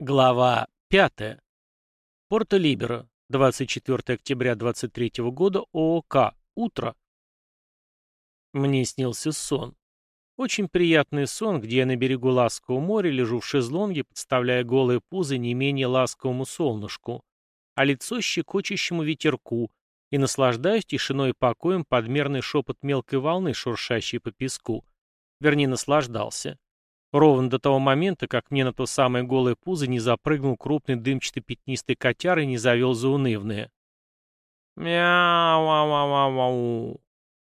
Глава 5. Порто-Либеро, 24 октября 23 года, ООК. Утро. Мне снился сон. Очень приятный сон, где я на берегу ласкового моря лежу в шезлонге, подставляя голые пузы не менее ласковому солнышку, а лицо щекочущему ветерку, и наслаждаюсь тишиной и покоем подмерный шепот мелкой волны, шуршащей по песку. Вернее, наслаждался. Ровно до того момента, как мне на то самое голое пузо не запрыгнул крупный дымчатый пятнистый котяр и не завел заунывное. Мяу-ау-ау-ау.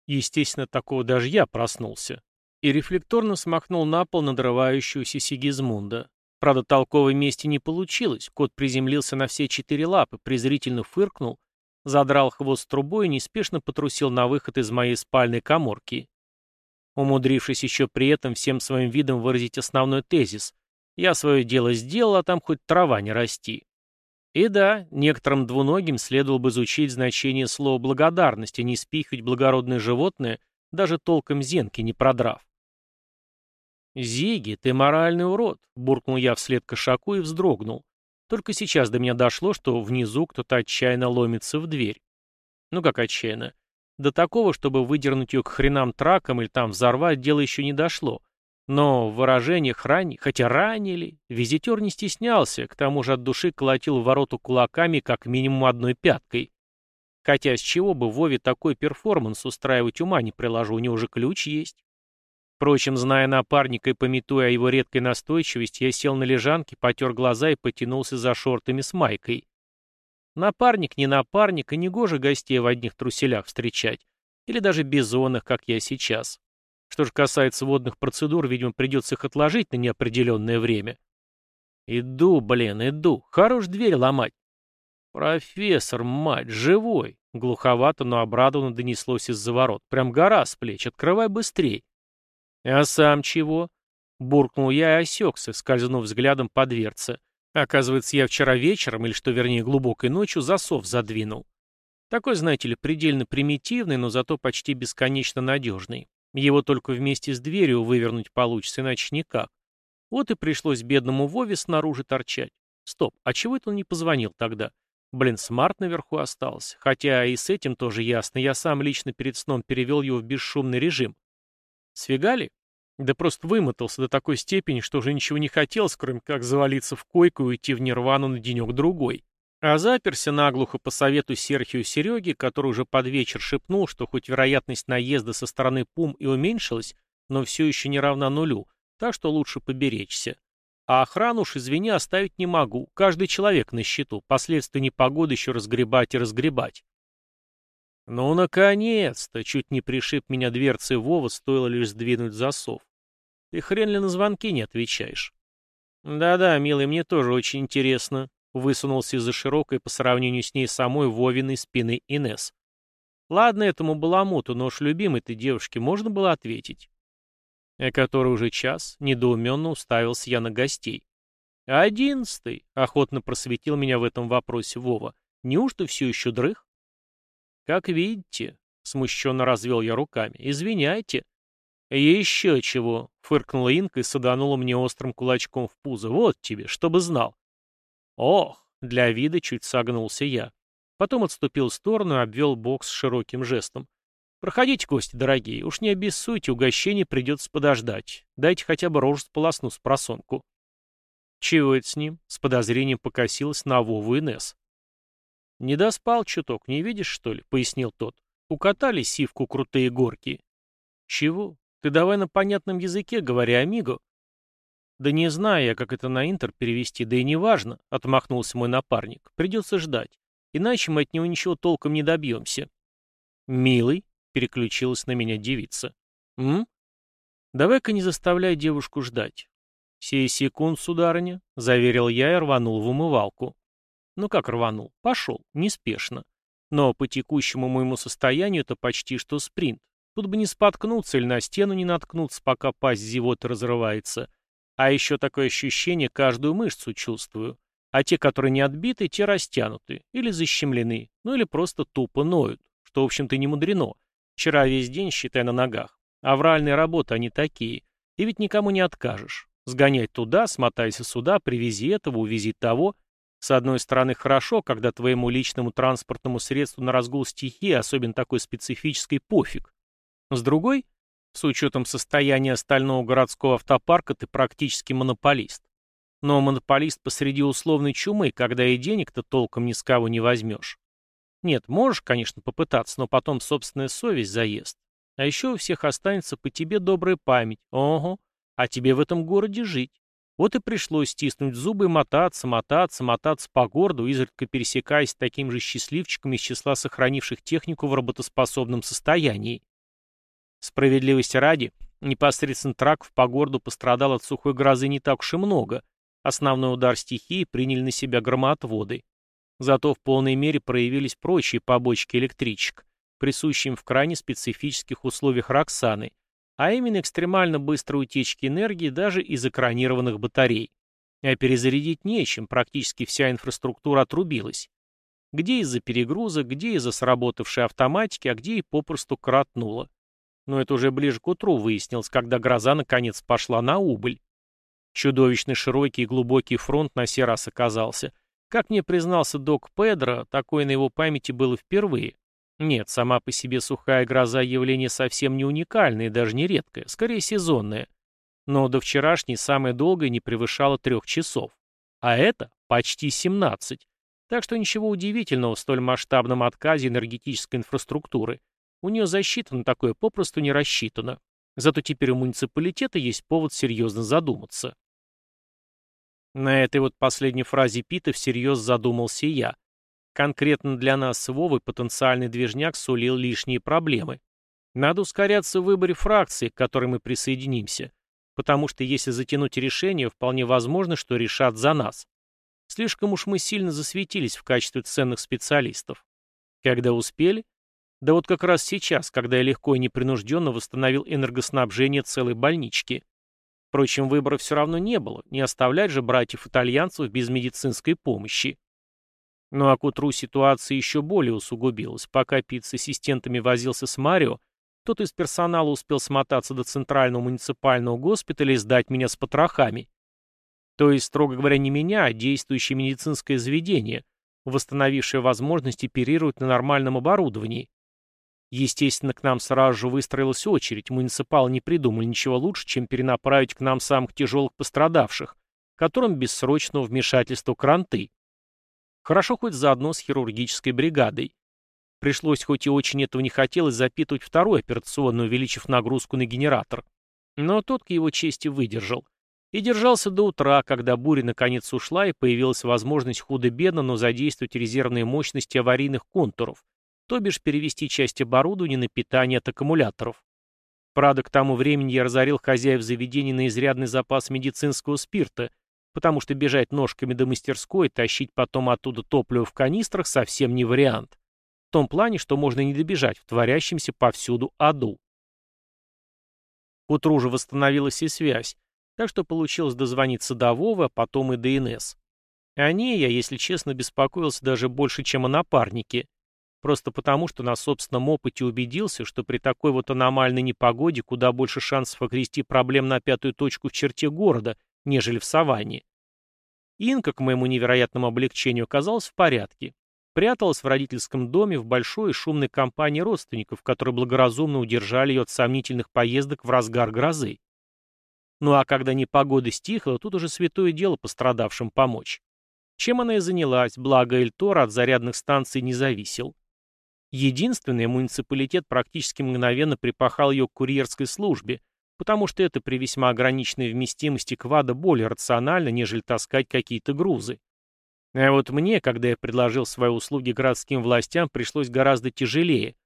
Естественно, такого даже я проснулся. И рефлекторно смахнул на пол надрывающуюся Сигизмунда. Правда, толковой мести не получилось. Кот приземлился на все четыре лапы, презрительно фыркнул, задрал хвост трубой и неспешно потрусил на выход из моей спальной коморки умудрившись еще при этом всем своим видом выразить основной тезис «Я свое дело сделал, а там хоть трава не расти». И да, некоторым двуногим следовало бы изучить значение слова «благодарность», а не спихивать благородное животное, даже толком зенки не продрав. «Зиги, ты моральный урод», — буркнул я вслед кошаку и вздрогнул. Только сейчас до меня дошло, что внизу кто-то отчаянно ломится в дверь. Ну как отчаянно? До такого, чтобы выдернуть ее к хренам траком или там взорвать, дело еще не дошло. Но в выражениях рани, хотя ранили, визитер не стеснялся, к тому же от души колотил вороту кулаками как минимум одной пяткой. Хотя с чего бы Вове такой перформанс устраивать ума не приложу, у него же ключ есть. Впрочем, зная напарника и пометуя о его редкой настойчивости, я сел на лежанке, потер глаза и потянулся за шортами с майкой. Напарник, не напарник, и не гоже гостей в одних труселях встречать. Или даже бизонах, как я сейчас. Что же касается водных процедур, видимо, придется их отложить на неопределенное время. Иду, блин, иду. Хорош дверь ломать. Профессор, мать, живой. Глуховато, но обрадованно донеслось из-за ворот. Прям гора с плеч. Открывай быстрей. А сам чего? Буркнул я и осекся, скользнув взглядом по дверце. Оказывается, я вчера вечером, или что вернее глубокой ночью, засов задвинул. Такой, знаете ли, предельно примитивный, но зато почти бесконечно надежный. Его только вместе с дверью вывернуть получится, иначе никак. Вот и пришлось бедному Вове снаружи торчать. Стоп, а чего это он не позвонил тогда? Блин, смарт наверху остался. Хотя и с этим тоже ясно, я сам лично перед сном перевел его в бесшумный режим. Сфигали? Да просто вымотался до такой степени, что уже ничего не хотелось, кроме как завалиться в койку и уйти в нирвану на денек-другой. А заперся наглухо по совету Серхио Сереги, который уже под вечер шепнул, что хоть вероятность наезда со стороны Пум и уменьшилась, но все еще не равна нулю, так что лучше поберечься. А охрану уж, извини, оставить не могу. Каждый человек на счету. Последствия непогоды еще разгребать и разгребать. «Ну, наконец-то!» — чуть не пришиб меня дверцы Вова, стоило лишь сдвинуть засов. «Ты хрен ли на звонки не отвечаешь?» «Да-да, милый, мне тоже очень интересно», — высунулся из-за широкой по сравнению с ней самой Вовиной спины Инес. «Ладно этому баламуту, но уж любимой ты девушке можно было ответить?» «А который уже час?» — недоуменно уставился я на гостей. «Одиннадцатый», — охотно просветил меня в этом вопросе Вова. «Неужто все еще дрых?» «Как видите», — смущенно развел я руками, — «извиняйте». «Еще чего», — фыркнула Инка и саданула мне острым кулачком в пузо. «Вот тебе, чтобы знал». «Ох», — для вида чуть согнулся я. Потом отступил в сторону и обвел бокс широким жестом. «Проходите, гости дорогие, уж не обессуйте, угощение придется подождать. Дайте хотя бы рожу сполосну с просонку». «Чего это с ним?» — с подозрением покосилась на Вову Инесс. «Не доспал чуток, не видишь, что ли?» — пояснил тот. «Укатали сивку крутые горки». «Чего? Ты давай на понятном языке говори, амиго». «Да не знаю я, как это на интер перевести, да и не важно», — отмахнулся мой напарник. «Придется ждать. Иначе мы от него ничего толком не добьемся». «Милый», — переключилась на меня девица. «М? Давай-ка не заставляй девушку ждать». «Сей секунд, сударыня», — заверил я и рванул в умывалку. Ну как рванул? Пошел, неспешно. Но по текущему моему состоянию это почти что спринт. Тут бы не споткнуться или на стену не наткнуться, пока пасть зевоты разрывается. А еще такое ощущение, каждую мышцу чувствую. А те, которые не отбиты, те растянуты. Или защемлены. Ну или просто тупо ноют. Что, в общем-то, не мудрено. Вчера весь день, считай, на ногах. Авральные работы, они такие. И ведь никому не откажешь. Сгонять туда, смотайся сюда, привези этого, увези того. С одной стороны, хорошо, когда твоему личному транспортному средству на разгул стихии, особенно такой специфической, пофиг. С другой, с учетом состояния остального городского автопарка, ты практически монополист. Но монополист посреди условной чумы, когда и денег-то толком ни с кого не возьмешь. Нет, можешь, конечно, попытаться, но потом собственная совесть заест. А еще у всех останется по тебе добрая память. Ого, а тебе в этом городе жить. Вот и пришлось стиснуть зубы мотаться, мотаться, мотаться по городу, изредка пересекаясь с таким же счастливчиком из числа сохранивших технику в работоспособном состоянии. Справедливости ради, непосредственно траков по городу пострадал от сухой грозы не так уж и много. Основной удар стихии приняли на себя громоотводы. Зато в полной мере проявились прочие побочки электричек, присущие им в крайне специфических условиях Роксаны, а именно экстремально быстрой утечки энергии даже из экранированных батарей. А перезарядить нечем, практически вся инфраструктура отрубилась. Где из-за перегруза, где из-за сработавшей автоматики, а где и попросту кратнуло. Но это уже ближе к утру выяснилось, когда гроза наконец пошла на убыль. Чудовищно широкий и глубокий фронт на сей раз оказался. Как мне признался док Педро, такое на его памяти было впервые. Нет, сама по себе сухая гроза явление совсем не уникальное и даже не редкое, скорее сезонное. Но до вчерашней самое долгое не превышало трех часов. А это почти 17. Так что ничего удивительного в столь масштабном отказе энергетической инфраструктуры. У нее защита на такое попросту не рассчитана. Зато теперь у муниципалитета есть повод серьезно задуматься. На этой вот последней фразе Пита всерьез задумался я. Конкретно для нас с Вовой потенциальный движняк сулил лишние проблемы. Надо ускоряться в выборе фракции, к которой мы присоединимся, потому что если затянуть решение, вполне возможно, что решат за нас. Слишком уж мы сильно засветились в качестве ценных специалистов. Когда успели? Да вот как раз сейчас, когда я легко и непринужденно восстановил энергоснабжение целой больнички. Впрочем, выбора все равно не было, не оставлять же братьев-итальянцев без медицинской помощи. Ну а к утру ситуация еще более усугубилась. Пока Пит с ассистентами возился с Марио, тот из персонала успел смотаться до центрального муниципального госпиталя и сдать меня с потрохами. То есть, строго говоря, не меня, а действующее медицинское заведение, восстановившее возможность оперировать на нормальном оборудовании. Естественно, к нам сразу же выстроилась очередь, муниципалы не придумали ничего лучше, чем перенаправить к нам самых тяжелых пострадавших, которым бессрочного вмешательства кранты. Хорошо хоть заодно с хирургической бригадой. Пришлось, хоть и очень этого не хотелось, запитывать вторую операционную, увеличив нагрузку на генератор. Но тот к его чести выдержал. И держался до утра, когда буря наконец ушла и появилась возможность худо-бедно, но задействовать резервные мощности аварийных контуров, то бишь перевести часть оборудования на питание от аккумуляторов. Правда, к тому времени я разорил хозяев заведения на изрядный запас медицинского спирта – потому что бежать ножками до мастерской и тащить потом оттуда топливо в канистрах совсем не вариант. В том плане, что можно не добежать в творящемся повсюду аду. К утру уже восстановилась и связь, так что получилось дозвониться до Вовы, а потом и до Инесс. О ней я, если честно, беспокоился даже больше, чем о напарнике. Просто потому, что на собственном опыте убедился, что при такой вот аномальной непогоде куда больше шансов огрести проблем на пятую точку в черте города, нежели в саванне. Инка, к моему невероятному облегчению, оказалась в порядке. Пряталась в родительском доме в большой и шумной компании родственников, которые благоразумно удержали ее от сомнительных поездок в разгар грозы. Ну а когда непогода стихла, тут уже святое дело пострадавшим помочь. Чем она и занялась, благо Эльтор от зарядных станций не зависел. Единственный муниципалитет практически мгновенно припахал ее к курьерской службе, потому что это при весьма ограниченной вместимости квада более рационально, нежели таскать какие-то грузы. А вот мне, когда я предложил свои услуги городским властям, пришлось гораздо тяжелее.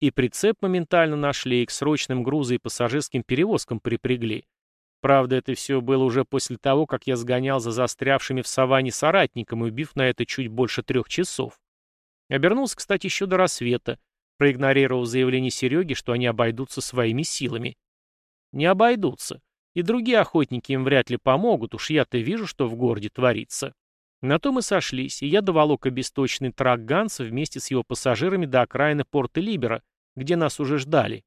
И прицеп моментально нашли, и к срочным грузы и пассажирским перевозкам припрягли. Правда, это все было уже после того, как я сгонял за застрявшими в саванне соратником, убив на это чуть больше трех часов. Обернулся, кстати, еще до рассвета, проигнорировав заявление Сереги, что они обойдутся своими силами. Не обойдутся. И другие охотники им вряд ли помогут, уж я-то вижу, что в городе творится. На то мы сошлись, и я доволок обесточенный трак Ганса вместе с его пассажирами до окраины порта Либера, где нас уже ждали.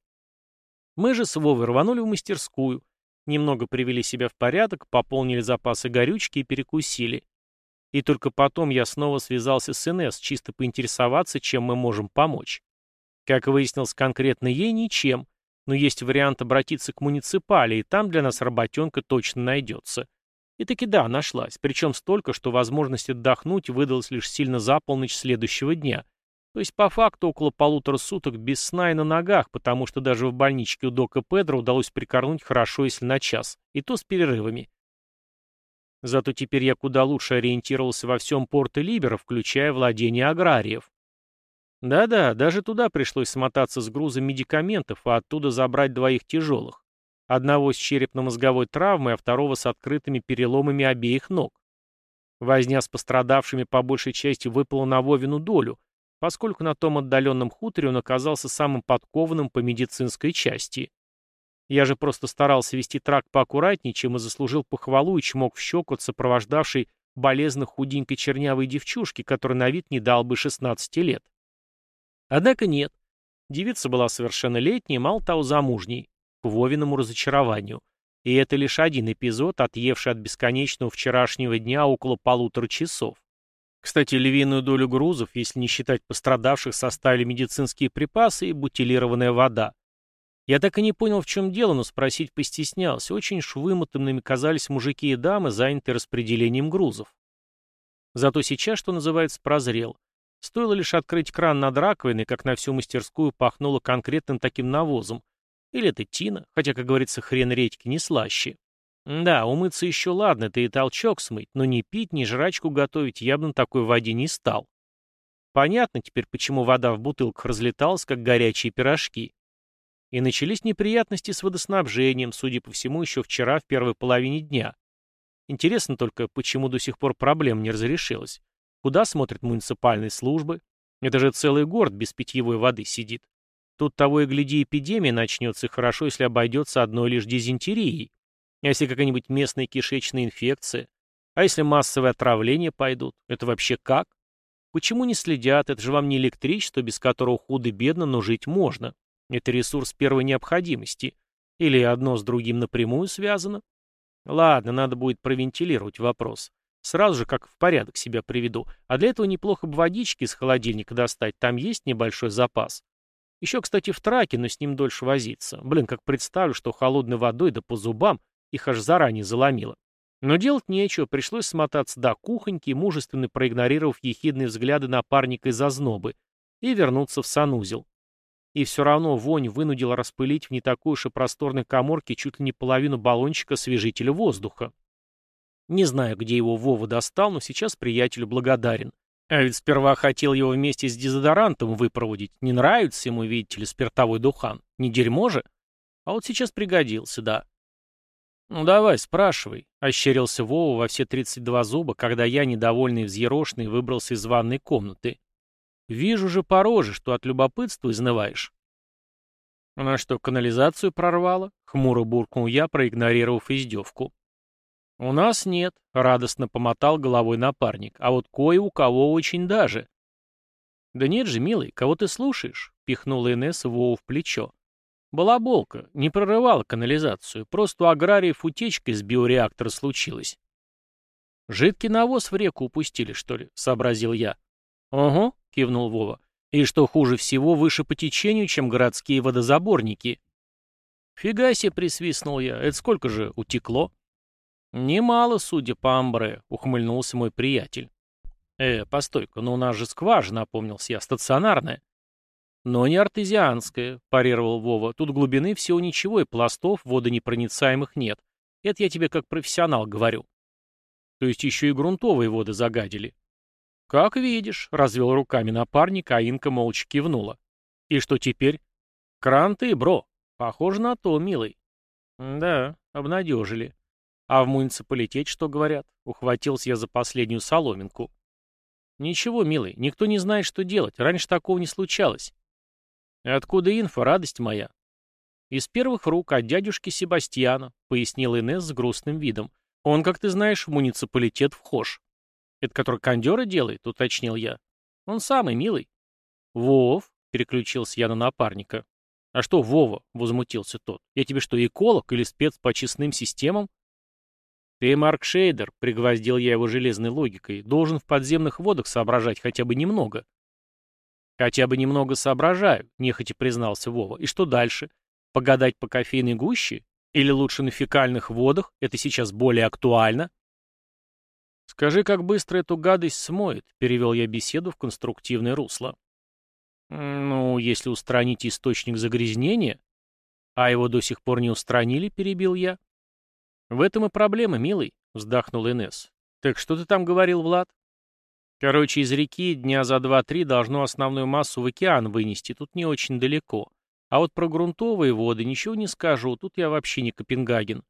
Мы же с Вовой рванули в мастерскую, Немного привели себя в порядок, пополнили запасы горючки и перекусили. И только потом я снова связался с НС, чисто поинтересоваться, чем мы можем помочь. Как выяснилось, конкретно ей ничем, но есть вариант обратиться к муниципали, и там для нас работенка точно найдется. И таки да, нашлась, причем столько, что возможность отдохнуть выдалась лишь сильно за полночь следующего дня. То есть по факту около полутора суток без сна и на ногах, потому что даже в больничке у Дока Педро удалось прикорнуть хорошо, если на час, и то с перерывами. Зато теперь я куда лучше ориентировался во всем Порто-Либера, включая владение аграриев. Да-да, даже туда пришлось смотаться с грузом медикаментов, а оттуда забрать двоих тяжелых. Одного с черепно-мозговой травмой, а второго с открытыми переломами обеих ног. Возня с пострадавшими по большей части выпала на Вовину долю, поскольку на том отдаленном хуторе он оказался самым подкованным по медицинской части. Я же просто старался вести трак поаккуратнее, чем и заслужил похвалу и чмок в щеку от сопровождавшей болезно худенькой чернявой девчушки, которой на вид не дал бы 16 лет. Однако нет. Девица была совершеннолетней, мало того замужней, к Вовиному разочарованию. И это лишь один эпизод, отъевший от бесконечного вчерашнего дня около полутора часов. Кстати, львиную долю грузов, если не считать пострадавших, составили медицинские припасы и бутилированная вода. Я так и не понял, в чем дело, но спросить постеснялся. Очень уж вымотанными казались мужики и дамы, занятые распределением грузов. Зато сейчас, что называется, прозрел. Стоило лишь открыть кран над раковиной, как на всю мастерскую пахнуло конкретным таким навозом. Или это тина, хотя, как говорится, хрен редьки не слаще. Да, умыться еще ладно, это и толчок смыть, но ни пить, ни жрачку готовить я бы на такой воде не стал. Понятно теперь, почему вода в бутылках разлеталась, как горячие пирожки. И начались неприятности с водоснабжением, судя по всему, еще вчера в первой половине дня. Интересно только, почему до сих пор проблема не разрешилась. Куда смотрят муниципальные службы? Это же целый город без питьевой воды сидит. Тут того и гляди эпидемия начнется, и хорошо, если обойдется одной лишь дизентерией. А если какая-нибудь местная кишечная инфекция? А если массовые отравления пойдут? Это вообще как? Почему не следят? Это же вам не электричество, без которого худо-бедно, но жить можно. Это ресурс первой необходимости. Или одно с другим напрямую связано? Ладно, надо будет провентилировать вопрос. Сразу же как в порядок себя приведу. А для этого неплохо бы водички из холодильника достать, там есть небольшой запас. Еще, кстати, в траке, но с ним дольше возиться. Блин, как представлю, что холодной водой да по зубам их аж заранее заломило. Но делать нечего, пришлось смотаться до кухоньки, мужественно проигнорировав ехидные взгляды напарника из ознобы, и вернуться в санузел. И все равно вонь вынудила распылить в не такой уж и просторной коморке чуть ли не половину баллончика освежителя воздуха. Не знаю, где его Вова достал, но сейчас приятелю благодарен. А ведь сперва хотел его вместе с дезодорантом выпроводить. Не нравится ему, видите ли, спиртовой духан. Не дерьмо же? А вот сейчас пригодился, да. «Ну давай, спрашивай», — ощерился Вова во все 32 зуба, когда я, недовольный и взъерошенный, выбрался из ванной комнаты. Вижу же по роже, что от любопытства изнываешь. Она что, канализацию прорвала? Хмуро буркнул я, проигнорировав издевку. У нас нет, радостно помотал головой напарник, а вот кое у кого очень даже. Да нет же, милый, кого ты слушаешь? Пихнула Инесса Вову в плечо. Балаболка, не прорывала канализацию, просто у аграриев утечка из биореактора случилась. Жидкий навоз в реку упустили, что ли, сообразил я. Ого, — кивнул Вова. «И что хуже всего, выше по течению, чем городские водозаборники». «Фига себе!» — присвистнул я. «Это сколько же утекло?» «Немало, судя по амбре», — ухмыльнулся мой приятель. «Э, постой-ка, но у нас же скважина», — опомнился я, — «стационарная». «Но не артезианская», — парировал Вова. «Тут глубины всего ничего, и пластов водонепроницаемых нет. Это я тебе как профессионал говорю». «То есть еще и грунтовые воды загадили». «Как видишь», — развел руками напарник, а Инка молча кивнула. «И что теперь?» «Кранты, бро. Похоже на то, милый». «Да, обнадежили. А в муниципалитете что говорят?» Ухватился я за последнюю соломинку. «Ничего, милый, никто не знает, что делать. Раньше такого не случалось». «Откуда инфа, радость моя?» «Из первых рук от дядюшки Себастьяна», — пояснил Инесс с грустным видом. «Он, как ты знаешь, в муниципалитет вхож». «Это который кондера делает?» — уточнил я. «Он самый, милый». «Вов», — переключился я на напарника. «А что, Вова?» — возмутился тот. «Я тебе что, эколог или спец по честным системам?» «Ты, Марк Шейдер», — пригвоздил я его железной логикой, «должен в подземных водах соображать хотя бы немного». «Хотя бы немного соображаю», — нехотя признался Вова. «И что дальше? Погадать по кофейной гуще? Или лучше на фекальных водах? Это сейчас более актуально?» «Скажи, как быстро эту гадость смоет», — перевел я беседу в конструктивное русло. «Ну, если устранить источник загрязнения...» «А его до сих пор не устранили», — перебил я. «В этом и проблема, милый», — вздохнул Инесс. «Так что ты там говорил, Влад?» «Короче, из реки дня за два-три должно основную массу в океан вынести, тут не очень далеко. А вот про грунтовые воды ничего не скажу, тут я вообще не Копенгаген.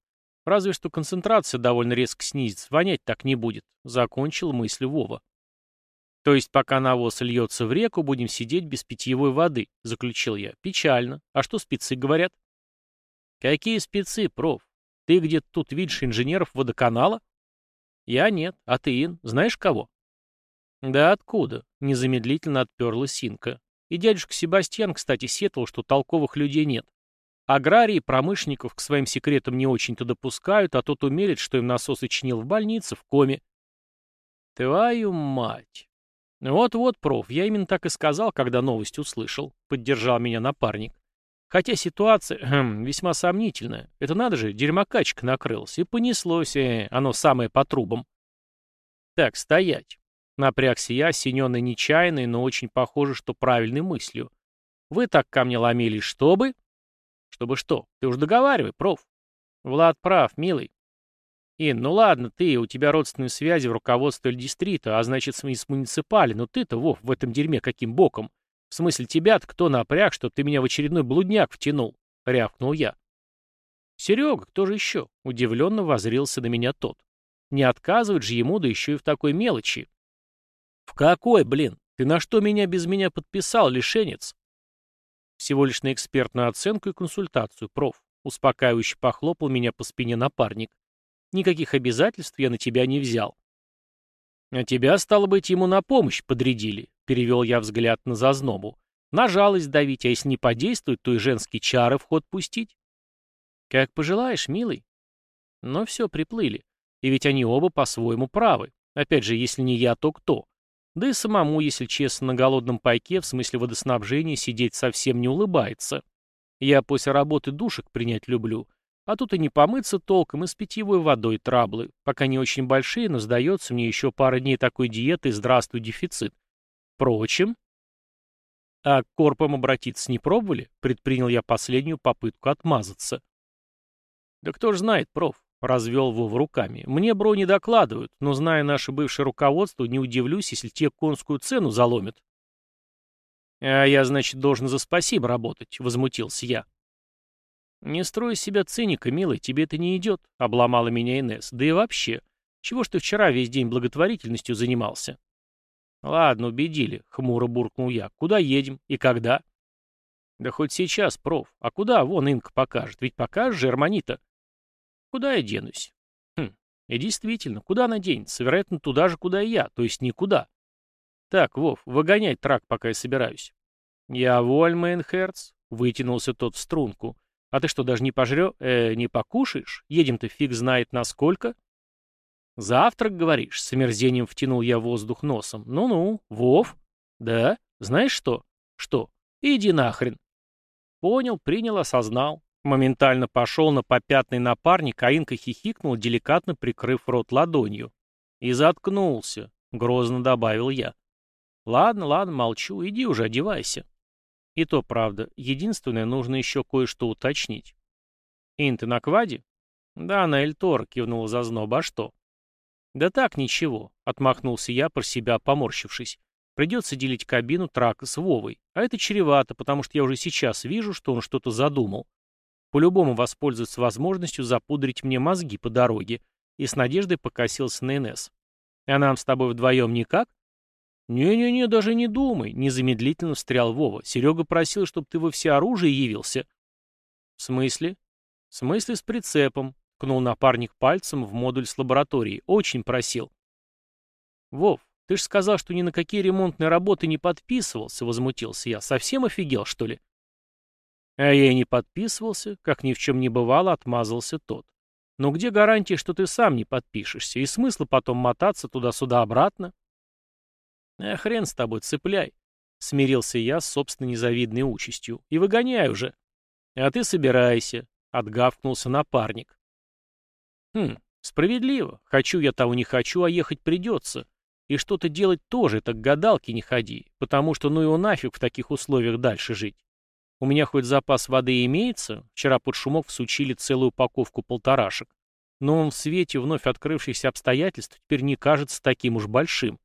Разве что концентрация довольно резко снизится, вонять так не будет», — закончил мысль Вова. «То есть пока навоз льется в реку, будем сидеть без питьевой воды», — заключил я. «Печально. А что спецы говорят?» «Какие спецы, проф? Ты где-то тут видишь инженеров водоканала?» «Я нет. А ты, Ин, знаешь кого?» «Да откуда?» — незамедлительно отперла Синка. И дядюшка Себастьян, кстати, сетовал, что толковых людей нет. Аграрии промышленников к своим секретам не очень-то допускают, а тот умелец, что им насосы чинил в больнице, в коме. Твою мать! Вот-вот, проф, я именно так и сказал, когда новость услышал, поддержал меня напарник. Хотя ситуация хм, весьма сомнительная. Это надо же, дерьмокачка накрылась, и понеслось, э, оно самое по трубам. Так, стоять. Напрягся я, осененный нечаянной, но очень похоже, что правильной мыслью. Вы так ко мне ломились, чтобы... Чтобы что? Ты уж договаривай, проф. Влад прав, милый. Ин, ну ладно, ты, у тебя родственные связи в руководстве дистрита, а значит, с муниципали, но ты-то, Вов, в этом дерьме каким боком? В смысле, тебя-то кто напряг, что ты меня в очередной блудняк втянул? Рявкнул я. Серега, кто же еще? Удивленно возрился на меня тот. Не отказывать же ему, да еще и в такой мелочи. В какой, блин? Ты на что меня без меня подписал, лишенец? Всего лишь на экспертную оценку и консультацию, проф. Успокаивающе похлопал меня по спине напарник. Никаких обязательств я на тебя не взял. А тебя, стало быть, ему на помощь подрядили, перевел я взгляд на зазнобу. На жалость давить, а если не подействует, то и женские чары в ход пустить. Как пожелаешь, милый. Но все, приплыли. И ведь они оба по-своему правы. Опять же, если не я, то кто? Да и самому, если честно, на голодном пайке, в смысле водоснабжения, сидеть совсем не улыбается. Я после работы душек принять люблю, а тут и не помыться толком, и с питьевой водой траблы. Пока не очень большие, но сдается мне еще пара дней такой диеты здравствуй дефицит. Впрочем... А к корпам обратиться не пробовали? Предпринял я последнюю попытку отмазаться. Да кто ж знает, проф. Развел Вов руками. Мне бро не докладывают, но, зная наше бывшее руководство, не удивлюсь, если те конскую цену заломят. А я, значит, должен за спасибо работать, возмутился я. Не строй себя циника, милый, тебе это не идет, обломала меня Инесс. Да и вообще, чего ж ты вчера весь день благотворительностью занимался? Ладно, убедили, хмуро буркнул я. Куда едем и когда? Да хоть сейчас, проф. А куда? Вон Инка покажет. Ведь покажешь же, Арманита. Куда я денусь? Хм, и действительно, куда она денется? Вероятно, туда же, куда и я, то есть никуда. Так, Вов, выгоняй трак, пока я собираюсь. Jawohl, mein Herz, вытянулся тот в струнку. А ты что, даже не пожрё... Э, не покушаешь? Едем-то фиг знает насколько. Завтрак, говоришь? С омерзением втянул я воздух носом. Ну-ну, Вов. Да? Знаешь что? Что? Иди нахрен. Понял, принял, осознал. Моментально пошел на попятный напарник, а Инка хихикнул, деликатно прикрыв рот ладонью. И заткнулся, грозно добавил я. Ладно, ладно, молчу, иди уже одевайся. И то правда, единственное, нужно еще кое-что уточнить. Ин, ты на кваде? Да, на Эльтор, кивнул Зазноб, а что? Да так, ничего, отмахнулся я про себя, поморщившись. Придется делить кабину трака с Вовой. А это чревато, потому что я уже сейчас вижу, что он что-то задумал. По-любому воспользуется возможностью запудрить мне мозги по дороге, и с надеждой покосился на НС. «А нам с тобой вдвоем никак?» «Не-не-не, даже не думай», — незамедлительно встрял Вова. «Серега просил, чтобы ты во всеоружие явился». «В смысле?» «В смысле с прицепом», — ткнул напарник пальцем в модуль с лабораторией. «Очень просил». «Вов, ты ж сказал, что ни на какие ремонтные работы не подписывался», — возмутился я. «Совсем офигел, что ли?» А я и не подписывался, как ни в чем не бывало, отмазался тот. Но где гарантия, что ты сам не подпишешься, и смысла потом мотаться туда-сюда обратно? А хрен с тобой, цепляй. Смирился я с собственной незавидной участью. И выгоняй уже. А ты собирайся, отгавкнулся напарник. Хм, справедливо. Хочу я того не хочу, а ехать придется. И что-то делать тоже, так гадалки не ходи, потому что ну его нафиг в таких условиях дальше жить. У меня хоть запас воды имеется, вчера под шумок всучили целую упаковку полторашек, но он в свете вновь открывшихся обстоятельств теперь не кажется таким уж большим.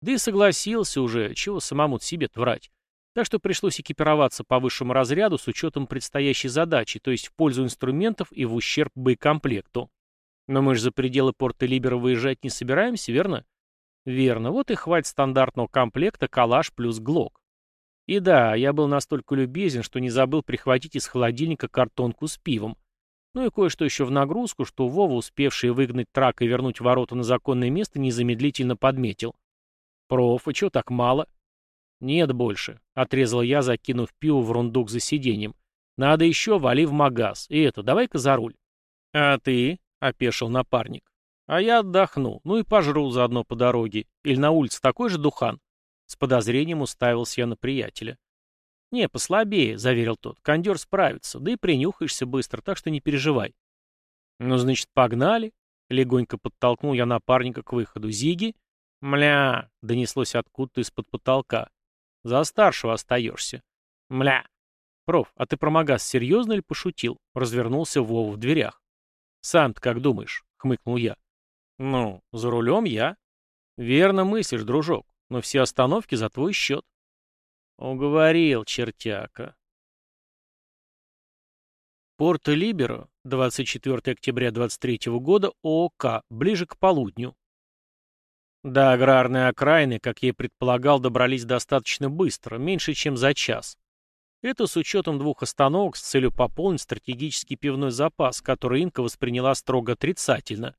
Да и согласился уже, чего самому себе врать. Так что пришлось экипироваться по высшему разряду с учетом предстоящей задачи, то есть в пользу инструментов и в ущерб боекомплекту. Но мы же за пределы порта Либера выезжать не собираемся, верно? Верно, вот и хватит стандартного комплекта калаш плюс глок. И да, я был настолько любезен, что не забыл прихватить из холодильника картонку с пивом. Ну и кое-что еще в нагрузку, что Вова, успевший выгнать трак и вернуть ворота на законное место, незамедлительно подметил. «Проф, и чё так мало?» «Нет больше», — отрезал я, закинув пиво в рундук за сиденьем. «Надо еще, вали в магаз. И это, давай-ка за руль». «А ты?» — опешил напарник. «А я отдохну, ну и пожру заодно по дороге. Или на улице такой же духан?» С подозрением уставился я на приятеля. «Не, послабее», — заверил тот. «Кондер справится, да и принюхаешься быстро, так что не переживай». «Ну, значит, погнали?» — легонько подтолкнул я напарника к выходу. «Зиги?» «Мля!» — донеслось откуда-то из-под потолка. «За старшего остаешься». «Мля!» «Проф, а ты про Магаз серьезно или пошутил?» — развернулся Вова в дверях. «Сам-то как думаешь?» — хмыкнул я. «Ну, за рулем я». «Верно мыслишь, дружок но все остановки за твой счет. Уговорил, чертяка. Порто-Либеро, 24 октября 23 года, ООК, ближе к полудню. До аграрной окраины, как я и предполагал, добрались достаточно быстро, меньше, чем за час. Это с учетом двух остановок с целью пополнить стратегический пивной запас, который Инка восприняла строго отрицательно.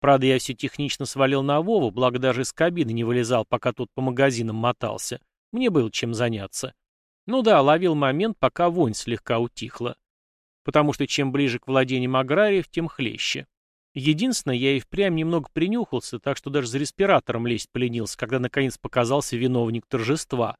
Правда, я все технично свалил на Вову, благо даже из кабины не вылезал, пока тут по магазинам мотался. Мне было чем заняться. Ну да, ловил момент, пока вонь слегка утихла. Потому что чем ближе к владениям аграриев, тем хлеще. Единственное, я и впрямь немного принюхался, так что даже за респиратором лезть поленился, когда наконец показался виновник торжества.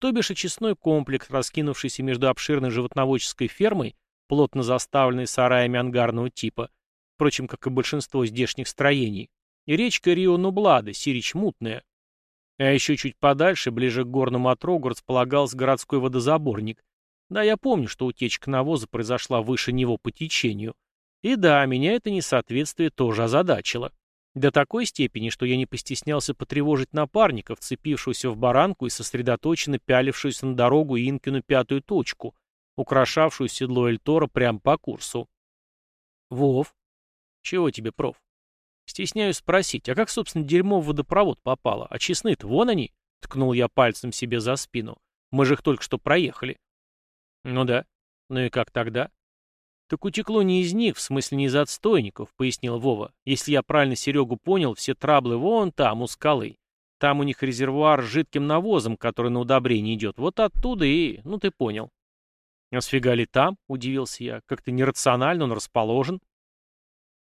То бишь очистной комплекс, раскинувшийся между обширной животноводческой фермой, плотно заставленной сараями ангарного типа, впрочем, как и большинство здешних строений, и речка Рио-Нублада, Сирич мутная. А еще чуть подальше, ближе к горному отрогу, располагался городской водозаборник. Да, я помню, что утечка навоза произошла выше него по течению. И да, меня это несоответствие тоже озадачило. До такой степени, что я не постеснялся потревожить напарника, вцепившегося в баранку и сосредоточенно пялившуюся на дорогу Инкину пятую точку, украшавшую седло Эльтора прямо по курсу. «Вов, «Чего тебе, проф?» «Стесняюсь спросить, а как, собственно, дерьмо в водопровод попало? А честны-то вон они?» — ткнул я пальцем себе за спину. «Мы же их только что проехали». «Ну да. Ну и как тогда?» «Так утекло не из них, в смысле не из отстойников», — пояснил Вова. «Если я правильно Серегу понял, все траблы вон там, у скалы. Там у них резервуар с жидким навозом, который на удобрение идет. Вот оттуда и... Ну, ты понял». «А сфига ли там?» — удивился я. «Как-то нерационально он расположен».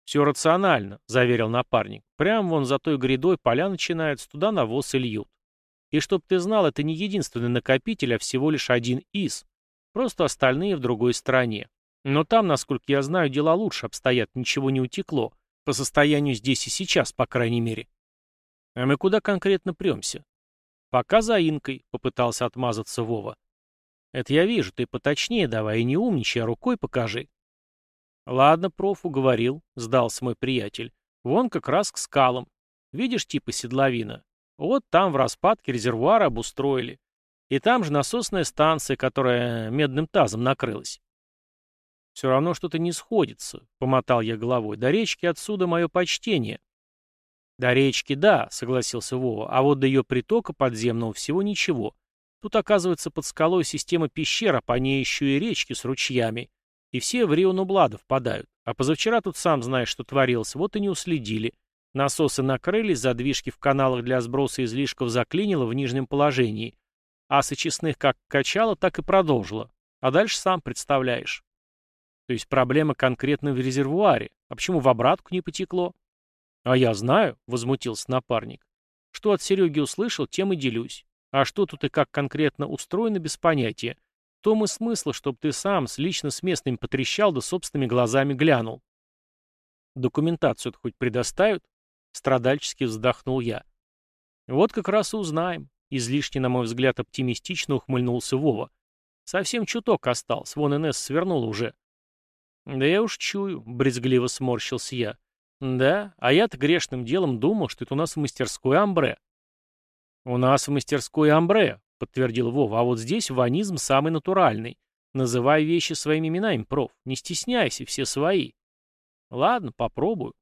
«Все рационально», — заверил напарник. «Прямо вон за той грядой поля начинаются, туда навоз и льют. И чтоб ты знал, это не единственный накопитель, а всего лишь один из. Просто остальные в другой стороне. Но там, насколько я знаю, дела лучше обстоят, ничего не утекло. По состоянию здесь и сейчас, по крайней мере. А мы куда конкретно премся? Пока за инкой, попытался отмазаться Вова. Это я вижу, ты поточнее давай и не умничай, а рукой покажи. «Ладно, проф, уговорил», — сдался мой приятель. «Вон как раз к скалам. Видишь типа седловина? Вот там в распадке резервуар обустроили. И там же насосная станция, которая медным тазом накрылась». «Все равно что-то не сходится», — помотал я головой. «До речки отсюда мое почтение». «До речки, да», — согласился Вова, «а вот до ее притока подземного всего ничего. Тут, оказывается, под скалой система пещер, а по ней еще и речки с ручьями. И все в Рио-Нублада впадают. А позавчера тут сам знаешь, что творилось, вот и не уследили. Насосы накрылись, задвижки в каналах для сброса излишков заклинило в нижнем положении. А с очистных как качало, так и продолжило. а дальше сам представляешь. То есть проблема конкретно в резервуаре. А почему в обратку не потекло? А я знаю, возмутился напарник. Что от Сереги услышал, тем и делюсь. А что тут и как конкретно устроено, без понятия. В том и смысл, чтобы ты сам с лично с местными потрещал да собственными глазами глянул. Документацию-то хоть предоставят? Страдальчески вздохнул я. Вот как раз и узнаем. Излишне, на мой взгляд, оптимистично ухмыльнулся Вова. Совсем чуток остался, вон НС свернул уже. Да я уж чую, брезгливо сморщился я. Да, а я-то грешным делом думал, что это у нас в мастерской амбре. У нас в мастерской амбре, подтвердил Вова, а вот здесь ванизм самый натуральный. Называй вещи своими именами, проф. Не стесняйся, все свои. Ладно, попробую.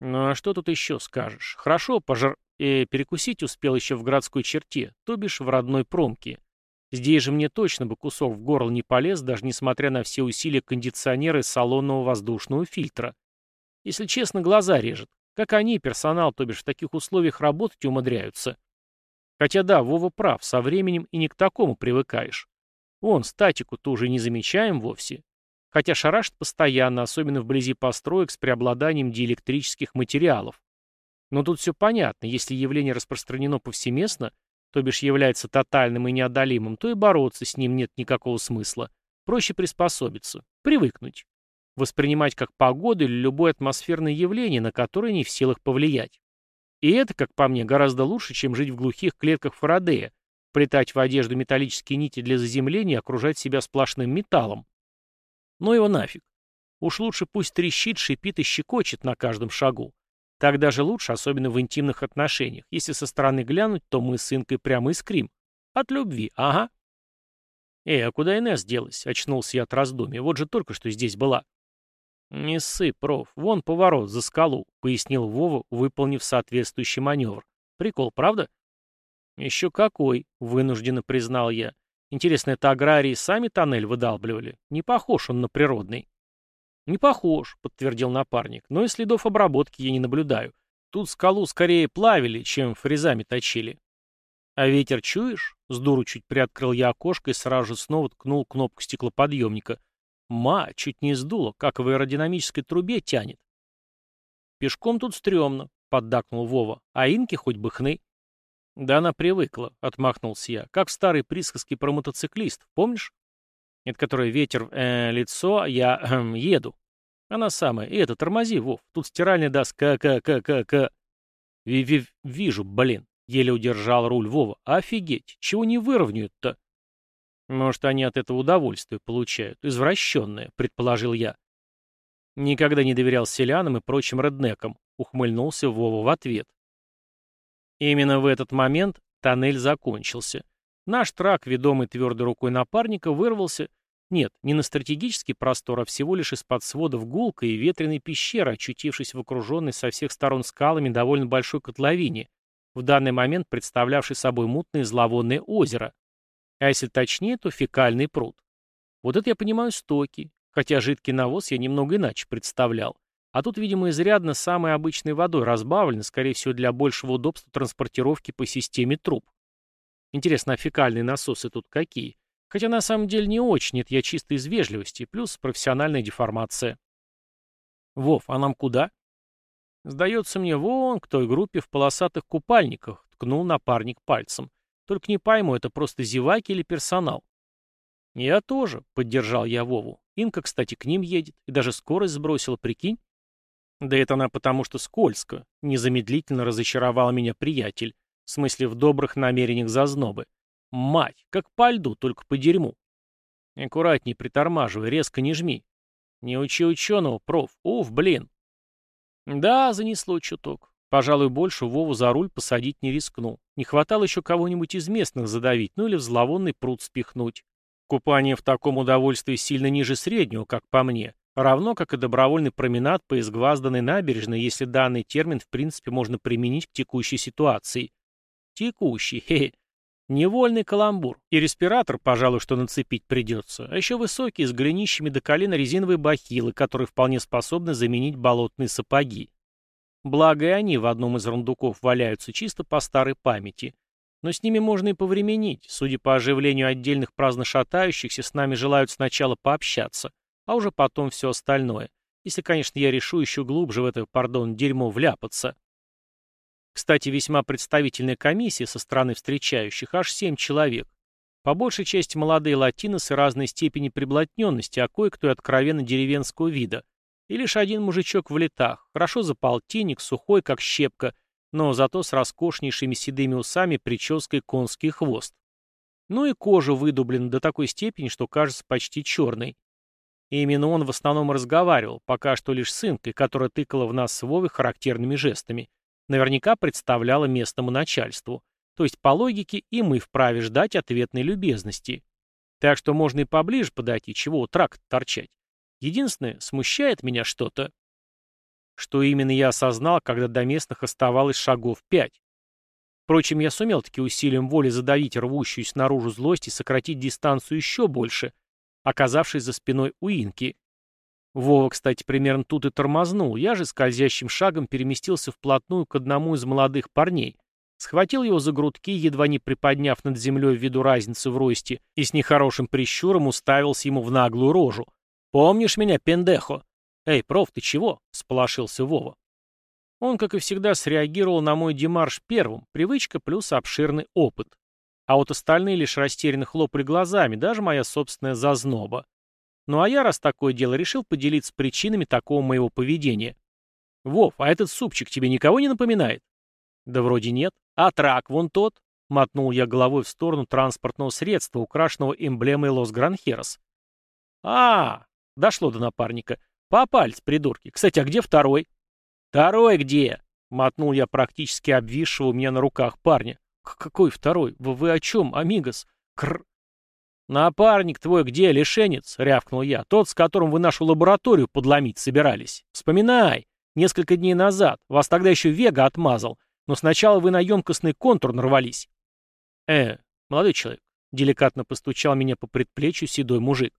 Ну а что тут еще скажешь? Хорошо, пожар... Э, перекусить успел еще в городской черте, то бишь в родной промке. Здесь же мне точно бы кусок в горло не полез, даже несмотря на все усилия кондиционера и салонного воздушного фильтра. Если честно, глаза режет. Как они, персонал, то бишь в таких условиях работать умудряются. Хотя да, Вова прав, со временем и не к такому привыкаешь. Вон, статику-то уже не замечаем вовсе. Хотя шарашит постоянно, особенно вблизи построек с преобладанием диэлектрических материалов. Но тут все понятно, если явление распространено повсеместно, то бишь является тотальным и неодолимым, то и бороться с ним нет никакого смысла. Проще приспособиться, привыкнуть. Воспринимать как погоду или любое атмосферное явление, на которое не в силах повлиять. И это, как по мне, гораздо лучше, чем жить в глухих клетках Фарадея, плетать в одежду металлические нити для заземления и окружать себя сплошным металлом. Но его нафиг. Уж лучше пусть трещит, шипит и щекочет на каждом шагу. Так даже лучше, особенно в интимных отношениях. Если со стороны глянуть, то мы с Инкой прямо искрим. От любви, ага. «Эй, а куда Инесс делась?» — очнулся я от раздумья. «Вот же только что здесь была». «Не ссы, проф. Вон поворот, за скалу», — пояснил Вова, выполнив соответствующий маневр. «Прикол, правда?» «Еще какой», — вынужденно признал я. «Интересно, это аграрии сами тоннель выдалбливали? Не похож он на природный». «Не похож», — подтвердил напарник, — «но и следов обработки я не наблюдаю. Тут скалу скорее плавили, чем фрезами точили». «А ветер чуешь?» — с дуру чуть приоткрыл я окошко и сразу же снова ткнул кнопку стеклоподъемника. «Ма, чуть не сдуло, как в аэродинамической трубе тянет». «Пешком тут стрёмно», — поддакнул Вова, — «а инки хоть бы хны». «Да она привыкла», — отмахнулся я, — «как в старой присказке про мотоциклист, помнишь?» Это которое ветер э, лицо, я э, еду. Она самая. И это, тормози, Вов. Тут стиральная доска, к-к-к-к. Вижу, блин. Еле удержал руль Вова. Офигеть, чего не выровняют-то? Может, они от этого удовольствие получают. Извращенное, предположил я. Никогда не доверял селянам и прочим реднекам. Ухмыльнулся Вова в ответ. Именно в этот момент тоннель закончился. Наш трак, ведомый твердой рукой напарника, вырвался нет, не на стратегический простор, а всего лишь из-под сводов гулка и ветреной пещеры, очутившись в окруженной со всех сторон скалами довольно большой котловине, в данный момент представлявшей собой мутное зловонное озеро. А если точнее, то фекальный пруд. Вот это я понимаю стоки, хотя жидкий навоз я немного иначе представлял. А тут, видимо, изрядно самой обычной водой разбавлено, скорее всего, для большего удобства транспортировки по системе труб. Интересно, а фекальные насосы тут какие? Хотя на самом деле не очень, это я чисто из вежливости, плюс профессиональная деформация. Вов, а нам куда? Сдается мне вон к той группе в полосатых купальниках, ткнул напарник пальцем. Только не пойму, это просто зеваки или персонал? Я тоже, поддержал я Вову. Инка, кстати, к ним едет, и даже скорость сбросила, прикинь? Да это она потому, что скользко. Незамедлительно разочаровал меня приятель. В смысле, в добрых намерениях зазнобы. Мать, как по льду, только по дерьму. Аккуратней притормаживай, резко не жми. Не учи ученого, проф. Уф, блин. Да, занесло чуток. Пожалуй, больше Вову за руль посадить не рискну. Не хватало еще кого-нибудь из местных задавить, ну или в зловонный пруд спихнуть. Купание в таком удовольствии сильно ниже среднего, как по мне. Равно как и добровольный променад по изгвазданной набережной, если данный термин в принципе можно применить к текущей ситуации. Текущий, хе-хе. Невольный каламбур. И респиратор, пожалуй, что нацепить придется. А еще высокие, с голенищами до колена резиновые бахилы, которые вполне способны заменить болотные сапоги. Благо и они в одном из рундуков валяются чисто по старой памяти. Но с ними можно и повременить. Судя по оживлению отдельных праздно шатающихся, с нами желают сначала пообщаться, а уже потом все остальное. Если, конечно, я решу еще глубже в это, пардон, дерьмо вляпаться. Кстати, весьма представительная комиссия со стороны встречающих, аж семь человек. По большей части молодые латиносы разной степени приблотненности, а кое-кто откровенно деревенского вида. И лишь один мужичок в летах, хорошо за полтинник, сухой, как щепка, но зато с роскошнейшими седыми усами, прической конский хвост. Ну и кожа выдублена до такой степени, что кажется почти черной. И именно он в основном разговаривал, пока что лишь с Инкой, которая тыкала в нас с Вовой характерными жестами. Наверняка представляла местному начальству. То есть, по логике, и мы вправе ждать ответной любезности. Так что можно и поближе подойти, чего у тракта торчать. Единственное, смущает меня что-то. Что именно я осознал, когда до местных оставалось шагов пять. Впрочем, я сумел таки усилием воли задавить рвущуюся наружу злость и сократить дистанцию еще больше, оказавшись за спиной у Инки. Вова, кстати, примерно тут и тормознул. Я же скользящим шагом переместился вплотную к одному из молодых парней, Схватил его за грудки, едва не приподняв над землей ввиду разницы в росте, и с нехорошим прищуром уставился ему в наглую рожу. «Помнишь меня, пендехо?» «Эй, проф, ты чего?» — сполошился Вова. Он, как и всегда, среагировал на мой демарш первым, привычка плюс обширный опыт. А вот остальные лишь растерянно хлопали глазами, даже моя собственная зазноба. Ну а я, раз такое дело, решил поделиться причинами такого моего поведения. «Вов, а этот супчик тебе никого не напоминает?» «Да вроде нет. А трак вон тот?» — мотнул я головой в сторону транспортного средства, украшенного эмблемой Лос Гранхерос. а Дошло до напарника. «Попались, придурки. Кстати, а где второй?» «Второй где?» — мотнул я практически обвисшего у меня на руках парня. «Какой второй? Вы, вы о чем, амигос? Кр...» «Напарник твой где, лишенец?» — рявкнул я. «Тот, с которым вы нашу лабораторию подломить собирались. Вспоминай. Несколько дней назад. Вас тогда еще Вега отмазал. Но сначала вы на емкостный контур нарвались. Э, молодой человек, деликатно постучал меня по предплечью седой мужик.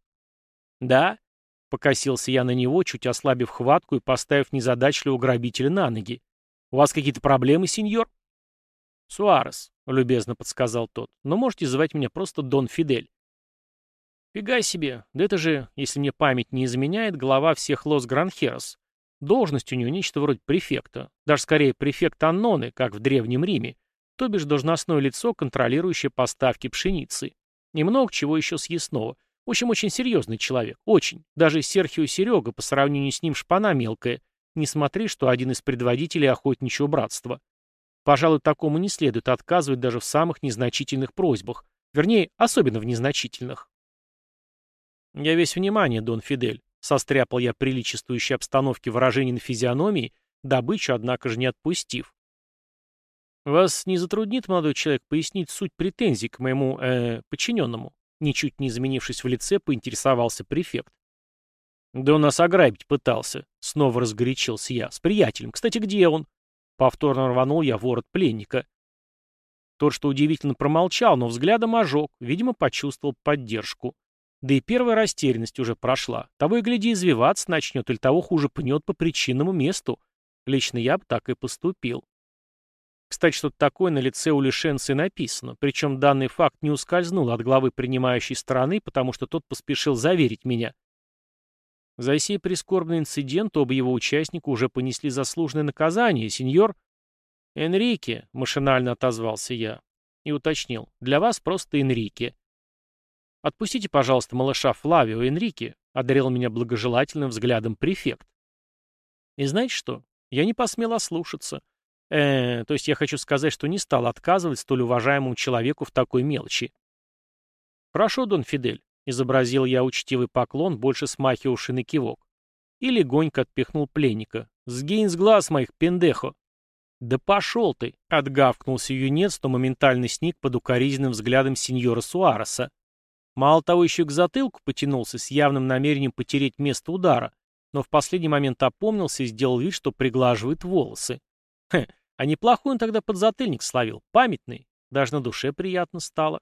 Да? Покосился я на него, чуть ослабив хватку и поставив незадачливого грабителя на ноги. У вас какие-то проблемы, сеньор? Суарес, любезно подсказал тот. Но можете звать меня просто Дон Фидель. Фига себе, да это же, если мне память не изменяет, глава всех Лос Гранхерос. Должность у него нечто вроде префекта, даже скорее префект Анноны, как в Древнем Риме, то бишь должностное лицо, контролирующее поставки пшеницы. И много чего еще съестного. В общем, очень серьезный человек, очень. Даже Серхио Серега по сравнению с ним шпана мелкая, не смотри, что один из предводителей охотничьего братства. Пожалуй, такому не следует отказывать даже в самых незначительных просьбах. Вернее, особенно в незначительных. Я весь внимание, Дон Фидель. Состряпал я приличествующей обстановке выражение на физиономии, добычу, однако же, не отпустив. «Вас не затруднит, молодой человек, пояснить суть претензий к моему, э, подчиненному?» Ничуть не изменившись в лице, поинтересовался префект. «Да он нас ограбить пытался», — снова разгорячился я. «С приятелем. Кстати, где он?» Повторно рванул я ворот пленника. Тот, что удивительно, промолчал, но взглядом ожег, видимо, почувствовал поддержку. Да и первая растерянность уже прошла. Того и гляди, извиваться начнет, или того хуже пнет по причинному месту. Лично я бы так и поступил. Кстати, что-то такое на лице у лишенца написано, причем данный факт не ускользнул от главы принимающей стороны, потому что тот поспешил заверить меня. За сей прискорбный инцидент оба его участника уже понесли заслуженное наказание, сеньор. «Энрике», — машинально отозвался я и уточнил, — «для вас просто Энрике. «Отпустите, пожалуйста, малыша Флавио Энрике», — одарил меня благожелательным взглядом префект. И знаете что? Я не посмел ослушаться. Э, то есть я хочу сказать, что не стал отказывать столь уважаемому человеку в такой мелочи. «Хорошо, Дон Фидель», — изобразил я учтивый поклон, больше смахивавший на кивок. И легонько отпихнул пленника. «Сгинь с глаз моих, пендехо!» «Да пошел ты!» — отгавкнулся юнец, то моментально сник под укоризненным взглядом сеньора Суареса. Мало того, еще к затылку потянулся с явным намерением потереть место удара, но в последний момент опомнился и сделал вид, что приглаживает волосы. Хе, а неплохой он тогда подзатыльник словил, памятный, даже на душе приятно стало.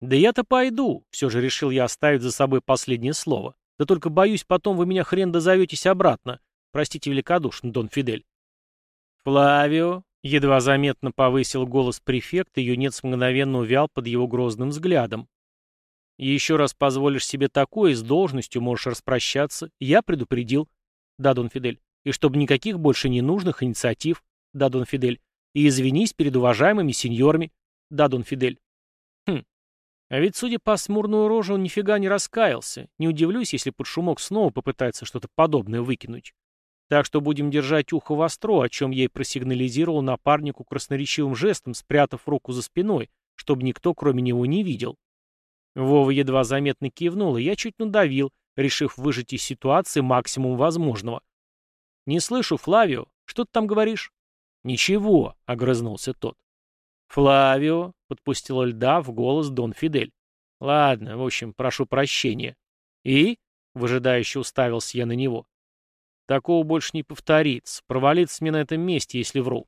«Да я-то пойду», — все же решил я оставить за собой последнее слово. «Да только боюсь, потом вы меня хрен дозоветесь обратно. Простите великодушно, Дон Фидель». «Флавио», Едва заметно повысил голос префект, и юнец мгновенно увял под его грозным взглядом. «Еще раз позволишь себе такое, с должностью можешь распрощаться. Я предупредил». «Да, Дон Фидель. И чтобы никаких больше ненужных инициатив». «Да, Дон Фидель. И извинись перед уважаемыми сеньорами». «Да, Дон Фидель». «Хм. А ведь, судя по смурную рожу, он нифига не раскаялся. Не удивлюсь, если под шумок снова попытается что-то подобное выкинуть. Так что будем держать ухо востро, о чем и просигнализировал напарнику красноречивым жестом, спрятав руку за спиной, чтобы никто, кроме него, не видел. Вова едва заметно кивнул, и я чуть надавил, решив выжать из ситуации максимум возможного. «Не слышу, Флавио. Что ты там говоришь?» «Ничего», — огрызнулся тот. «Флавио», — подпустил льда в голос Дон Фидель. «Ладно, в общем, прошу прощения». «И?» — выжидающе уставился я на него. Такого больше не повторится. Провалится мне на этом месте, если вру.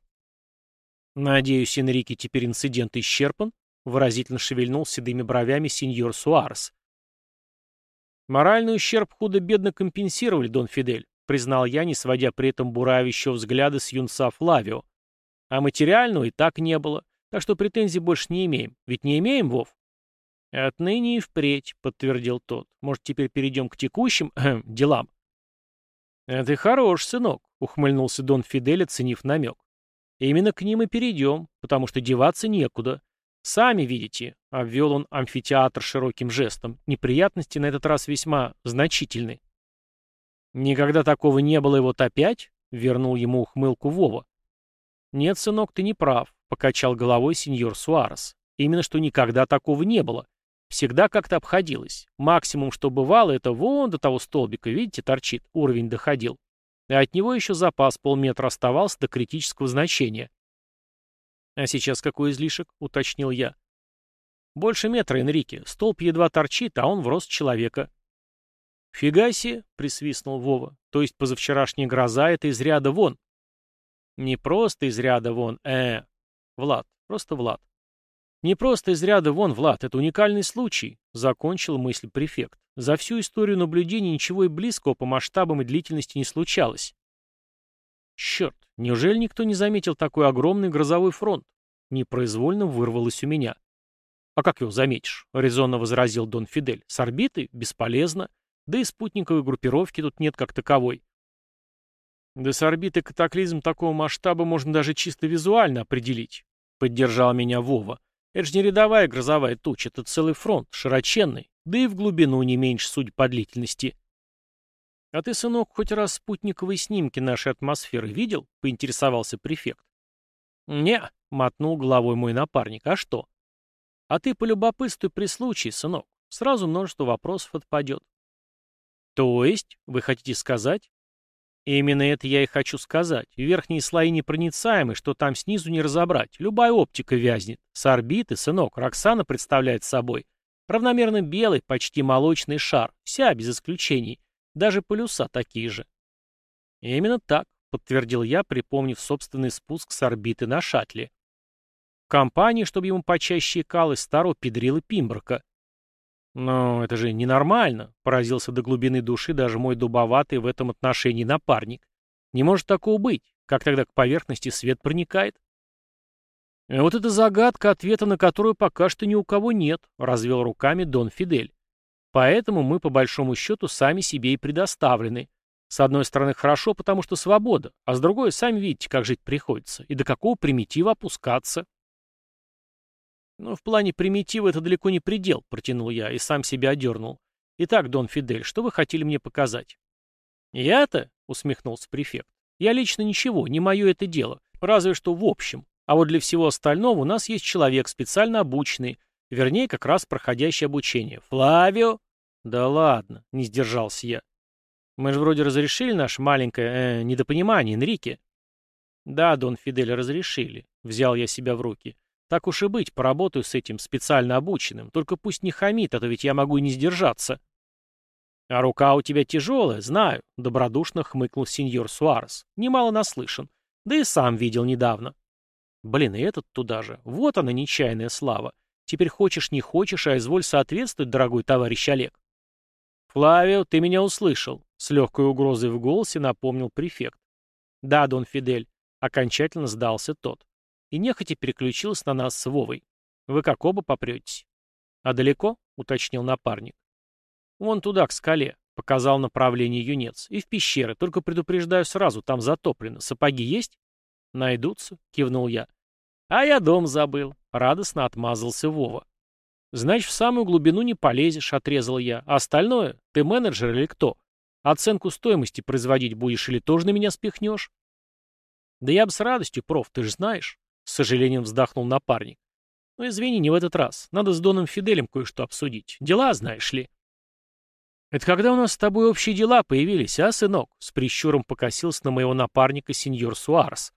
Надеюсь, Энрике теперь инцидент исчерпан? Выразительно шевельнул седыми бровями сеньор Суарес. Моральный ущерб худо-бедно компенсировали, Дон Фидель, признал я, не сводя при этом буравящего взгляда с юнца Флавио. А материального и так не было, так что претензий больше не имеем. Ведь не имеем, Вов? Отныне и впредь, подтвердил тот. Может, теперь перейдем к текущим делам? «А ты хорош, сынок», — ухмыльнулся Дон Фидель, оценив намек. «Именно к ним и перейдем, потому что деваться некуда. Сами видите», — обвел он амфитеатр широким жестом, «неприятности на этот раз весьма значительны». «Никогда такого не было, и вот опять?» — вернул ему ухмылку Вова. «Нет, сынок, ты не прав», — покачал головой сеньор Суарес. «Именно что никогда такого не было. Всегда как-то обходилось. Максимум, что бывало, это вон до того столбика, видите, торчит, уровень доходил. И от него еще запас полметра оставался до критического значения. «А сейчас какой излишек?» — уточнил я. «Больше метра, Энрике. Столб едва торчит, а он в рост человека». «Фига себе!» — присвистнул Вова. «То есть позавчерашняя гроза — это из ряда вон». «Не просто из ряда вон, э, Влад, просто Влад. «Не просто из ряда вон, Влад, это уникальный случай», — закончил мысль префект. «За всю историю наблюдений ничего и близкого по масштабам и длительности не случалось». «Черт, неужели никто не заметил такой огромный грозовой фронт?» Непроизвольно вырвалось у меня. «А как его заметишь?» — резонно возразил Дон Фидель. «С орбиты? Бесполезно. Да и спутниковой группировки тут нет как таковой». «Да с орбиты катаклизм такого масштаба можно даже чисто визуально определить», — поддержал меня Вова. Это же не рядовая грозовая туча, это целый фронт, широченный, да и в глубину не меньше, судя по длительности. «А ты, сынок, хоть раз спутниковые снимки нашей атмосферы видел?» — поинтересовался префект. «Не», — мотнул головой мой напарник, — «а что?» «А ты полюбопытствуй при случае, сынок, сразу множество вопросов отпадет». «То есть, вы хотите сказать?» Именно это я и хочу сказать. Верхние слои непроницаемы, что там снизу не разобрать. Любая оптика вязнет. С орбиты, сынок, Роксана представляет собой равномерно белый, почти молочный шар. Вся, без исключений. Даже полюса такие же. Именно так, подтвердил я, припомнив собственный спуск с орбиты на шаттле. В компании, чтобы ему почаще икалось, старого педрила Пимброка. «Но это же ненормально», — поразился до глубины души даже мой дубоватый в этом отношении напарник. «Не может такого быть. Как тогда к поверхности свет проникает?» «Э, «Вот это загадка, ответа на которую пока что ни у кого нет», — развел руками Дон Фидель. «Поэтому мы, по большому счету, сами себе и предоставлены. С одной стороны, хорошо, потому что свобода, а с другой, сами видите, как жить приходится, и до какого примитива опускаться». «Но в плане примитива это далеко не предел», — протянул я и сам себя одернул. «Итак, Дон Фидель, что вы хотели мне показать?» «Я-то?» — усмехнулся префект. «Я лично ничего, не мое это дело, разве что в общем. А вот для всего остального у нас есть человек, специально обученный, вернее, как раз проходящий обучение. Флавио?» «Да ладно», — не сдержался я. «Мы же вроде разрешили наше маленькое э, недопонимание, Энрике». «Да, Дон Фидель, разрешили», — взял я себя в руки. Так уж и быть, поработаю с этим специально обученным. Только пусть не хамит, а то ведь я могу и не сдержаться. А рука у тебя тяжелая, знаю, — добродушно хмыкнул сеньор Суарес. Немало наслышан. Да и сам видел недавно. Блин, и этот туда же. Вот она, нечаянная слава. Теперь хочешь, не хочешь, а изволь соответствовать, дорогой товарищ Олег. Флавио, ты меня услышал. С легкой угрозой в голосе напомнил префект. Да, Дон Фидель. Окончательно сдался тот. И нехотя переключился на нас с Вовой. Вы как оба попретесь? А далеко? Уточнил напарник. Вон туда, к скале. Показал направление юнец. И в пещеры. Только предупреждаю сразу, там затоплено. Сапоги есть? Найдутся, кивнул я. А я дом забыл. Радостно отмазался Вова. Значит, в самую глубину не полезешь, отрезал я. А остальное? Ты менеджер или кто? Оценку стоимости производить будешь или тоже на меня спихнешь? Да я бы с радостью, проф, ты же знаешь. С сожалением вздохнул напарник. Ну извини, не в этот раз. Надо с Доном Фиделем кое-что обсудить. Дела, знаешь ли. «Это когда у нас с тобой общие дела появились, а, сынок?» С прищуром покосился на моего напарника сеньор Суарес.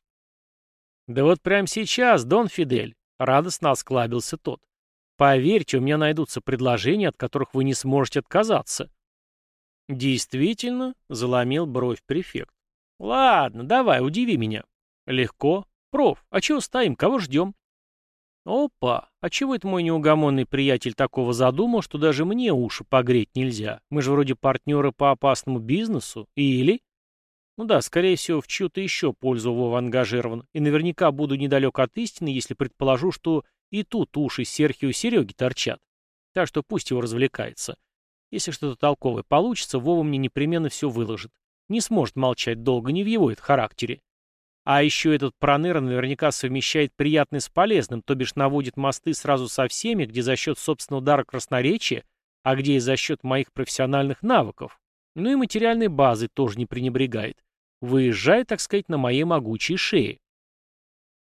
«Да вот прямо сейчас, Дон Фидель», — радостно осклабился тот. «Поверьте, у меня найдутся предложения, от которых вы не сможете отказаться». «Действительно?» — заломил бровь префект. «Ладно, давай, удиви меня». «Легко. Проф, а чего стоим, кого ждем?» «Опа! А чего это мой неугомонный приятель такого задумал, что даже мне уши погреть нельзя? Мы же вроде партнеры по опасному бизнесу. Или...» «Ну да, скорее всего, в чью-то еще пользу Вова ангажирован. И наверняка буду недалек от истины, если предположу, что и тут уши Серхио Сереги торчат. Так что пусть его развлекается. Если что-то толковое получится, Вова мне непременно все выложит. Не сможет молчать долго, не в его это характере. А еще этот проныра наверняка совмещает приятное с полезным, то бишь наводит мосты сразу со всеми, где за счет собственного дара красноречия, а где и за счет моих профессиональных навыков. Ну и материальной базы тоже не пренебрегает. Выезжает, так сказать, на моей могучей шее.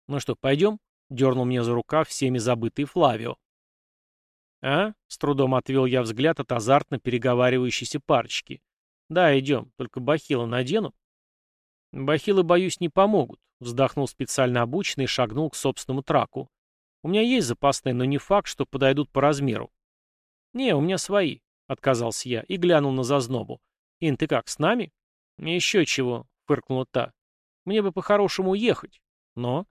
«Ну что, пойдем?» — дернул меня за рукав всеми забытый Флавио. «А?» — с трудом отвел я взгляд от азартно переговаривающейся парочки. «Да, идем, только бахилы надену». «Бахилы, боюсь, не помогут», — вздохнул специально обученный и шагнул к собственному траку. «У меня есть запасные, но не факт, что подойдут по размеру». «Не, у меня свои», — отказался я и глянул на зазнобу. «Ин, ты как, с нами?» «Еще чего», — фыркнула та. «Мне бы по-хорошему уехать. Но...»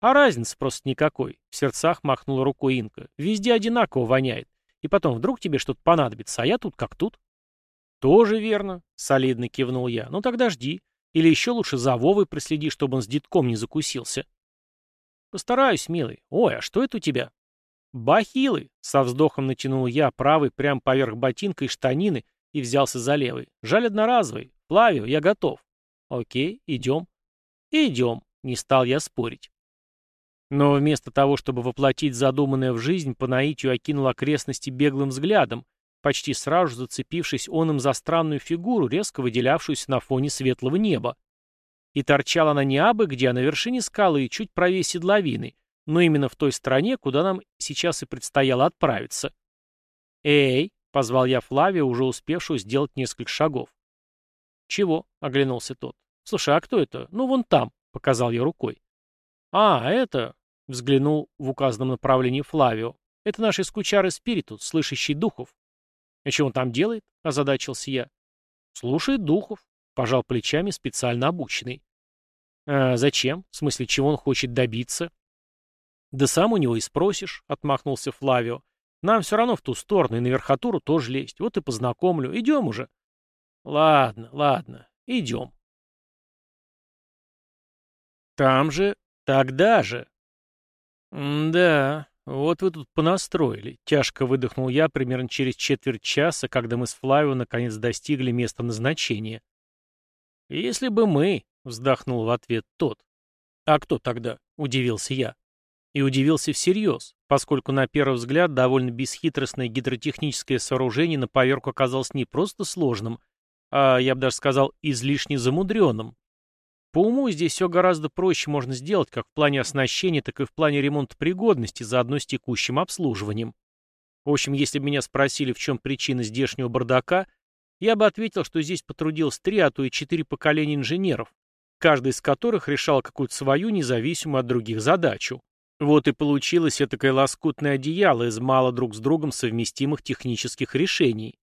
«А разницы просто никакой», — в сердцах махнула рукой Инка. «Везде одинаково воняет. И потом, вдруг тебе что-то понадобится, а я тут как тут». «Тоже верно», — солидно кивнул я. «Ну тогда жди. Или еще лучше за Вовой проследи, чтобы он с детком не закусился». «Постараюсь, милый. Ой, а что это у тебя?» «Бахилы!» — со вздохом натянул я правый прямо поверх ботинка и штанины и взялся за левый. «Жаль одноразовый. Плавию, я готов». «Окей, идем». «Идем», — не стал я спорить. Но вместо того, чтобы воплотить задуманное в жизнь, по наитию окинул окрестности беглым взглядом, почти сразу зацепившись он им за странную фигуру, резко выделявшуюся на фоне светлого неба. И торчала она не абы где, а на вершине скалы и чуть правее седловины, но именно в той стороне, куда нам сейчас и предстояло отправиться. «Эй!» — позвал я Флавия, уже успевшую сделать несколько шагов. «Чего?» — оглянулся тот. «Слушай, а кто это? Ну, вон там», — показал я рукой. «А, это...» — взглянул в указанном направлении Флавио. «Это наши скучары спиритус, слышащий духов». «И что он там делает?» — озадачился я. «Слушает духов», — пожал плечами специально обученный. «А зачем? В смысле, чего он хочет добиться?» «Да сам у него и спросишь», — отмахнулся Флавио. «Нам все равно в ту сторону и на верхотуру тоже лезть. Вот и познакомлю. Идем уже». «Ладно, ладно, идем». Там же, тогда же. «Да, вот вы тут понастроили», — тяжко выдохнул я примерно через четверть часа, когда мы с Флавио наконец достигли места назначения. «Если бы мы», — вздохнул в ответ тот. «А кто тогда?» — удивился я. И удивился всерьез, поскольку на первый взгляд довольно бесхитростное гидротехническое сооружение на поверку оказалось не просто сложным, а, я бы даже сказал, излишне замудренным, по уму здесь все гораздо проще можно сделать как в плане оснащения, так и в плане ремонта пригодности, заодно с текущим обслуживанием. В общем, если бы меня спросили, в чем причина здешнего бардака, я бы ответил, что здесь потрудилось три, а то и четыре поколения инженеров, каждый из которых решал какую-то свою независимую от других задачу. Вот и получилось этакое лоскутное одеяло из мало друг с другом совместимых технических решений.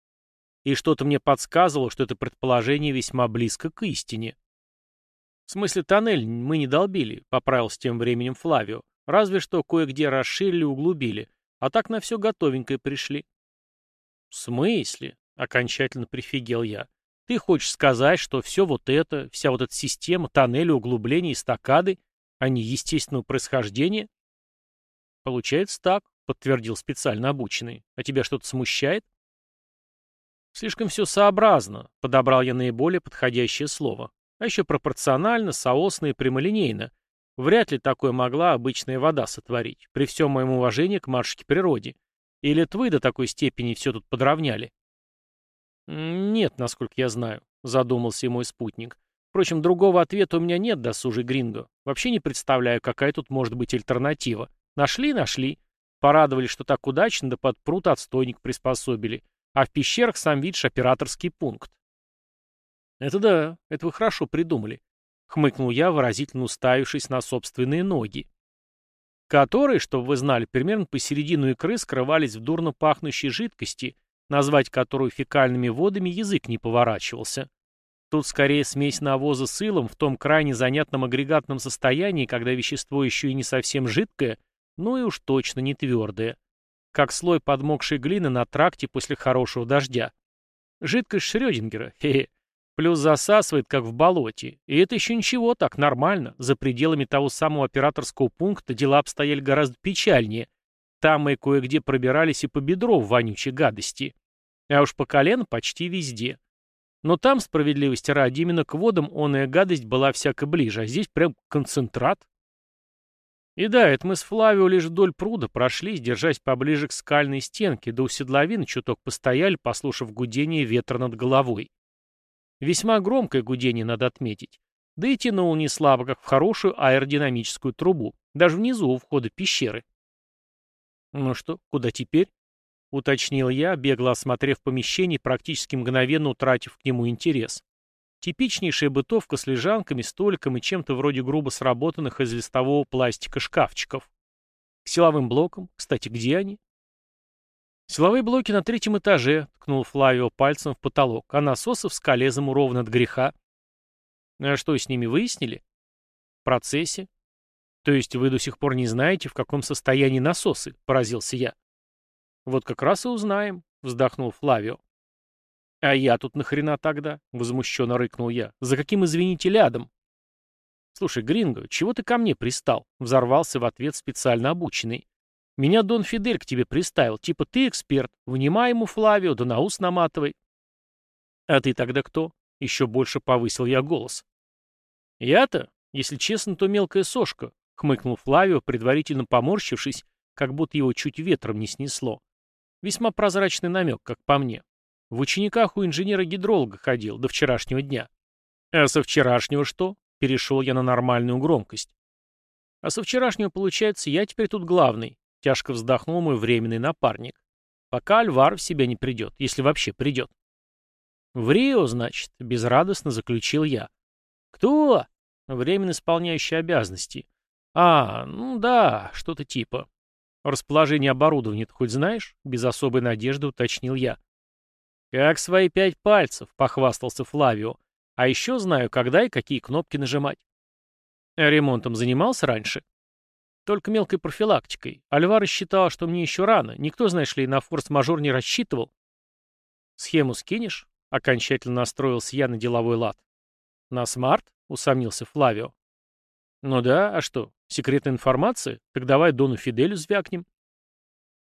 И что-то мне подсказывало, что это предположение весьма близко к истине. В смысле, тоннель мы не долбили, поправился тем временем Флавио. Разве что кое-где расширили и углубили. А так на все готовенькое пришли. В смысле? Окончательно прифигел я. Ты хочешь сказать, что все вот это, вся вот эта система, тоннели, углубления, эстакады, они естественного происхождения? Получается так, подтвердил специально обученный. А тебя что-то смущает? Слишком все сообразно, подобрал я наиболее подходящее слово. А еще пропорционально, соосно и прямолинейно. Вряд ли такое могла обычная вода сотворить, при всем моем уважении к матушке природе. Или твы до такой степени все тут подровняли? Нет, насколько я знаю, задумался и мой спутник. Впрочем, другого ответа у меня нет, досужий Гринго. Вообще не представляю, какая тут может быть альтернатива. Нашли, нашли. Порадовали, что так удачно, да под пруд отстойник приспособили. А в пещерах сам видишь операторский пункт. Это да, это вы хорошо придумали. Хмыкнул я, выразительно уставившись на собственные ноги. Которые, чтобы вы знали, примерно посередину икры скрывались в дурно пахнущей жидкости, назвать которую фекальными водами язык не поворачивался. Тут скорее смесь навоза с илом в том крайне занятном агрегатном состоянии, когда вещество еще и не совсем жидкое, но и уж точно не твердое. Как слой подмокшей глины на тракте после хорошего дождя. Жидкость Шрёдингера, хе-хе. Плюс засасывает, как в болоте. И это еще ничего, так нормально. За пределами того самого операторского пункта дела обстояли гораздо печальнее. Там мы кое-где пробирались и по бедро в вонючей гадости. А уж по колено почти везде. Но там, справедливости ради, именно к водам оная гадость была всяко ближе, а здесь прям концентрат. И да, это мы с Флавио лишь вдоль пруда прошлись, держась поближе к скальной стенке, да у седловины чуток постояли, послушав гудение ветра над головой. Весьма громкое гудение, надо отметить. Да и тянул не слабо, как в хорошую аэродинамическую трубу, даже внизу у входа пещеры. «Ну что, куда теперь?» — уточнил я, бегло осмотрев помещение, практически мгновенно утратив к нему интерес. Типичнейшая бытовка с лежанками, столиком и чем-то вроде грубо сработанных из листового пластика шкафчиков. К силовым блокам, кстати, где они? Силовые блоки на третьем этаже, ткнул Флавио пальцем в потолок, а насосы в скале замурованы от греха. А что с ними выяснили? В процессе. То есть вы до сих пор не знаете, в каком состоянии насосы, поразился я. Вот как раз и узнаем, вздохнул Флавио. «А я тут нахрена тогда?» — возмущенно рыкнул я. «За каким, извините, лядом?» «Слушай, Гринго, чего ты ко мне пристал?» — взорвался в ответ специально обученный. «Меня Дон Фидель к тебе приставил. Типа ты эксперт. Внимай ему, Флавио, да на ус наматывай». «А ты тогда кто?» — еще больше повысил я голос. «Я-то, если честно, то мелкая сошка», — хмыкнул Флавио, предварительно поморщившись, как будто его чуть ветром не снесло. Весьма прозрачный намек, как по мне. В учениках у инженера-гидролога ходил до вчерашнего дня. А со вчерашнего что? Перешел я на нормальную громкость. А со вчерашнего, получается, я теперь тут главный. Тяжко вздохнул мой временный напарник. Пока Альвар в себя не придет, если вообще придет. В Рио, значит, безрадостно заключил я. Кто? Временно исполняющий обязанности. А, ну да, что-то типа. Расположение оборудования ты хоть знаешь? Без особой надежды уточнил я. «Как свои пять пальцев», — похвастался Флавио. «А еще знаю, когда и какие кнопки нажимать». ремонтом занимался раньше? Только мелкой профилактикой. Альвара считал, что мне еще рано. Никто, знаешь ли, на форс-мажор не рассчитывал. «Схему скинешь?» — окончательно настроился я на деловой лад. «На смарт?» — усомнился Флавио. «Ну да, а что, секретная информация? Так давай Дону Фиделю звякнем».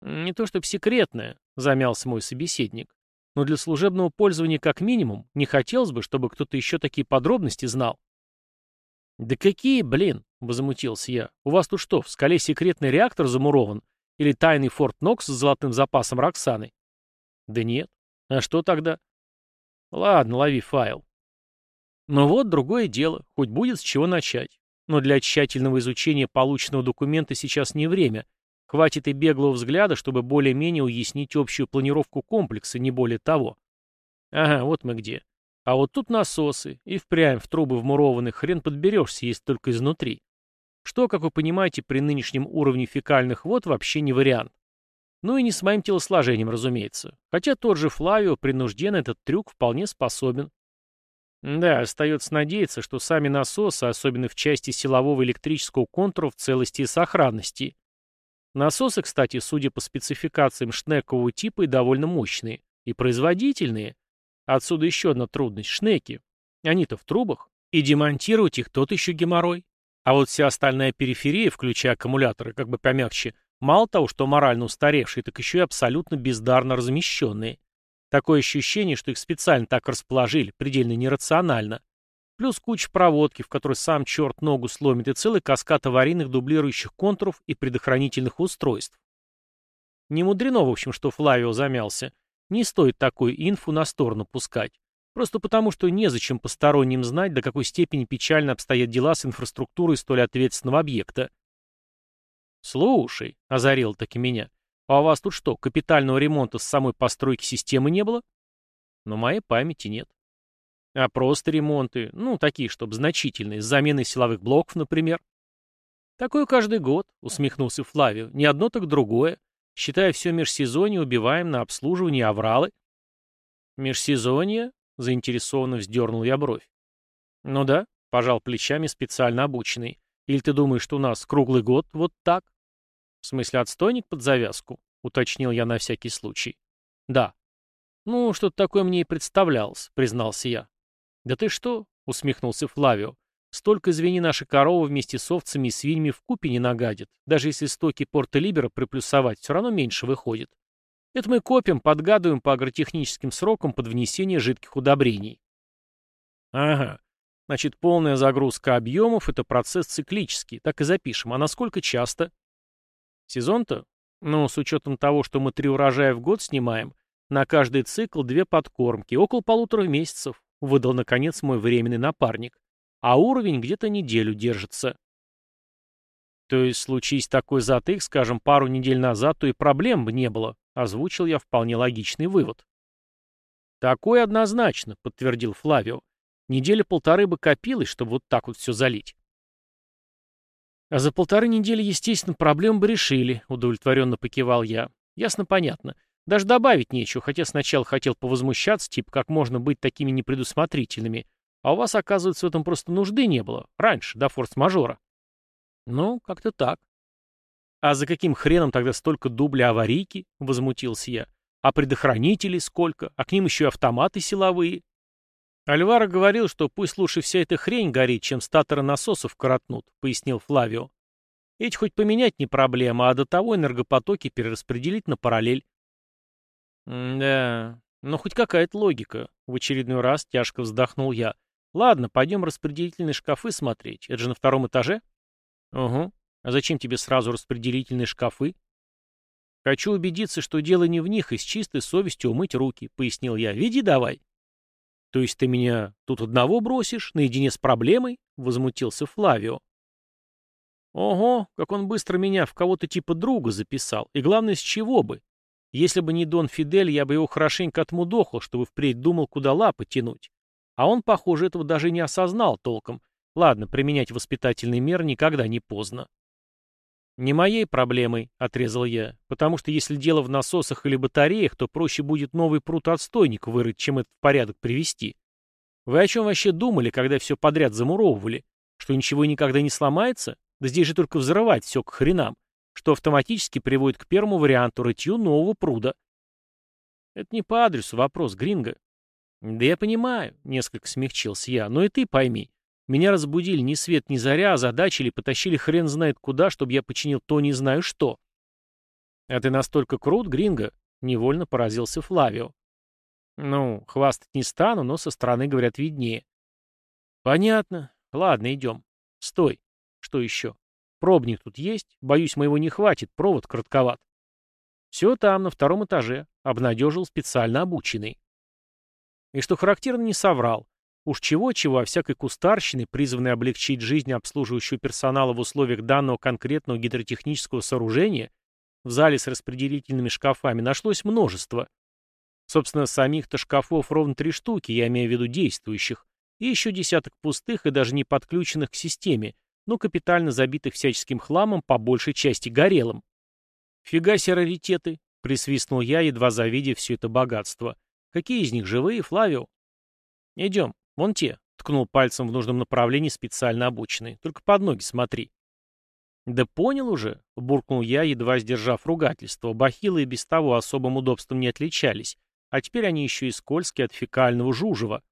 «Не то чтобы секретная», — замялся мой собеседник но для служебного пользования как минимум не хотелось бы, чтобы кто-то еще такие подробности знал. «Да какие, блин!» — возмутился я. «У вас тут что, в скале секретный реактор замурован? Или тайный Форт Нокс с золотым запасом Роксаны?» «Да нет. А что тогда?» «Ладно, лови файл». Но вот другое дело, хоть будет с чего начать. Но для тщательного изучения полученного документа сейчас не время, Хватит и беглого взгляда, чтобы более-менее уяснить общую планировку комплекса, не более того. Ага, вот мы где. А вот тут насосы, и впрямь в трубы вмурованных хрен подберешься, есть только изнутри. Что, как вы понимаете, при нынешнем уровне фекальных вод вообще не вариант. Ну и не с моим телосложением, разумеется. Хотя тот же Флавио при нужде на этот трюк вполне способен. Да, остается надеяться, что сами насосы, особенно в части силового электрического контура, в целости и сохранности. Насосы, кстати, судя по спецификациям шнекового типа, и довольно мощные. И производительные. Отсюда еще одна трудность — шнеки. Они-то в трубах, и демонтировать их тот еще геморрой. А вот вся остальная периферия, включая аккумуляторы, как бы помягче, мало того, что морально устаревшие, так еще и абсолютно бездарно размещенные. Такое ощущение, что их специально так расположили, предельно нерационально. Плюс куча проводки, в которой сам черт ногу сломит, и целый каскад аварийных дублирующих контуров и предохранительных устройств. Не мудрено, в общем, что Флавио замялся. Не стоит такую инфу на сторону пускать. Просто потому, что незачем посторонним знать, до какой степени печально обстоят дела с инфраструктурой столь ответственного объекта. «Слушай», — озарил таки меня, — «а у вас тут что, капитального ремонта с самой постройки системы не было?» «Но моей памяти нет». «А просто ремонты, ну, такие, чтобы значительные, с заменой силовых блоков, например?» «Такое каждый год», — усмехнулся Флавио, — «не одно, так другое. Считая все межсезонье, убиваем на обслуживание авралы». «Межсезонье?» — заинтересованно вздернул я бровь. «Ну да», — пожал плечами специально обученный. «Или ты думаешь, что у нас круглый год вот так?» «В смысле отстойник под завязку?» — уточнил я на всякий случай. «Да». «Ну, что-то такое мне и представлялось», — признался я. «Да ты что?» — усмехнулся Флавио. «Столько, извини, наши коровы вместе с овцами и свиньями в купе не нагадят. Даже если стоки порта Либера приплюсовать, все равно меньше выходит. Это мы копим, подгадываем по агротехническим срокам под внесение жидких удобрений. Ага. Значит, полная загрузка объемов – это процесс циклический. Так и запишем. А насколько часто? Сезон-то? Ну, с учетом того, что мы три урожая в год снимаем, на каждый цикл две подкормки, около полутора месяцев, выдал, наконец, мой временный напарник. А уровень где-то неделю держится. То есть, случись такой затык, скажем, пару недель назад, то и проблем бы не было, Озвучил я вполне логичный вывод. «Такой однозначно», — подтвердил Флавио. «Недели полторы бы копилось, чтобы вот так вот все залить». «А за полторы недели, естественно, проблем бы решили», — удовлетворенно покивал я. «Ясно-понятно. Даже добавить нечего, хотя сначала хотел повозмущаться, типа, как можно быть такими непредусмотрительными. А у вас, оказывается, в этом просто нужды не было. Раньше, до форс-мажора». «Ну, как-то так», «А за каким хреном тогда столько дубля аварийки?» — возмутился я. «А предохранителей сколько? А к ним еще и автоматы силовые?» «Альвара говорил, что пусть лучше вся эта хрень горит, чем статоры насосов коротнут», — пояснил Флавио. «Эти хоть поменять не проблема, а до того энергопотоки перераспределить на параллель». «Да, но хоть какая-то логика», — в очередной раз тяжко вздохнул я. «Ладно, пойдем распределительные шкафы смотреть. Это же на втором этаже?» «Угу. А зачем тебе сразу распределительные шкафы? Хочу убедиться, что дело не в них, и с чистой совестью умыть руки, пояснил я. Веди давай. То есть ты меня тут одного бросишь, наедине с проблемой? Возмутился Флавио. Ого, как он быстро меня в кого-то типа друга записал. И главное, с чего бы? Если бы не Дон Фидель, я бы его хорошенько отмудохал, чтобы впредь думал, куда лапы тянуть. А он, похоже, этого даже не осознал толком. Ладно, применять воспитательные меры никогда не поздно. «Не моей проблемой», — отрезал я, «потому что если дело в насосах или батареях, то проще будет новый пруд-отстойник вырыть, чем этот в порядок привести. Вы о чем вообще думали, когда все подряд замуровывали? Что ничего никогда не сломается? Да здесь же только взрывать все к хренам, что автоматически приводит к первому варианту рытью нового пруда». «Это не по адресу вопрос, Гринго». «Да я понимаю», — несколько смягчился я, — «но и ты пойми, меня разбудили ни свет ни заря, озадачили, потащили хрен знает куда, чтобы я починил то не знаю что. А ты настолько крут, Гринго? Невольно поразился Флавио. Ну, хвастать не стану, но со стороны, говорят, виднее. Понятно. Ладно, идем. Стой. Что еще? Пробник тут есть? Боюсь, моего не хватит, провод коротковат. Все там, на втором этаже. Обнадежил специально обученный. И что характерно, не соврал. Уж чего-чего, а всякой кустарщины, призванной облегчить жизнь обслуживающего персонала в условиях данного конкретного гидротехнического сооружения, в зале с распределительными шкафами нашлось множество. Собственно, самих-то шкафов ровно три штуки, я имею в виду действующих, и еще десяток пустых и даже не подключенных к системе, но капитально забитых всяческим хламом, по большей части горелым. «Фига себе раритеты!» — присвистнул я, едва завидев все это богатство. «Какие из них живые, Флавио?» «Идем», «Вон те», — ткнул пальцем в нужном направлении специально обученный. «Только под ноги смотри». «Да понял уже», — буркнул я, едва сдержав ругательство. Бахилы и без того особым удобством не отличались. а теперь они еще и скользкие от фекального жужева.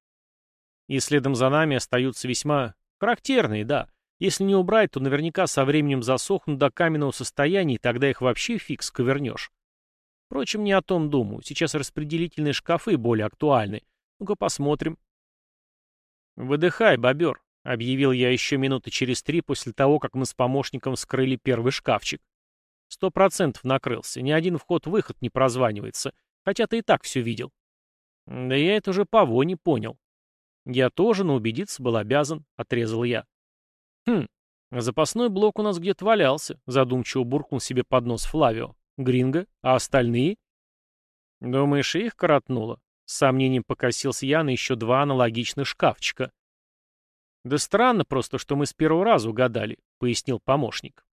И следом за нами остаются весьма характерные, да. Если не убрать, то наверняка со временем засохнут до каменного состояния, и тогда их вообще фиг сковернешь. Впрочем, не о том думаю. Сейчас распределительные шкафы более актуальны. Ну-ка посмотрим. «Выдыхай, бобер», — объявил я еще минуты через три после того, как мы с помощником вскрыли первый шкафчик. Сто процентов накрылся, ни один вход-выход не прозванивается, хотя ты и так все видел. Да я это уже по воне понял. Я тоже, но убедиться был обязан, отрезал я. Хм, запасной блок у нас где-то валялся, задумчиво буркнул себе под нос Флавио. Гринго, а остальные? Думаешь, их коротнуло? С сомнением покосился я на еще два аналогичных шкафчика. «Да странно просто, что мы с первого раза угадали», — пояснил помощник.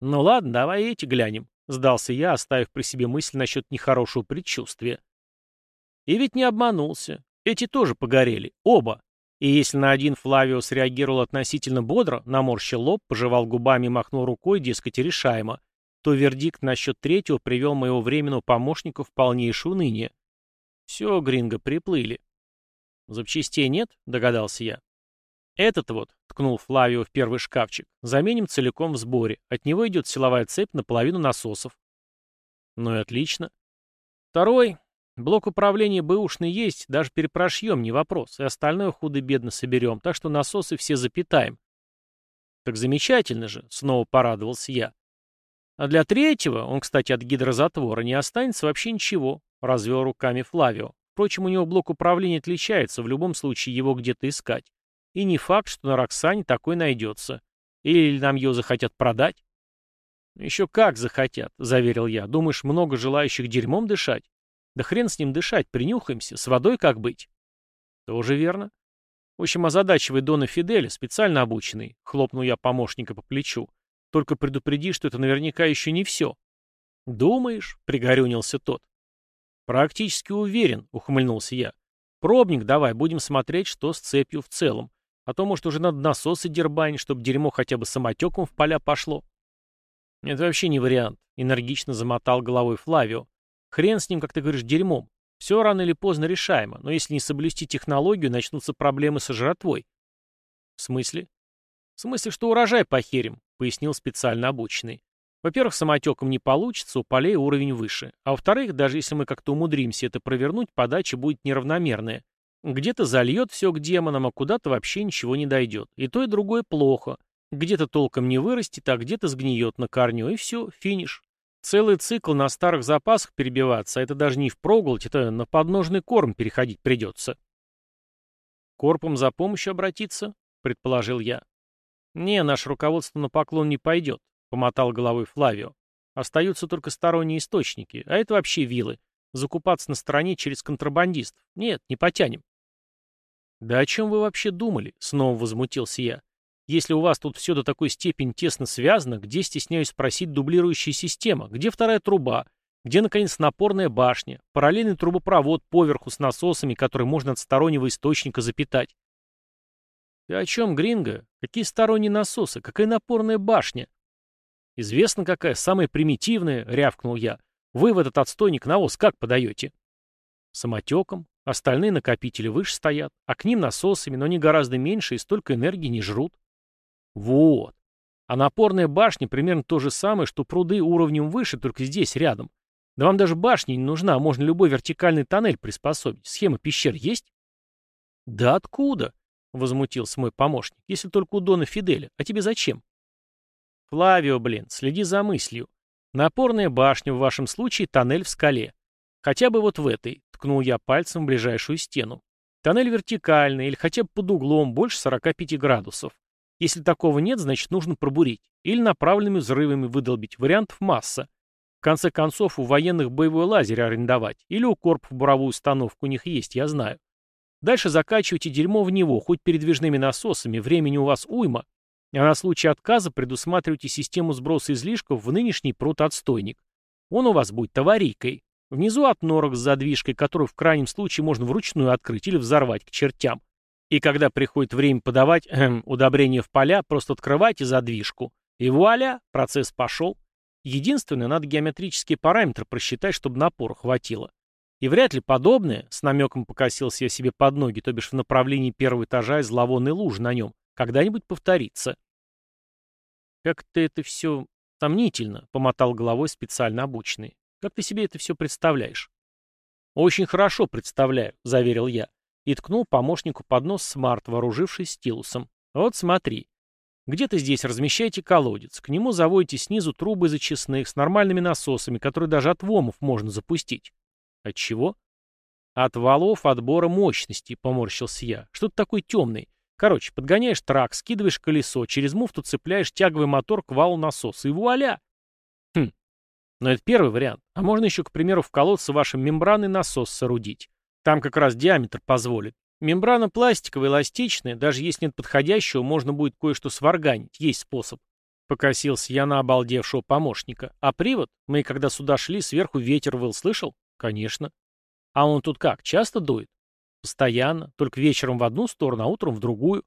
«Ну ладно, давай эти глянем», — сдался я, оставив при себе мысль насчет нехорошего предчувствия. И ведь не обманулся. Эти тоже погорели. Оба. И если на один Флавио среагировал относительно бодро, наморщил лоб, пожевал губами и махнул рукой, дескать, решаемо, то вердикт насчет третьего привел моего временного помощника в полнейшее уныние. Все, гринго, приплыли. Запчастей нет, догадался я. «Этот вот», — ткнул Флавио в первый шкафчик, — «заменим целиком в сборе. От него идет силовая цепь наполовину насосов». «Ну и отлично». «Второй. Блок управления бэушный есть, даже перепрошьем, не вопрос, и остальное худо-бедно соберем, так что насосы все запитаем». «Так замечательно же», — снова порадовался я. «А для третьего, он, кстати, от гидрозатвора, не останется вообще ничего», — развел руками Флавио. «Впрочем, у него блок управления отличается, в любом случае его где-то искать. И не факт, что на Роксане такой найдется. Или нам ее захотят продать? Еще как захотят, заверил я. Думаешь, много желающих дерьмом дышать? Да хрен с ним дышать, принюхаемся. С водой как быть? Тоже верно. В общем, озадачивай Дона Фиделя, специально обученный. Хлопнул я помощника по плечу. Только предупреди, что это наверняка еще не все. Думаешь? Пригорюнился тот. Практически уверен, ухмыльнулся я. Пробник давай, будем смотреть, что с цепью в целом. А то, может, уже надо насосы дербанить, чтобы дерьмо хотя бы самотеком в поля пошло. Это вообще не вариант, энергично замотал головой Флавио. Хрен с ним, как ты говоришь, дерьмом. Все рано или поздно решаемо, но если не соблюсти технологию, начнутся проблемы со жратвой. В смысле? В смысле, что урожай похерим, пояснил специально обученный. Во-первых, самотеком не получится, у полей уровень выше. А во-вторых, даже если мы как-то умудримся это провернуть, подача будет неравномерная. Где-то зальет все к демонам, а куда-то вообще ничего не дойдет. И то, и другое плохо. Где-то толком не вырастет, а где-то сгниет на корню, и все, финиш. Целый цикл на старых запасах перебиваться, это даже не впроголодь, это на подножный корм переходить придется. Корпом за помощью обратиться, предположил я. Не, наше руководство на поклон не пойдет, помотал головой Флавио. Остаются только сторонние источники, а это вообще вилы. Закупаться на стороне через контрабандистов. Нет, не потянем. «Да о чем вы вообще думали?» — снова возмутился я. «Если у вас тут все до такой степени тесно связано, где, стесняюсь спросить, дублирующая система? Где вторая труба? Где, наконец, напорная башня? Параллельный трубопровод поверху с насосами, который можно от стороннего источника запитать?» «Ты о чем, Гринго? Какие сторонние насосы? Какая напорная башня?» «Известно какая, самая примитивная», — рявкнул я. «Вы в этот отстойник навоз как подаете?» «Самотеком. Остальные накопители выше стоят, а к ним насосами, но они гораздо меньше и столько энергии не жрут. Вот. А напорная башня примерно то же самое, что пруды уровнем выше, только здесь, рядом. Да вам даже башня не нужна, можно любой вертикальный тоннель приспособить. Схема пещер есть? Да откуда? Возмутился мой помощник. Если только у Дона Фиделя. А тебе зачем? Флавио, блин, следи за мыслью. Напорная башня в вашем случае тоннель в скале. Хотя бы вот в этой. Ткнул я пальцем в ближайшую стену. Тоннель вертикальный или хотя бы под углом больше 45 градусов. Если такого нет, значит нужно пробурить. Или направленными взрывами выдолбить. Вариантов масса. В конце концов, у военных боевой лазер арендовать. Или у корпов буровую установку у них есть, я знаю. Дальше закачивайте дерьмо в него, хоть передвижными насосами, времени у вас уйма. А на случай отказа предусматривайте систему сброса излишков в нынешний пруд-отстойник. Он у вас будет аварийкой. Внизу от норок с задвижкой, которую в крайнем случае можно вручную открыть или взорвать к чертям. И когда приходит время подавать эм, удобрения в поля, просто открывайте задвижку. И вуаля, процесс пошел. Единственное, надо геометрические параметры просчитать, чтобы напора хватило. И вряд ли подобное, с намеком покосился я себе под ноги, то бишь в направлении первого этажа и зловонной лужи на нем, когда-нибудь повторится. Как-то это все сомнительно, помотал головой специально обученный. Как ты себе это все представляешь? Очень хорошо представляю, заверил я, и ткнул помощнику под нос смарт, вооружившись стилусом. Вот смотри. Где-то здесь размещайте колодец, к нему заводите снизу трубы зачистных с нормальными насосами, которые даже от ВОМов можно запустить. От чего? От валов отбора мощности, поморщился я. Что ты такой темный? Короче, подгоняешь трак, скидываешь колесо, через муфту цепляешь тяговый мотор к валу насоса, и вуаля! Хм, но это первый вариант. А можно еще, к примеру, в колодце вашим мембранный насос соорудить. Там как раз диаметр позволит. Мембрана пластиковая, эластичная, даже если нет подходящего, можно будет кое-что сварганить, есть способ. Покосился я на обалдевшего помощника. А привод? Мы, когда сюда шли, сверху ветер выл, слышал? Конечно. А он тут как, часто дует? Постоянно, только вечером в одну сторону, а утром в другую.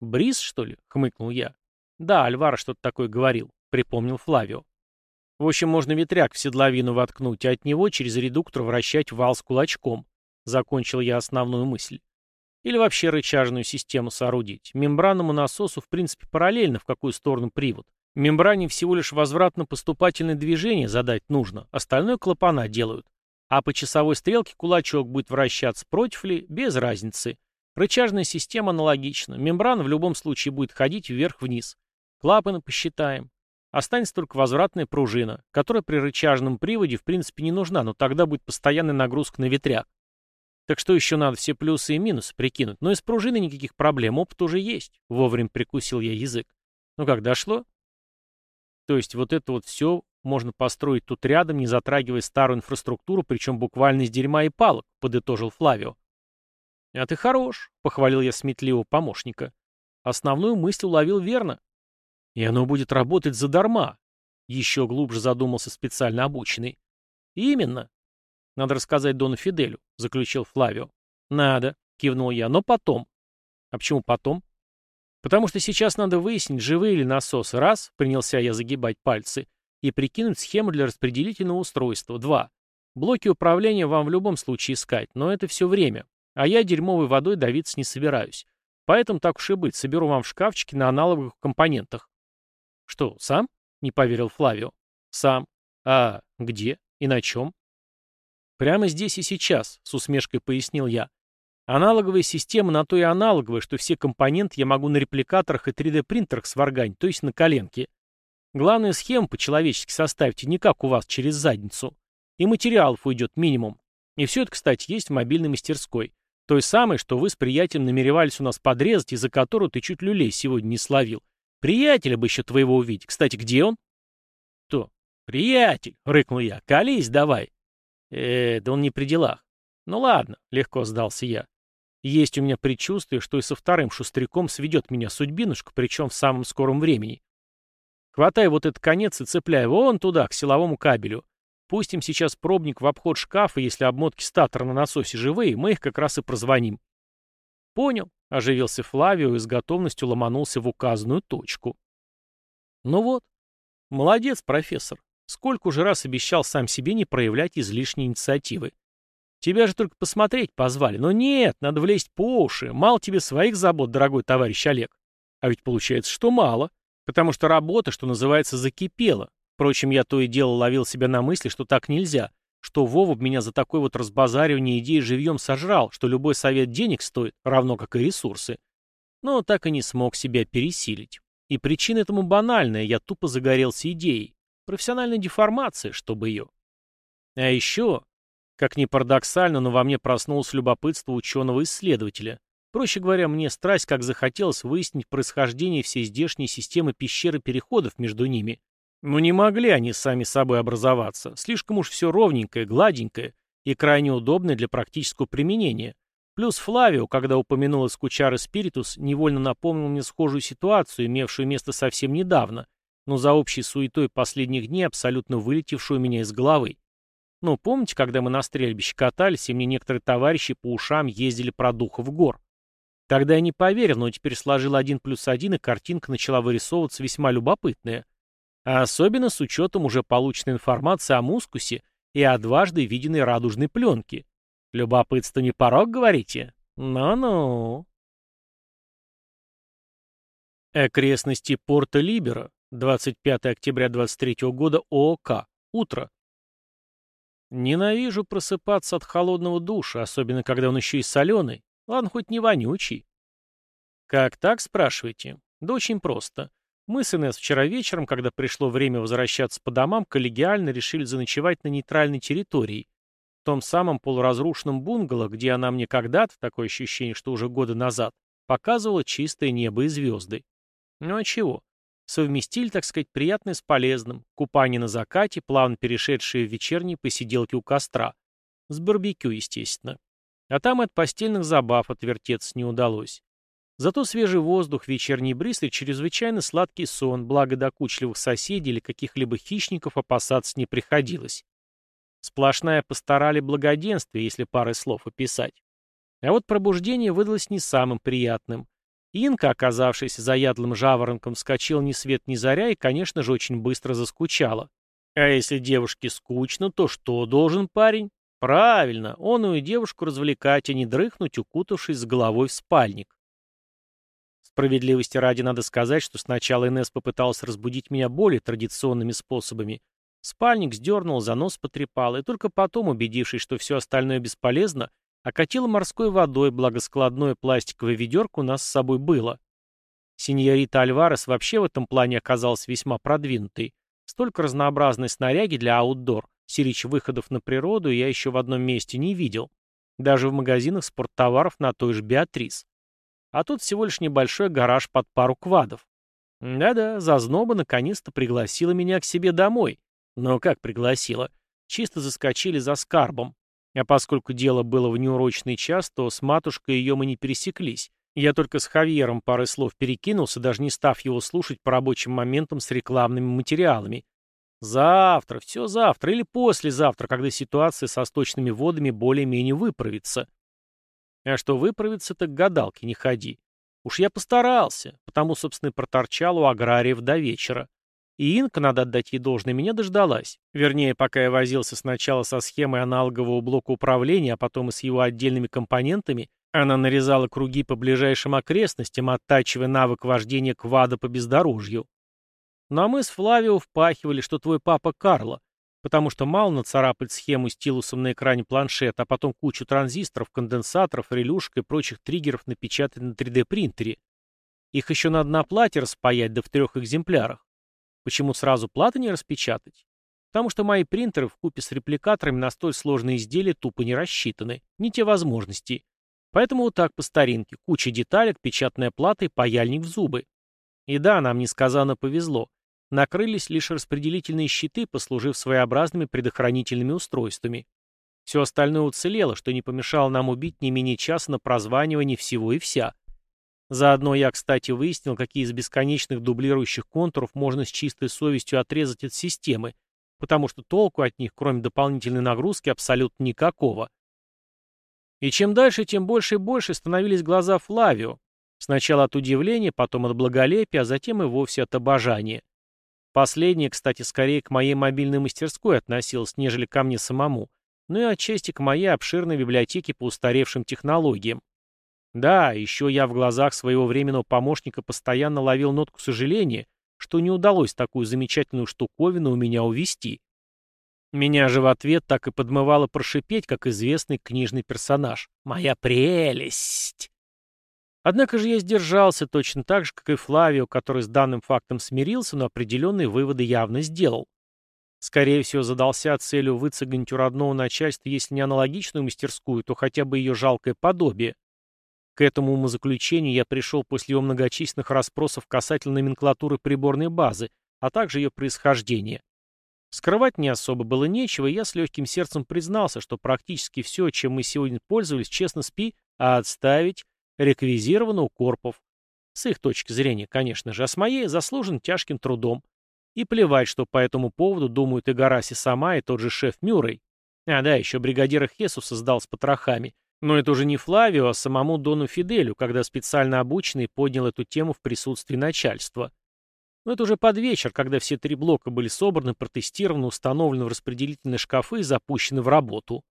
Бриз, что ли? Хмыкнул я. Да, Альвара что-то такое говорил, припомнил Флавио. В общем, можно ветряк в седловину воткнуть, а от него через редуктор вращать вал с кулачком. Закончил я основную мысль. Или вообще рычажную систему соорудить. Мембранному насосу в принципе параллельно, в какую сторону привод. Мембране всего лишь возвратно-поступательное движение задать нужно, остальное клапана делают. А по часовой стрелке кулачок будет вращаться против ли, без разницы. Рычажная система аналогична. Мембрана в любом случае будет ходить вверх-вниз. Клапаны посчитаем. Останется только возвратная пружина, которая при рычажном приводе в принципе не нужна, но тогда будет постоянная нагрузка на ветряк. Так что еще надо все плюсы и минусы прикинуть. Но из пружины никаких проблем, опыт уже есть. Вовремя прикусил я язык. Ну как, дошло? То есть вот это вот все можно построить тут рядом, не затрагивая старую инфраструктуру, причем буквально из дерьма и палок, подытожил Флавио. А ты хорош, похвалил я сметливого помощника. Основную мысль уловил верно. И оно будет работать задарма. Еще глубже задумался специально обученный. Именно, надо рассказать Дону Фиделю, заключил Флавио. Надо, кивнул я, но потом. А почему потом? Потому что сейчас надо выяснить, живые ли насосы. Раз, принялся я загибать пальцы, и прикинуть схему для распределительного устройства. Два. Блоки управления вам в любом случае искать, но это все время. А я дерьмовой водой давиться не собираюсь. Поэтому так уж и быть, соберу вам в шкафчике на аналоговых компонентах. Что, сам? Не поверил Флавио. Сам. А где? И на чем? Прямо здесь и сейчас, с усмешкой пояснил я. Аналоговая система на то и аналоговая, что все компоненты я могу на репликаторах и 3D-принтерах сварганить, то есть на коленке. Главное, схему по-человечески составьте, не как у вас, через задницу. И материалов уйдет минимум. И все это, кстати, есть в мобильной мастерской. Той самой, что вы с приятелем намеревались у нас подрезать, из-за которую ты чуть люлей сегодня не словил. Приятеля бы еще твоего увидеть. Кстати, где он? Кто? Приятель, рыкнул я. Колись давай. Э, да он не при делах. Ну ладно, легко сдался я. Есть у меня предчувствие, что и со вторым шустряком сведет меня судьбинушка, причем в самом скором времени. Хватай вот этот конец и цепляй вон туда, к силовому кабелю. Пустим сейчас пробник в обход шкафа, если обмотки статора на насосе живые, мы их как раз и прозвоним. Понял, оживился Флавио и с готовностью ломанулся в указанную точку. Ну вот. Молодец, профессор. Сколько уже раз обещал сам себе не проявлять излишней инициативы. Тебя же только посмотреть позвали. Но нет, надо влезть по уши. Мало тебе своих забот, дорогой товарищ Олег. А ведь получается, что мало. Потому что работа, что называется, закипела. Впрочем, я то и дело ловил себя на мысли, что так нельзя. Что Вова меня за такое вот разбазаривание идеи живьем сожрал, что любой совет денег стоит, равно как и ресурсы. Но так и не смог себя пересилить. И причина этому банальная, я тупо загорелся идеей. Профессиональная деформация, чтобы ее. А еще, как ни парадоксально, но во мне проснулось любопытство ученого-исследователя. Проще говоря, мне страсть как захотелось выяснить происхождение всей здешней системы пещер и переходов между ними. Но не могли они сами собой образоваться. Слишком уж все ровненькое, гладенькое и крайне удобное для практического применения. Плюс Флавио, когда упомянул Эскучар Спиритус, невольно напомнил мне схожую ситуацию, имевшую место совсем недавно, но за общей суетой последних дней абсолютно вылетевшую меня из головы. Ну, помните, когда мы на стрельбище катались, и мне некоторые товарищи по ушам ездили про духов гор? Тогда я не поверил, но теперь сложил один плюс один, и картинка начала вырисовываться весьма любопытная. А особенно с учетом уже полученной информации о мускусе и о дважды виденной радужной пленке. Любопытство не порог, говорите? Ну-ну. Окрестности порта Либера, 25 октября 23 года, ООК. Утро. Ненавижу просыпаться от холодного душа, особенно когда он еще и соленый. Ладно, хоть не вонючий. Как так, спрашиваете? Да очень просто. Мы с Инесс вчера вечером, когда пришло время возвращаться по домам, коллегиально решили заночевать на нейтральной территории. В том самом полуразрушенном бунгало, где она мне когда-то, такое ощущение, что уже года назад, показывала чистое небо и звезды. Ну а чего? Совместили, так сказать, приятное с полезным. Купание на закате, плавно перешедшие в вечерние посиделки у костра. С барбекю, естественно. А там от постельных забав отвертеться не удалось. Зато свежий воздух, вечерний бриз и чрезвычайно сладкий сон, благо докучливых соседей или каких-либо хищников опасаться не приходилось. Сплошная постарали благоденствие, если парой слов описать. А вот пробуждение выдалось не самым приятным. Инка, оказавшаяся заядлым жаворонком, вскочила ни свет ни заря и, конечно же, очень быстро заскучала. А если девушке скучно, то что должен парень? Правильно, он и девушку развлекать, а не дрыхнуть, укутавшись с головой в спальник. Справедливости ради надо сказать, что сначала Инесс попыталась разбудить меня более традиционными способами. Спальник сдернул, за нос потрепал, и только потом, убедившись, что все остальное бесполезно, Окатила морской водой, благо складное пластиковое ведерко у нас с собой было. Синьорита Альварес вообще в этом плане оказалась весьма продвинутой. Столько разнообразной снаряги для аутдор, сирич выходов на природу я еще в одном месте не видел. Даже в магазинах спорттоваров на той же Беатрис. А тут всего лишь небольшой гараж под пару квадов. Да-да, Зазноба наконец-то пригласила меня к себе домой. Но как пригласила? Чисто заскочили за скарбом. А поскольку дело было в неурочный час, то с матушкой ее мы не пересеклись. Я только с Хавьером пары слов перекинулся, даже не став его слушать по рабочим моментам с рекламными материалами. Завтра, все завтра или послезавтра, когда ситуация со сточными водами более-менее выправится. А что выправится, так гадалки не ходи. Уж я постарался, потому, собственно, проторчал у аграриев до вечера. И Инка, надо отдать ей должное, меня дождалась. Вернее, пока я возился сначала со схемой аналогового блока управления, а потом и с его отдельными компонентами, она нарезала круги по ближайшим окрестностям, оттачивая навык вождения квада по бездорожью. Ну а мы с Флавио впахивали, что твой папа Карло, потому что мало нацарапать схему стилусом на экране планшета, а потом кучу транзисторов, конденсаторов, релюшек и прочих триггеров напечатать на 3D-принтере. Их еще надо на плате распаять, да в трех экземплярах. Почему сразу платы не распечатать? Потому что мои принтеры в купе с репликаторами на столь сложные изделия тупо не рассчитаны. Не те возможности. Поэтому вот так по старинке. Куча деталек, печатная плата и паяльник в зубы. И да, нам несказанно повезло. Накрылись лишь распределительные щиты, послужив своеобразными предохранительными устройствами. Все остальное уцелело, что не помешало нам убить не менее часа на прозванивание всего и вся. Заодно я, кстати, выяснил, какие из бесконечных дублирующих контуров можно с чистой совестью отрезать от системы, потому что толку от них, кроме дополнительной нагрузки, абсолютно никакого. И чем дальше, тем больше и больше становились глаза Флавио. Сначала от удивления, потом от благолепия, а затем и вовсе от обожания. Последнее, кстати, скорее к моей мобильной мастерской относилось, нежели ко мне самому, но и отчасти к моей обширной библиотеке по устаревшим технологиям. Да, еще я в глазах своего временного помощника постоянно ловил нотку сожаления, что не удалось такую замечательную штуковину у меня увести. Меня же в ответ так и подмывало прошипеть, как известный книжный персонаж. «Моя прелесть!» Однако же я сдержался точно так же, как и Флавио, который с данным фактом смирился, но определенные выводы явно сделал. Скорее всего, задался целью выцегнуть у родного начальства, если не аналогичную мастерскую, то хотя бы ее жалкое подобие. К этому умозаключению я пришел после его многочисленных расспросов касательно номенклатуры приборной базы, а также ее происхождения. Скрывать не особо было нечего, и я с легким сердцем признался, что практически все, чем мы сегодня пользовались, честно спи, а отставить реквизировано у корпов. С их точки зрения, конечно же, а с моей заслужен тяжким трудом. И плевать, что по этому поводу думают и Гараси сама, и тот же шеф Мюррей. А да, еще бригадира Хесуса сдал с потрохами. Но это уже не Флавио, а самому Дону Фиделю, когда специально обученный поднял эту тему в присутствии начальства. Но это уже под вечер, когда все три блока были собраны, протестированы, установлены в распределительные шкафы и запущены в работу.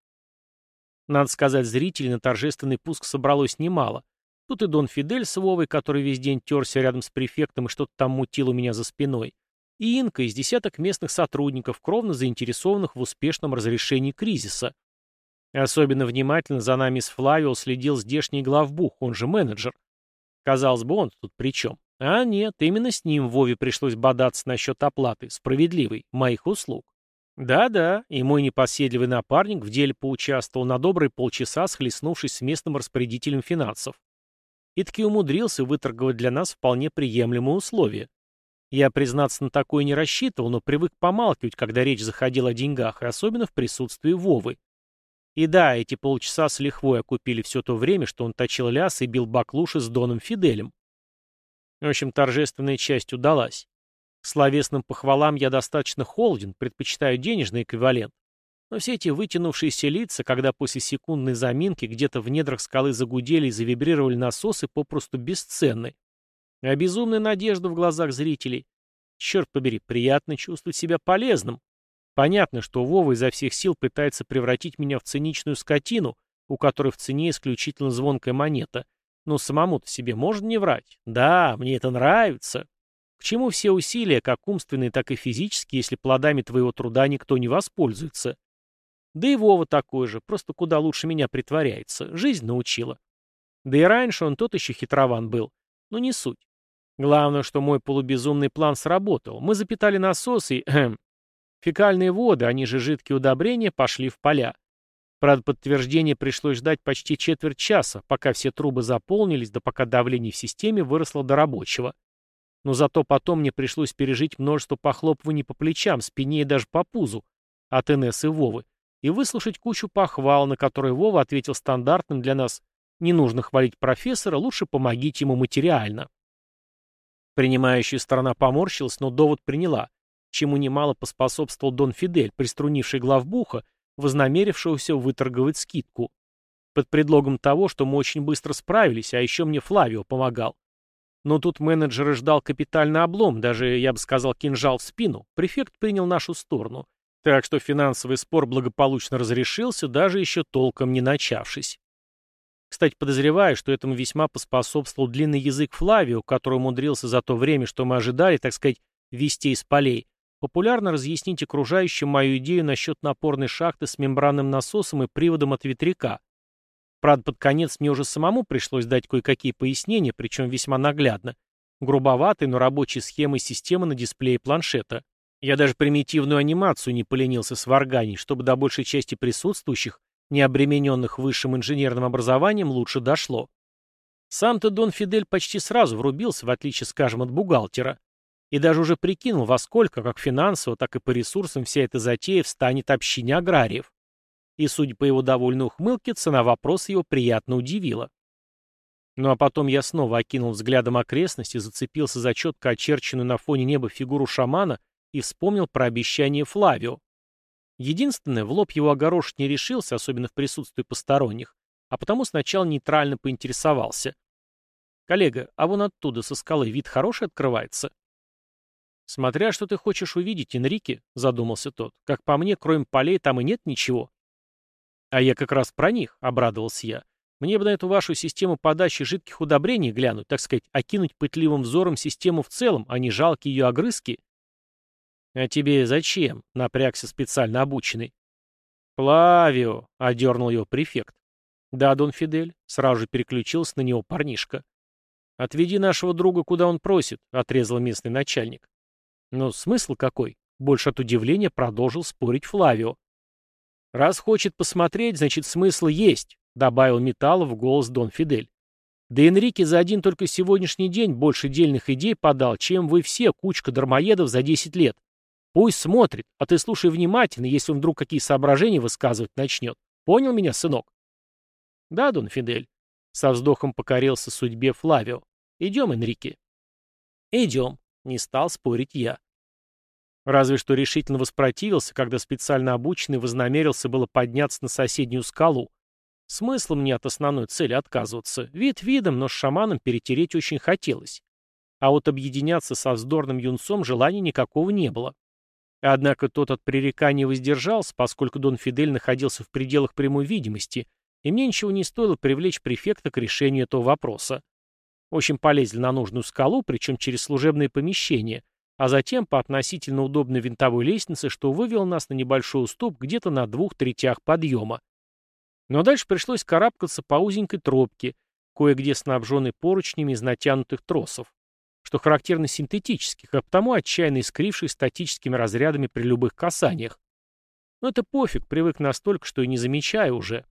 Надо сказать, зрителей на торжественный пуск собралось немало. Тут и Дон Фидель с Вовой, который весь день терся рядом с префектом и что-то там мутил у меня за спиной, и Инка из десяток местных сотрудников, кровно заинтересованных в успешном разрешении кризиса. Особенно внимательно за нами с Флавио следил здешний главбух, он же менеджер. Казалось бы, он тут при чем? А нет, именно с ним Вове пришлось бодаться насчет оплаты, справедливой, моих услуг. Да-да, и мой непоседливый напарник в деле поучаствовал на добрые полчаса, схлестнувшись с местным распорядителем финансов. И таки умудрился выторговать для нас вполне приемлемые условия. Я, признаться, на такое не рассчитывал, но привык помалкивать, когда речь заходила о деньгах, и особенно в присутствии Вовы. И да, эти полчаса с лихвой окупили все то время, что он точил ляс и бил баклуши с Доном Фиделем. В общем, торжественная часть удалась. Словесным похвалам я достаточно холоден, предпочитаю денежный эквивалент. Но все эти вытянувшиеся лица, когда после секундной заминки где-то в недрах скалы загудели и завибрировали насосы, попросту бесценны. А безумная надежда в глазах зрителей. Черт побери, приятно чувствовать себя полезным. Понятно, что Вова изо всех сил пытается превратить меня в циничную скотину, у которой в цене исключительно звонкая монета — ну, самому-то себе можно не врать. Да, мне это нравится. К чему все усилия, как умственные, так и физические, если плодами твоего труда никто не воспользуется? Да и Вова такой же, просто куда лучше меня притворяется. Жизнь научила. Да и раньше он тот еще хитрован был. Но не суть. Главное, что мой полубезумный план сработал. Мы запитали насосы и... Эм, фекальные воды, они же жидкие удобрения, пошли в поля. Правда, подтверждение пришлось ждать почти четверть часа, пока все трубы заполнились, да пока давление в системе выросло до рабочего. Но зато потом мне пришлось пережить множество похлопываний по плечам, спине и даже по пузу от Инесс и Вовы, и выслушать кучу похвал, на которые Вова ответил стандартным для нас «Не нужно хвалить профессора, лучше помогите ему материально». Принимающая сторона поморщилась, но довод приняла, чему немало поспособствовал Дон Фидель, приструнивший главбуха, вознамерившегося выторговать скидку. Под предлогом того, что мы очень быстро справились, а еще мне Флавио помогал. Но тут менеджер ждал капитальный облом, даже, я бы сказал, кинжал в спину. Префект принял нашу сторону. Так что финансовый спор благополучно разрешился, даже еще толком не начавшись. Кстати, подозреваю, что этому весьма поспособствовал длинный язык Флавио, который умудрился за то время, что мы ожидали, так сказать, вести из полей, Популярно разъяснить окружающим мою идею насчет напорной шахты с мембранным насосом и приводом от ветряка. Правда, под конец мне уже самому пришлось дать кое-какие пояснения, причем весьма наглядно. Грубоватой, но рабочей схемой системы на дисплее планшета. Я даже примитивную анимацию не поленился сварганить, чтобы до большей части присутствующих, не обремененных высшим инженерным образованием, лучше дошло. Сам-то Дон Фидель почти сразу врубился, в отличие, скажем, от бухгалтера. И даже уже прикинул, во сколько, как финансово, так и по ресурсам вся эта затея встанет общине аграриев. И, судя по его довольной ухмылке, цена вопроса его приятно удивила. Ну а потом я снова окинул взглядом окрестности, зацепился за четко очерченную на фоне неба фигуру шамана и вспомнил про обещание Флавио. Единственное, в лоб его огорошить не решился, особенно в присутствии посторонних, а потому сначала нейтрально поинтересовался. «Коллега, а вон оттуда, со скалы, вид хороший открывается?» «Смотря что ты хочешь увидеть, Энрике», — задумался тот. «Как по мне, кроме полей там и нет ничего». «А я как раз про них», — обрадовался я. «Мне бы на эту вашу систему подачи жидких удобрений глянуть, так сказать, окинуть пытливым взором систему в целом, а не жалкие ее огрызки». «А тебе зачем?» — напрягся специально обученный. «Плавио», — одернул его префект. «Да, Дон Фидель», — сразу же переключился на него парнишка. «Отведи нашего друга, куда он просит», — отрезал местный начальник. Но смысл какой? Больше от удивления продолжил спорить Флавио. «Раз хочет посмотреть, значит смысл есть», — добавил Металла в голос Дон Фидель. «Да Энрике за один только сегодняшний день больше дельных идей подал, чем вы все, кучка дармоедов за 10 лет. Пусть смотрит, а ты слушай внимательно, если он вдруг какие соображения высказывать начнет. Понял меня, сынок?» «Да, Дон Фидель», — со вздохом покорился судьбе Флавио. «Идем, Энрике». «Идем», не стал спорить я. Разве что решительно воспротивился, когда специально обученный вознамерился было подняться на соседнюю скалу. Смысл мне от основной цели отказываться. Вид видом, но с шаманом перетереть очень хотелось. а вот объединяться со вздорным юнцом желания никакого не было. Однако тот от пререкания воздержался, поскольку Дон Фидель находился в пределах прямой видимости, и мне ничего не стоило привлечь префекта к решению этого вопроса. В общем, полезли на нужную скалу, причем через служебное помещение, а затем по относительно удобной винтовой лестнице, что вывело нас на небольшой уступ где-то на двух третях подъема. Но дальше пришлось карабкаться по узенькой тропке, кое-где снабженной поручнями из натянутых тросов, что характерно синтетических, а потому отчаянно искривших статическими разрядами при любых касаниях. Но это пофиг, привык настолько, что и не замечаю уже.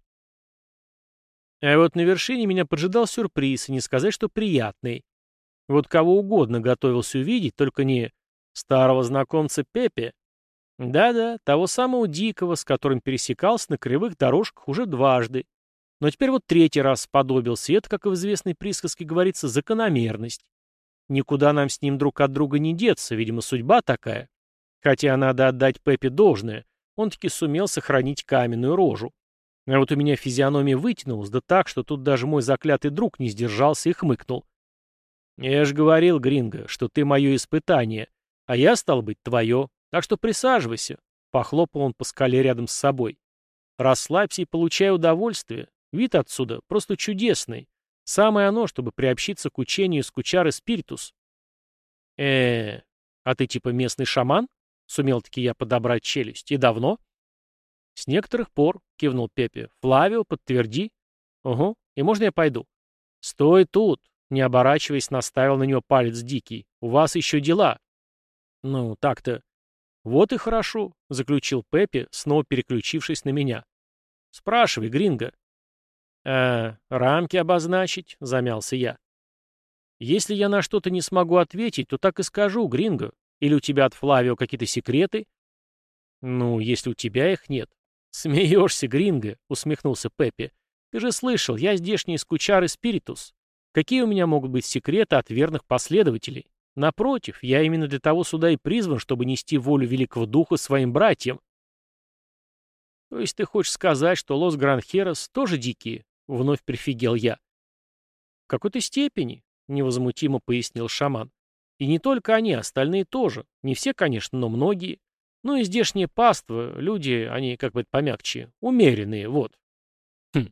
А вот на вершине меня поджидал сюрприз, и не сказать, что приятный. Вот кого угодно готовился увидеть, только не старого знакомца Пепе. Да-да, того самого Дикого, с которым пересекался на кривых дорожках уже дважды. Но теперь вот третий раз сподобился, и это, как и в известной присказке говорится, закономерность. Никуда нам с ним друг от друга не деться, видимо, судьба такая. Хотя надо отдать Пепе должное, он таки сумел сохранить каменную рожу. А вот у меня физиономия вытянулась, да так, что тут даже мой заклятый друг не сдержался и хмыкнул. «Я же говорил, Гринго, что ты мое испытание, а я, стал быть, твое, так что присаживайся», — похлопал он по скале рядом с собой. «Расслабься и получай удовольствие. Вид отсюда просто чудесный. Самое оно, чтобы приобщиться к учению с кучары спиритус». э а ты типа местный шаман?» — сумел-таки я подобрать челюсть. «И давно?» «С некоторых пор», — кивнул Пепе. «Флавио, подтверди». «Угу. И можно я пойду?» «Стой тут!» — не оборачиваясь, наставил на него палец Дикий. «У вас еще дела». «Ну, так-то...» «Вот и хорошо», — заключил Пепе, снова переключившись на меня. «Спрашивай, Гринго». «Э, рамки обозначить», — замялся я. «Если я на что-то не смогу ответить, то так и скажу, Гринго. Или у тебя от Флавио какие-то секреты?» «Ну, если у тебя их нет, «Смеешься, Гринго», — усмехнулся Пеппи. «Ты же слышал, я здешний скучар и спиритус. Какие у меня могут быть секреты от верных последователей? Напротив, я именно для того сюда и призван, чтобы нести волю Великого Духа своим братьям». «То есть ты хочешь сказать, что Лос Гранхерос тоже дикие?» — вновь прифигел я. «В какой-то степени», — невозмутимо пояснил шаман. «И не только они, остальные тоже. Не все, конечно, но многие. Ну и здешние паства, люди, они, как бы помягче, умеренные, вот. Хм,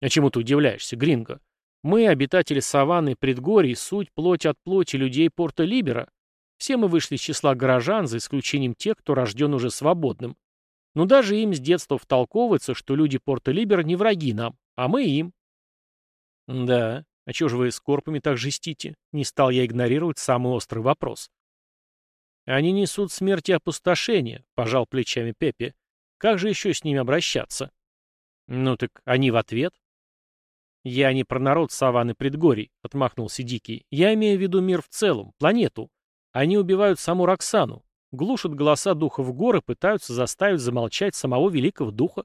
а чему ты удивляешься, Гринго? Мы, обитатели саванны предгорий, суть плоть от плоти людей порта Либера. Все мы вышли из числа горожан, за исключением тех, кто рожден уже свободным. Но даже им с детства втолковывается, что люди порта Либера не враги нам, а мы им. Да, а чего же вы с корпами так жестите? Не стал я игнорировать самый острый вопрос. «Они несут смерть и опустошение», — пожал плечами Пепе. «Как же еще с ними обращаться?» «Ну так они в ответ». «Я не про народ саванны предгорий», — отмахнулся Дикий. «Я имею в виду мир в целом, планету. Они убивают саму Роксану, глушат голоса духов горы, пытаются заставить замолчать самого великого духа».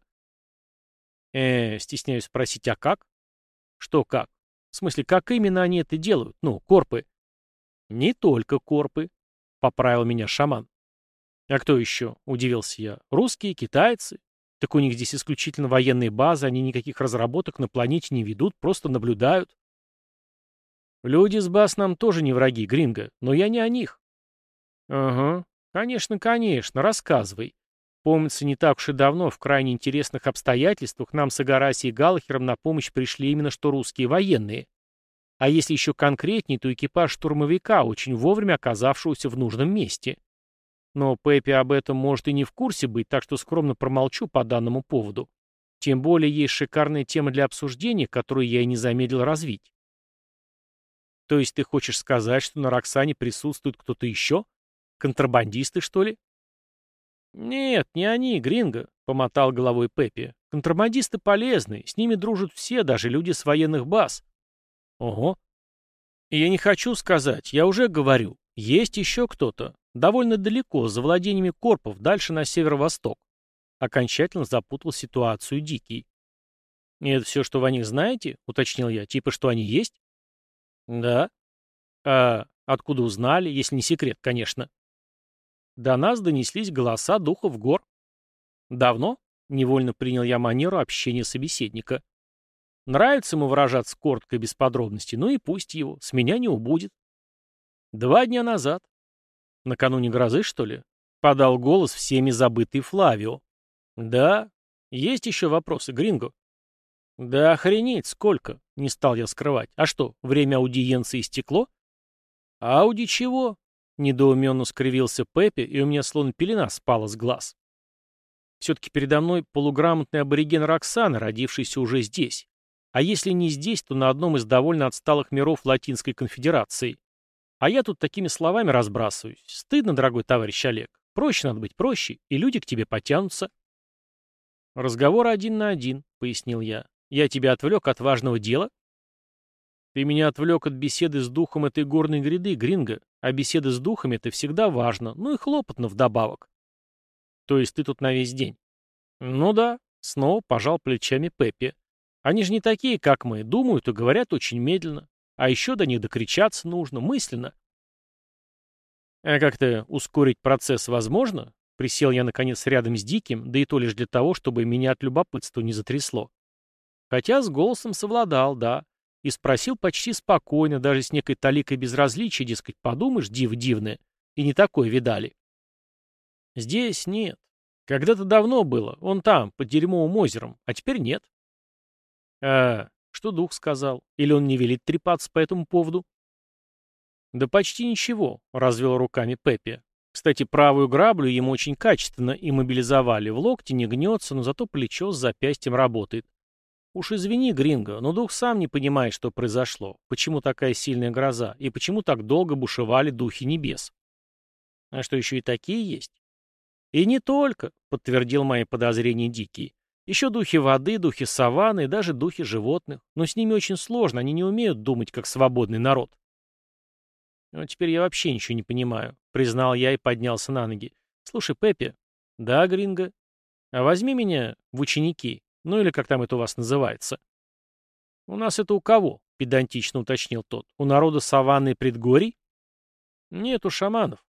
«Э, стесняюсь спросить, а как?» «Что как? В смысле, как именно они это делают? Ну, корпы». «Не только корпы», поправил меня шаман. «А кто еще?» — удивился я. «Русские, китайцы? Так у них здесь исключительно военные базы, они никаких разработок на планете не ведут, просто наблюдают». «Люди с баз нам тоже не враги, Гринго, но я не о них». «Ага, конечно, конечно, рассказывай. Помнится, не так уж и давно, в крайне интересных обстоятельствах, нам с Агараси и Галахером на помощь пришли именно что русские военные. А если еще конкретнее, то экипаж штурмовика, очень вовремя оказавшегося в нужном месте. Но Пеппи об этом может и не в курсе быть, так что скромно промолчу по данному поводу. Тем более есть шикарная тема для обсуждения, которую я и не замедлил развить. То есть ты хочешь сказать, что на Роксане присутствует кто-то еще? Контрабандисты, что ли? Нет, не они, Гринго, — помотал головой Пеппи. Контрабандисты полезны, с ними дружат все, даже люди с военных баз. Ого. Я не хочу сказать, я уже говорю, есть еще кто-то, довольно далеко, за владениями корпов, дальше на северо-восток. Окончательно запутал ситуацию Дикий. «И это все, что вы о них знаете?» — уточнил я. «Типа, что они есть?» «Да». «А откуда узнали, если не секрет, конечно?» До нас донеслись голоса духов гор. «Давно?» — невольно принял я манеру общения собеседника. Нравится ему выражаться коротко и без подробностей, ну и пусть его, с меня не убудет. Два дня назад. Накануне грозы, что ли? Подал голос всеми забытый Флавио. Да. Есть еще вопросы, Гринго? Да охренеть, сколько? Не стал я скрывать. А что, время аудиенции истекло? Ауди чего? Недоуменно скривился Пеппи, и у меня словно пелена спала с глаз. Все-таки передо мной полуграмотный абориген Роксана, родившийся уже здесь. А если не здесь, то на одном из довольно отсталых миров Латинской конфедерации. А я тут такими словами разбрасываюсь. Стыдно, дорогой товарищ Олег. Проще надо быть проще, и люди к тебе потянутся. Разговор один на один, пояснил я. Я тебя отвлек от важного дела? Ты меня отвлек от беседы с духом этой горной гряды, Гринго. А беседы с духами — это всегда важно, ну и хлопотно вдобавок. То есть ты тут на весь день? Ну да, снова пожал плечами Пеппи. Они же не такие, как мы, думают и говорят очень медленно. А еще до них докричаться нужно, мысленно. А как-то ускорить процесс возможно? Присел я, наконец, рядом с Диким, да и то лишь для того, чтобы меня от любопытства не затрясло. Хотя с голосом совладал, да, и спросил почти спокойно, даже с некой таликой безразличия, дескать, подумаешь, див дивное, и не такое видали. Здесь нет. Когда-то давно было, он там, под дерьмовым озером, а теперь нет. А что дух сказал? Или он не велит трепаться по этому поводу? Да почти ничего, развел руками Пеппи. Кстати, правую граблю ему очень качественно иммобилизовали. В локте не гнется, но зато плечо с запястьем работает. Уж извини, Гринго, но дух сам не понимает, что произошло, почему такая сильная гроза, и почему так долго бушевали духи небес. А что еще и такие есть? И не только, подтвердил мои подозрения Дикий. Еще духи воды, духи саванны и даже духи животных. Но с ними очень сложно, они не умеют думать, как свободный народ. Ну, теперь я вообще ничего не понимаю, признал я и поднялся на ноги. Слушай, Пеппи. Да, Гринго. А возьми меня в ученики. Ну или как там это у вас называется. У нас это у кого? Педантично уточнил тот. У народа саванны и предгорий? Нет, у шаманов.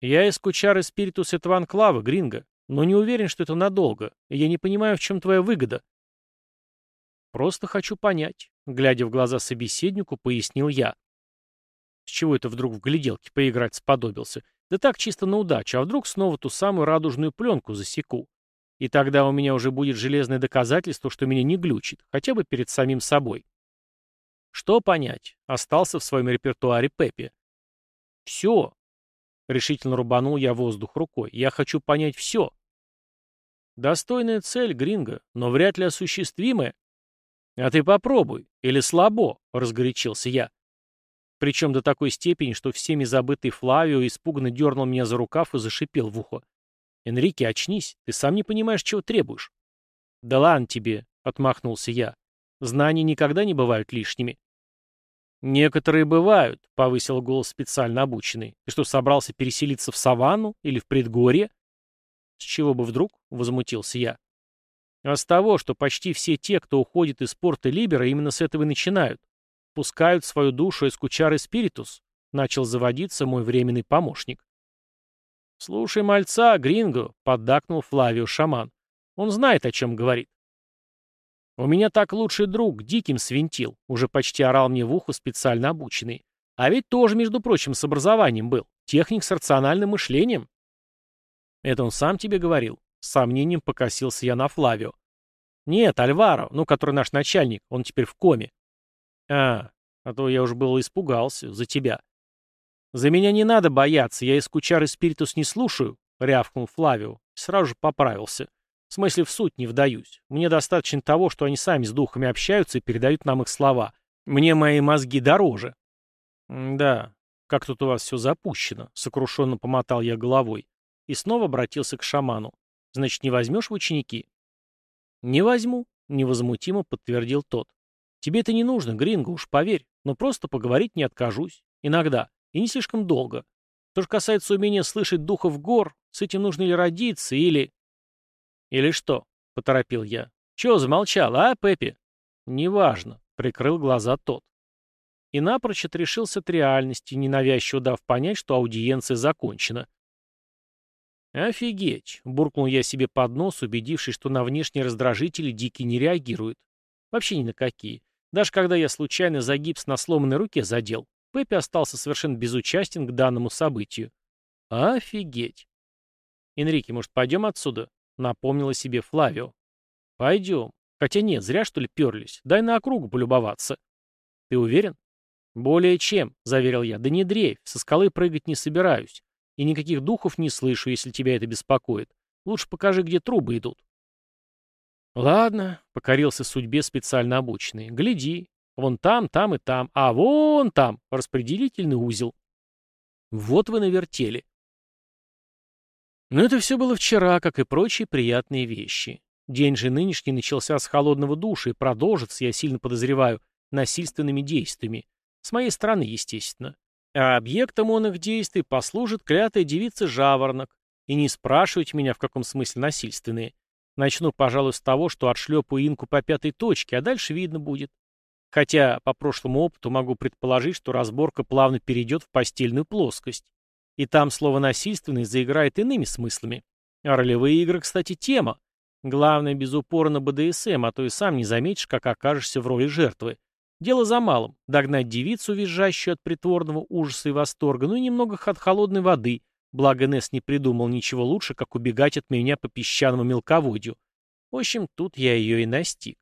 Я из кучары спиритус этого анклава, Гринго. Но не уверен, что это надолго, и я не понимаю, в чем твоя выгода. Просто хочу понять, глядя в глаза собеседнику, пояснил я. С чего это вдруг в гляделке поиграть сподобился? Да так чисто на удачу, а вдруг снова ту самую радужную пленку засеку. И тогда у меня уже будет железное доказательство, что меня не глючит, хотя бы перед самим собой. Что понять? Остался в своем репертуаре Пеппи. Все. Решительно рубанул я воздух рукой. Я хочу понять все. Достойная цель, Гринго, но вряд ли осуществимая. А ты попробуй, или слабо, разгорячился я. Причем до такой степени, что всеми забытый Флавио испуганно дернул меня за рукав и зашипел в ухо. «Энрике, очнись, ты сам не понимаешь, чего требуешь». «Да ладно тебе», — отмахнулся я. «Знания никогда не бывают лишними». «Некоторые бывают», — повысил голос специально обученный. «Ты что, собрался переселиться в саванну или в предгорье?» «С чего бы вдруг?» — возмутился я. «А с того, что почти все те, кто уходит из порта Либера, именно с этого и начинают. Пускают свою душу из кучары спиритус», — начал заводиться мой временный помощник. «Слушай мальца, Гринго», — поддакнул Флавио шаман. «Он знает, о чем говорит». «У меня так лучший друг, диким свинтил», — уже почти орал мне в ухо специально обученный. «А ведь тоже, между прочим, с образованием был. Техник с рациональным мышлением». «Это он сам тебе говорил?» С сомнением покосился я на Флавио. «Нет, Альваро, ну, который наш начальник, он теперь в коме». «А, а то я уж было испугался. За тебя». «За меня не надо бояться, я из кучары спиритус не слушаю», — рявкнул Флавио. Сразу же поправился. «В смысле, в суть не вдаюсь. Мне достаточно того, что они сами с духами общаются и передают нам их слова. Мне мои мозги дороже». «Да, как тут у вас все запущено», — сокрушенно помотал я головой. И снова обратился к шаману. «Значит, не возьмешь в ученики?» «Не возьму», — невозмутимо подтвердил тот. «Тебе это не нужно, Гринго, уж поверь, но просто поговорить не откажусь. Иногда. И не слишком долго. Что же касается умения слышать духов гор, с этим нужно ли родиться, или...» «Или что?» — поторопил я. «Чего замолчал, а, Пеппи?» «Неважно», — прикрыл глаза тот. И напрочь отрешился от реальности, ненавязчиво дав понять, что аудиенция закончена. «Офигеть!» — буркнул я себе под нос, убедившись, что на внешние раздражители Дикий не реагирует. Вообще ни на какие. Даже когда я случайно за гипс на сломанной руке задел. Пеппи остался совершенно безучастен к данному событию. Офигеть. «Энрике, может, пойдем отсюда?» — напомнила себе Флавио. «Пойдем. Хотя нет, зря, что ли, перлись. Дай на округу полюбоваться». «Ты уверен?» «Более чем», — заверил я. «Да не дрейф, со скалы прыгать не собираюсь. И никаких духов не слышу, если тебя это беспокоит. Лучше покажи, где трубы идут». «Ладно», — покорился судьбе специально обученный. «Гляди. Вон там, там и там. А вон там распределительный узел». Вот вы навертели. Но это все было вчера, как и прочие приятные вещи. День же нынешний начался с холодного душа и продолжится, я сильно подозреваю, насильственными действиями. С моей стороны, естественно. А объектом он их действий послужит клятая девица Жаворонок. И не спрашивайте меня, в каком смысле насильственные. Начну, пожалуй, с того, что отшлепаю инку по пятой точке, а дальше видно будет. Хотя по прошлому опыту могу предположить, что разборка плавно перейдет в постельную плоскость. И там слово «насильственный» заиграет иными смыслами. А ролевые игры, кстати, тема. Главное, без упора на БДСМ, а то и сам не заметишь, как окажешься в роли жертвы. Дело за малым — догнать девицу, визжащую от притворного ужаса и восторга, ну и немного от холодной воды, благо Несс не придумал ничего лучше, как убегать от меня по песчаному мелководью. В общем, тут я ее и настиг.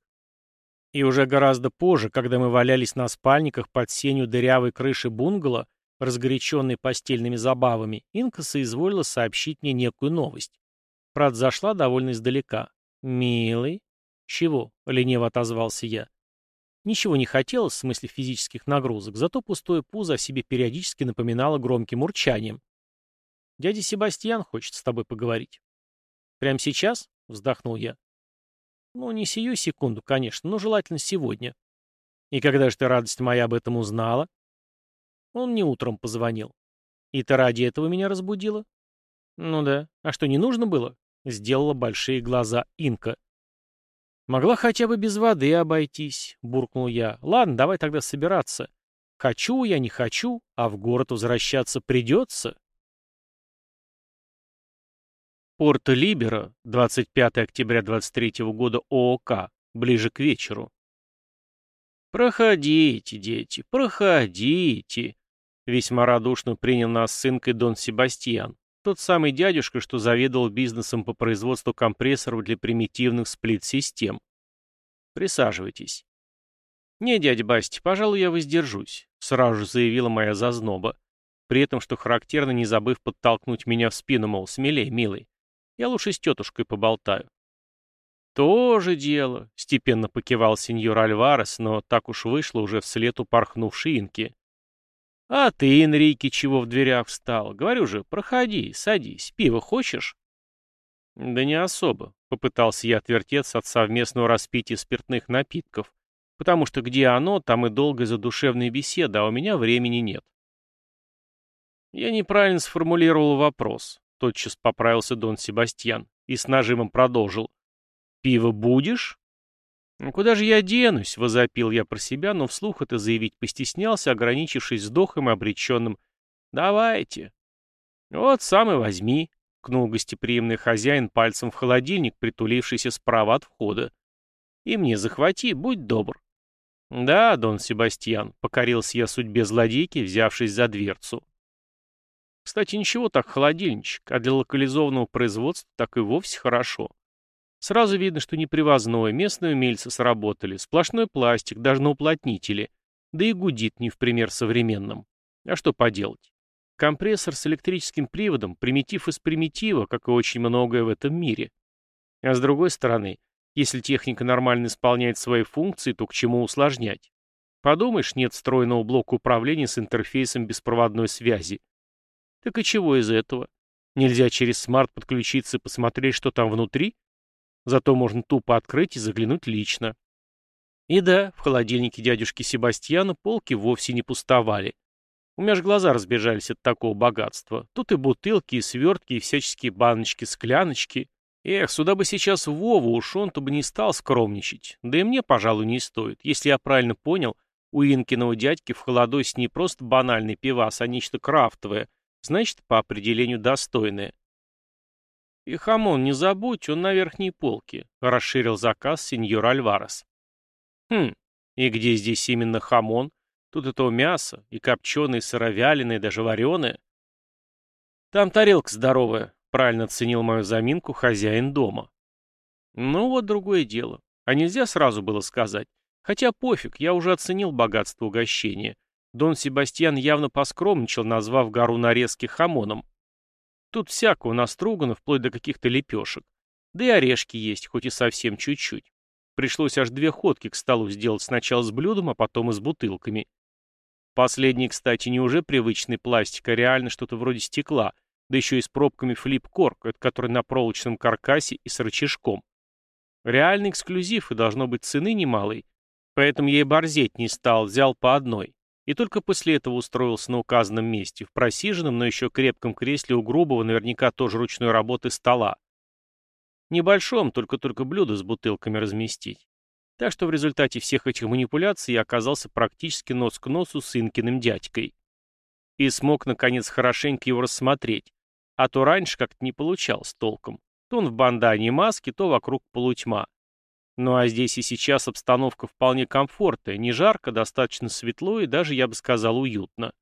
И уже гораздо позже, когда мы валялись на спальниках под сенью дырявой крыши бунгало, разгоряченной постельными забавами, Инка соизволила сообщить мне некую новость. Правда, зашла довольно издалека. «Милый?» «Чего?» — лениво отозвался я. Ничего не хотелось в смысле физических нагрузок, зато пустое пузо о себе периодически напоминало громким урчанием. «Дядя Себастьян хочет с тобой поговорить». «Прямо сейчас?» — вздохнул я. «Ну, не сию секунду, конечно, но желательно сегодня». «И когда же ты, радость моя, об этом узнала?» Он мне утром позвонил. «И ты ради этого меня разбудила?» «Ну да. А что, не нужно было?» — сделала большие глаза Инка. «Могла хотя бы без воды обойтись», — буркнул я. «Ладно, давай тогда собираться. Хочу я, не хочу, а в город возвращаться придется». Порто-Либеро, 25 октября 23 года ООК, ближе к вечеру. «Проходите, дети, проходите», — весьма радушно принял нас сынкой Дон Себастьян. Тот самый дядюшка, что заведовал бизнесом по производству компрессоров для примитивных сплит-систем. Присаживайтесь. Не, дядя Басти, пожалуй, я воздержусь, сразу же заявила моя зазноба. При этом, что характерно, не забыв подтолкнуть меня в спину, мол, смелей, милый. Я лучше с тетушкой поболтаю. «Тоже дело», — степенно покивал сеньор Альварес, но так уж вышло уже вслед упорхнувшей инки. «А ты, Энрике, чего в дверях встал? Говорю же, проходи, садись. Пиво хочешь?» «Да не особо», — попытался я отвертеться от совместного распития спиртных напитков, потому что где оно, там и долгая задушевная беседа, а у меня времени нет. Я неправильно сформулировал вопрос, тотчас поправился Дон Себастьян и с нажимом продолжил. «Пиво будешь?» «Ну куда же я денусь?» — возопил я про себя, но вслух это заявить постеснялся, ограничившись вздохом и обреченным «давайте». «Вот сам и возьми», — кнул гостеприимный хозяин пальцем в холодильник, притулившийся справа от входа. «И мне захвати, будь добр». «Да, Дон Себастьян», — покорился я судьбе злодейки, взявшись за дверцу. Кстати, ничего так холодильничек, а для локализованного производства так и вовсе хорошо. Сразу видно, что не привозной, местные умельцы сработали, сплошной пластик, даже на уплотнителе, да и гудит не в пример современным. А что поделать? Компрессор с электрическим приводом, примитив из примитива, как и очень многое в этом мире. А с другой стороны, если техника нормально исполняет свои функции, то к чему усложнять? Подумаешь, нет встроенного блока управления с интерфейсом беспроводной связи. Так и чего из этого? Нельзя через смарт подключиться и посмотреть, что там внутри? Зато можно тупо открыть и заглянуть лично. И да, в холодильнике дядюшки Себастьяна полки вовсе не пустовали. У меня же глаза разбежались от такого богатства. Тут и бутылки, и свертки, и всяческие баночки, скляночки. Эх, сюда бы сейчас Вова уж он-то бы не стал скромничать. Да и мне, пожалуй, не стоит. Если я правильно понял, у Инкиного дядьки в холодосе не просто банальный пивас, а нечто крафтовое, значит, по определению достойное. «И хамон не забудь, он на верхней полке», — расширил заказ сеньор Альварес. «Хм, и где здесь именно хамон? Тут то мясо, и копченое, и сыровяленое, и даже вареное. Там тарелка здоровая, правильно оценил мою заминку хозяин дома. Ну вот другое дело. А нельзя сразу было сказать. Хотя пофиг, я уже оценил богатство угощения. Дон Себастьян явно поскромничал, назвав гору нарезки хамоном. Тут всякого настругано, вплоть до каких-то лепешек. Да и орешки есть, хоть и совсем чуть-чуть. Пришлось аж две ходки к столу сделать сначала с блюдом, а потом и с бутылками. Последний, кстати, не уже привычный пластик, а реально что-то вроде стекла, да еще и с пробками флип-корк, который на проволочном каркасе и с рычажком. Реальный эксклюзив и должно быть цены немалой, поэтому и борзеть не стал, взял по одной. И только после этого устроился на указанном месте, в просиженном, но еще крепком кресле у грубого, наверняка тоже ручной работы, стола. Небольшом, только-только блюдо с бутылками разместить. Так что в результате всех этих манипуляций я оказался практически нос к носу с Инкиным дядькой. И смог, наконец, хорошенько его рассмотреть. А то раньше как-то не получалось толком. То он в бандане и маске, то вокруг полутьма. Ну а здесь и сейчас обстановка вполне комфортная, не жарко, достаточно светло и даже, я бы сказал, уютно.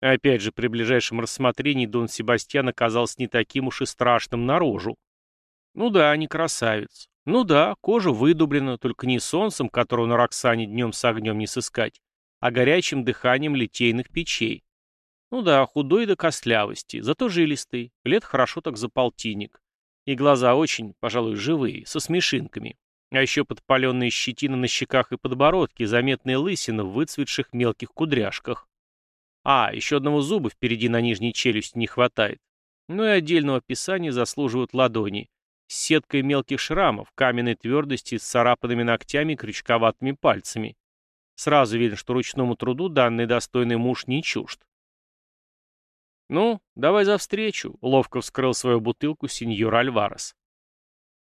Опять же, при ближайшем рассмотрении Дон Себастьян оказался не таким уж и страшным наружу. Ну да, не красавец. Ну да, кожа выдублена, только не солнцем, которого на Роксане днем с огнем не сыскать, а горячим дыханием литейных печей. Ну да, худой до костлявости, зато жилистый, лет хорошо так за полтинник. И глаза очень, пожалуй, живые, со смешинками. А еще подпаленные щетины на щеках и подбородке, заметные лысины в выцветших мелких кудряшках. А, еще одного зуба впереди на нижней челюсти не хватает. Ну и отдельного описания заслуживают ладони. С сеткой мелких шрамов, каменной твердости, с царапанными ногтями и крючковатыми пальцами. Сразу видно, что ручному труду данный достойный муж не чужд. «Ну, давай за встречу», — ловко вскрыл свою бутылку сеньор Альварес.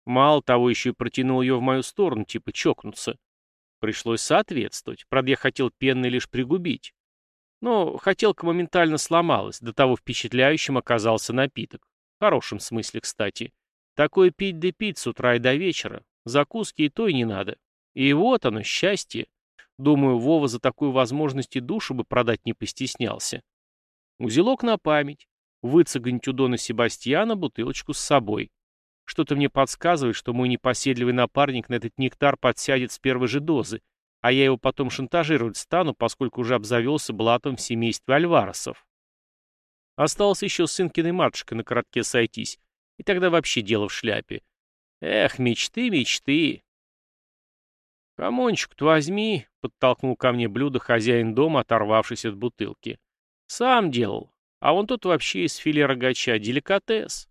Мало того, еще и протянул ее в мою сторону, типа чокнуться. Пришлось соответствовать. Правда, я хотел пенный лишь пригубить. Но хотелка моментально сломалась, до того впечатляющим оказался напиток. В хорошем смысле, кстати. Такое пить да пить с утра и до вечера. Закуски и то и не надо. И вот оно, счастье. Думаю, Вова за такую возможность и душу бы продать не постеснялся. Узелок на память. Выцегонить у Дона Себастьяна бутылочку с собой. Что-то мне подсказывает, что мой непоседливый напарник на этот нектар подсядет с первой же дозы, а я его потом шантажировать стану, поскольку уже обзавелся блатом в семействе Альваресов. Осталось еще с сынкиной матушкой на коротке сойтись, и тогда вообще дело в шляпе. Эх, мечты, мечты. «Хамончик-то возьми», — подтолкнул ко мне блюдо хозяин дома, оторвавшись от бутылки. Сам делал. А вон тут вообще из филе рогача деликатес.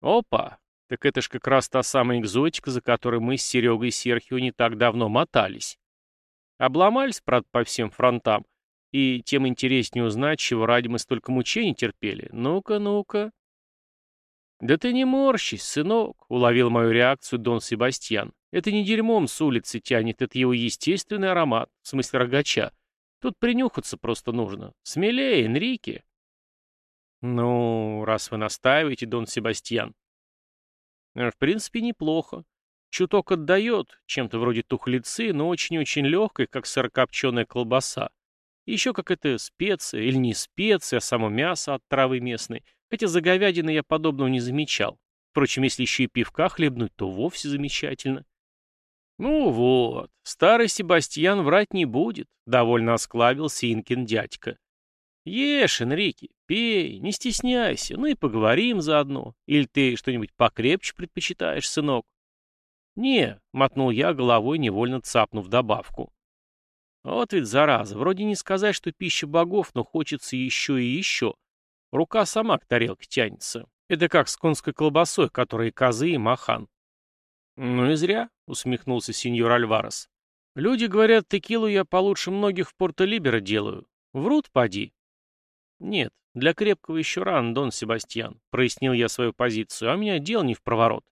Опа! Так это ж как раз та самая экзотика, за которой мы с Серегой Серхио не так давно мотались. Обломались, правда, по всем фронтам. И тем интереснее узнать, чего ради мы столько мучений терпели. Ну-ка, ну-ка. «Да ты не морщись, сынок», — уловил мою реакцию Дон Себастьян. «Это не дерьмом с улицы тянет, это его естественный аромат, в смысле рогача. Тут принюхаться просто нужно. Смелее, Энрике. Ну, раз вы настаиваете, Дон Себастьян. Э, в принципе, неплохо. Чуток отдает, чем-то вроде тухлицы, но очень-очень легкой, как сырокопченая колбаса. еще как это специя, или не специя, а само мясо от травы местной. Хотя за говядиной я подобного не замечал. Впрочем, если еще и пивка хлебнуть, то вовсе замечательно. «Ну вот, старый Себастьян врать не будет», — довольно осклабился Инкин дядька. «Ешь, Энрике, пей, не стесняйся, ну и поговорим заодно. Или ты что-нибудь покрепче предпочитаешь, сынок?» «Не», — мотнул я головой, невольно цапнув добавку. «Вот ведь зараза, вроде не сказать, что пища богов, но хочется еще и еще. Рука сама к тарелке тянется. Это как с конской колбасой, которой козы и махан. «Ну и зря», — усмехнулся сеньор Альварес. «Люди говорят, текилу я получше многих в Порто-Либеро делаю. Врут, поди». «Нет, для крепкого еще рано, Дон Себастьян», — прояснил я свою позицию, «а у меня дел не в проворот».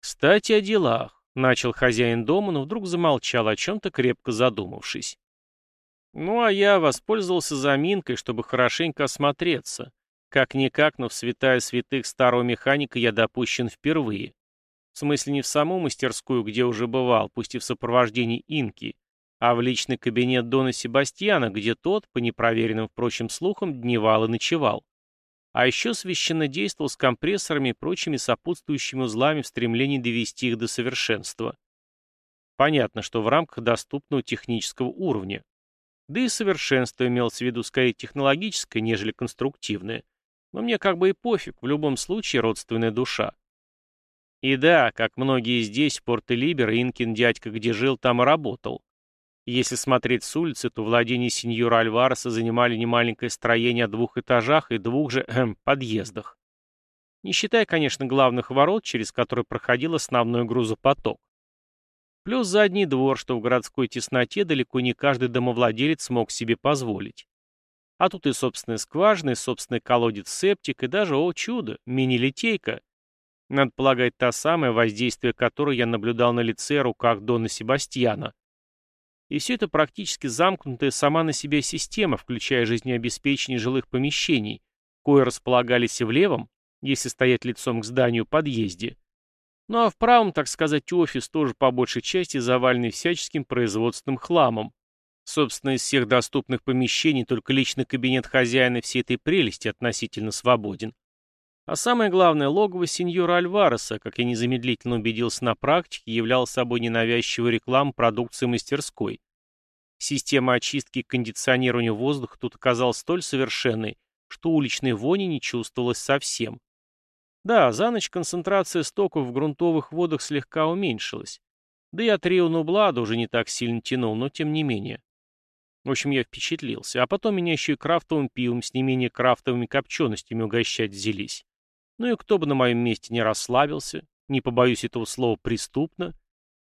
«Кстати, о делах», — начал хозяин дома, но вдруг замолчал, о чем-то крепко задумавшись. Ну, а я воспользовался заминкой, чтобы хорошенько осмотреться. Как-никак, но в святая святых старого механика я допущен впервые. В смысле не в саму мастерскую, где уже бывал, пусть и в сопровождении инки, а в личный кабинет Дона Себастьяна, где тот, по непроверенным, впрочем, слухам, дневал и ночевал. А еще священно действовал с компрессорами и прочими сопутствующими узлами в стремлении довести их до совершенства. Понятно, что в рамках доступного технического уровня. Да и совершенство имелось в виду скорее технологическое, нежели конструктивное. Но мне как бы и пофиг, в любом случае родственная душа. И да, как многие здесь, в Порт-Либер, Инкин дядька где жил, там и работал. Если смотреть с улицы, то владения сеньора Альвареса занимали немаленькое строение о двух этажах и двух же эм, подъездах. Не считая, конечно, главных ворот, через которые проходил основной грузопоток. Плюс задний двор, что в городской тесноте далеко не каждый домовладелец смог себе позволить. А тут и собственная скважина, и собственный колодец септик, и даже, о чудо, мини-литейка. Надо полагать, та самая, воздействие которой я наблюдал на лице и руках Дона Себастьяна. И все это практически замкнутая сама на себя система, включая жизнеобеспечение жилых помещений, кое располагались и в левом, если стоять лицом к зданию, подъезде. Ну а в правом, так сказать, офис тоже по большей части заваленный всяческим производственным хламом. Собственно, из всех доступных помещений только личный кабинет хозяина всей этой прелести относительно свободен. А самое главное, логово сеньора Альвареса, как я незамедлительно убедился на практике, являл собой ненавязчивую рекламу продукции мастерской. Система очистки и кондиционирования воздуха тут оказалась столь совершенной, что уличной вони не чувствовалось совсем. Да, за ночь концентрация стоков в грунтовых водах слегка уменьшилась. Да и от Рио Блада уже не так сильно тянул, но тем не менее. В общем, я впечатлился. А потом меня еще и крафтовым пивом с не менее крафтовыми копченостями угощать взялись. Ну и кто бы на моем месте не расслабился, не побоюсь этого слова преступно.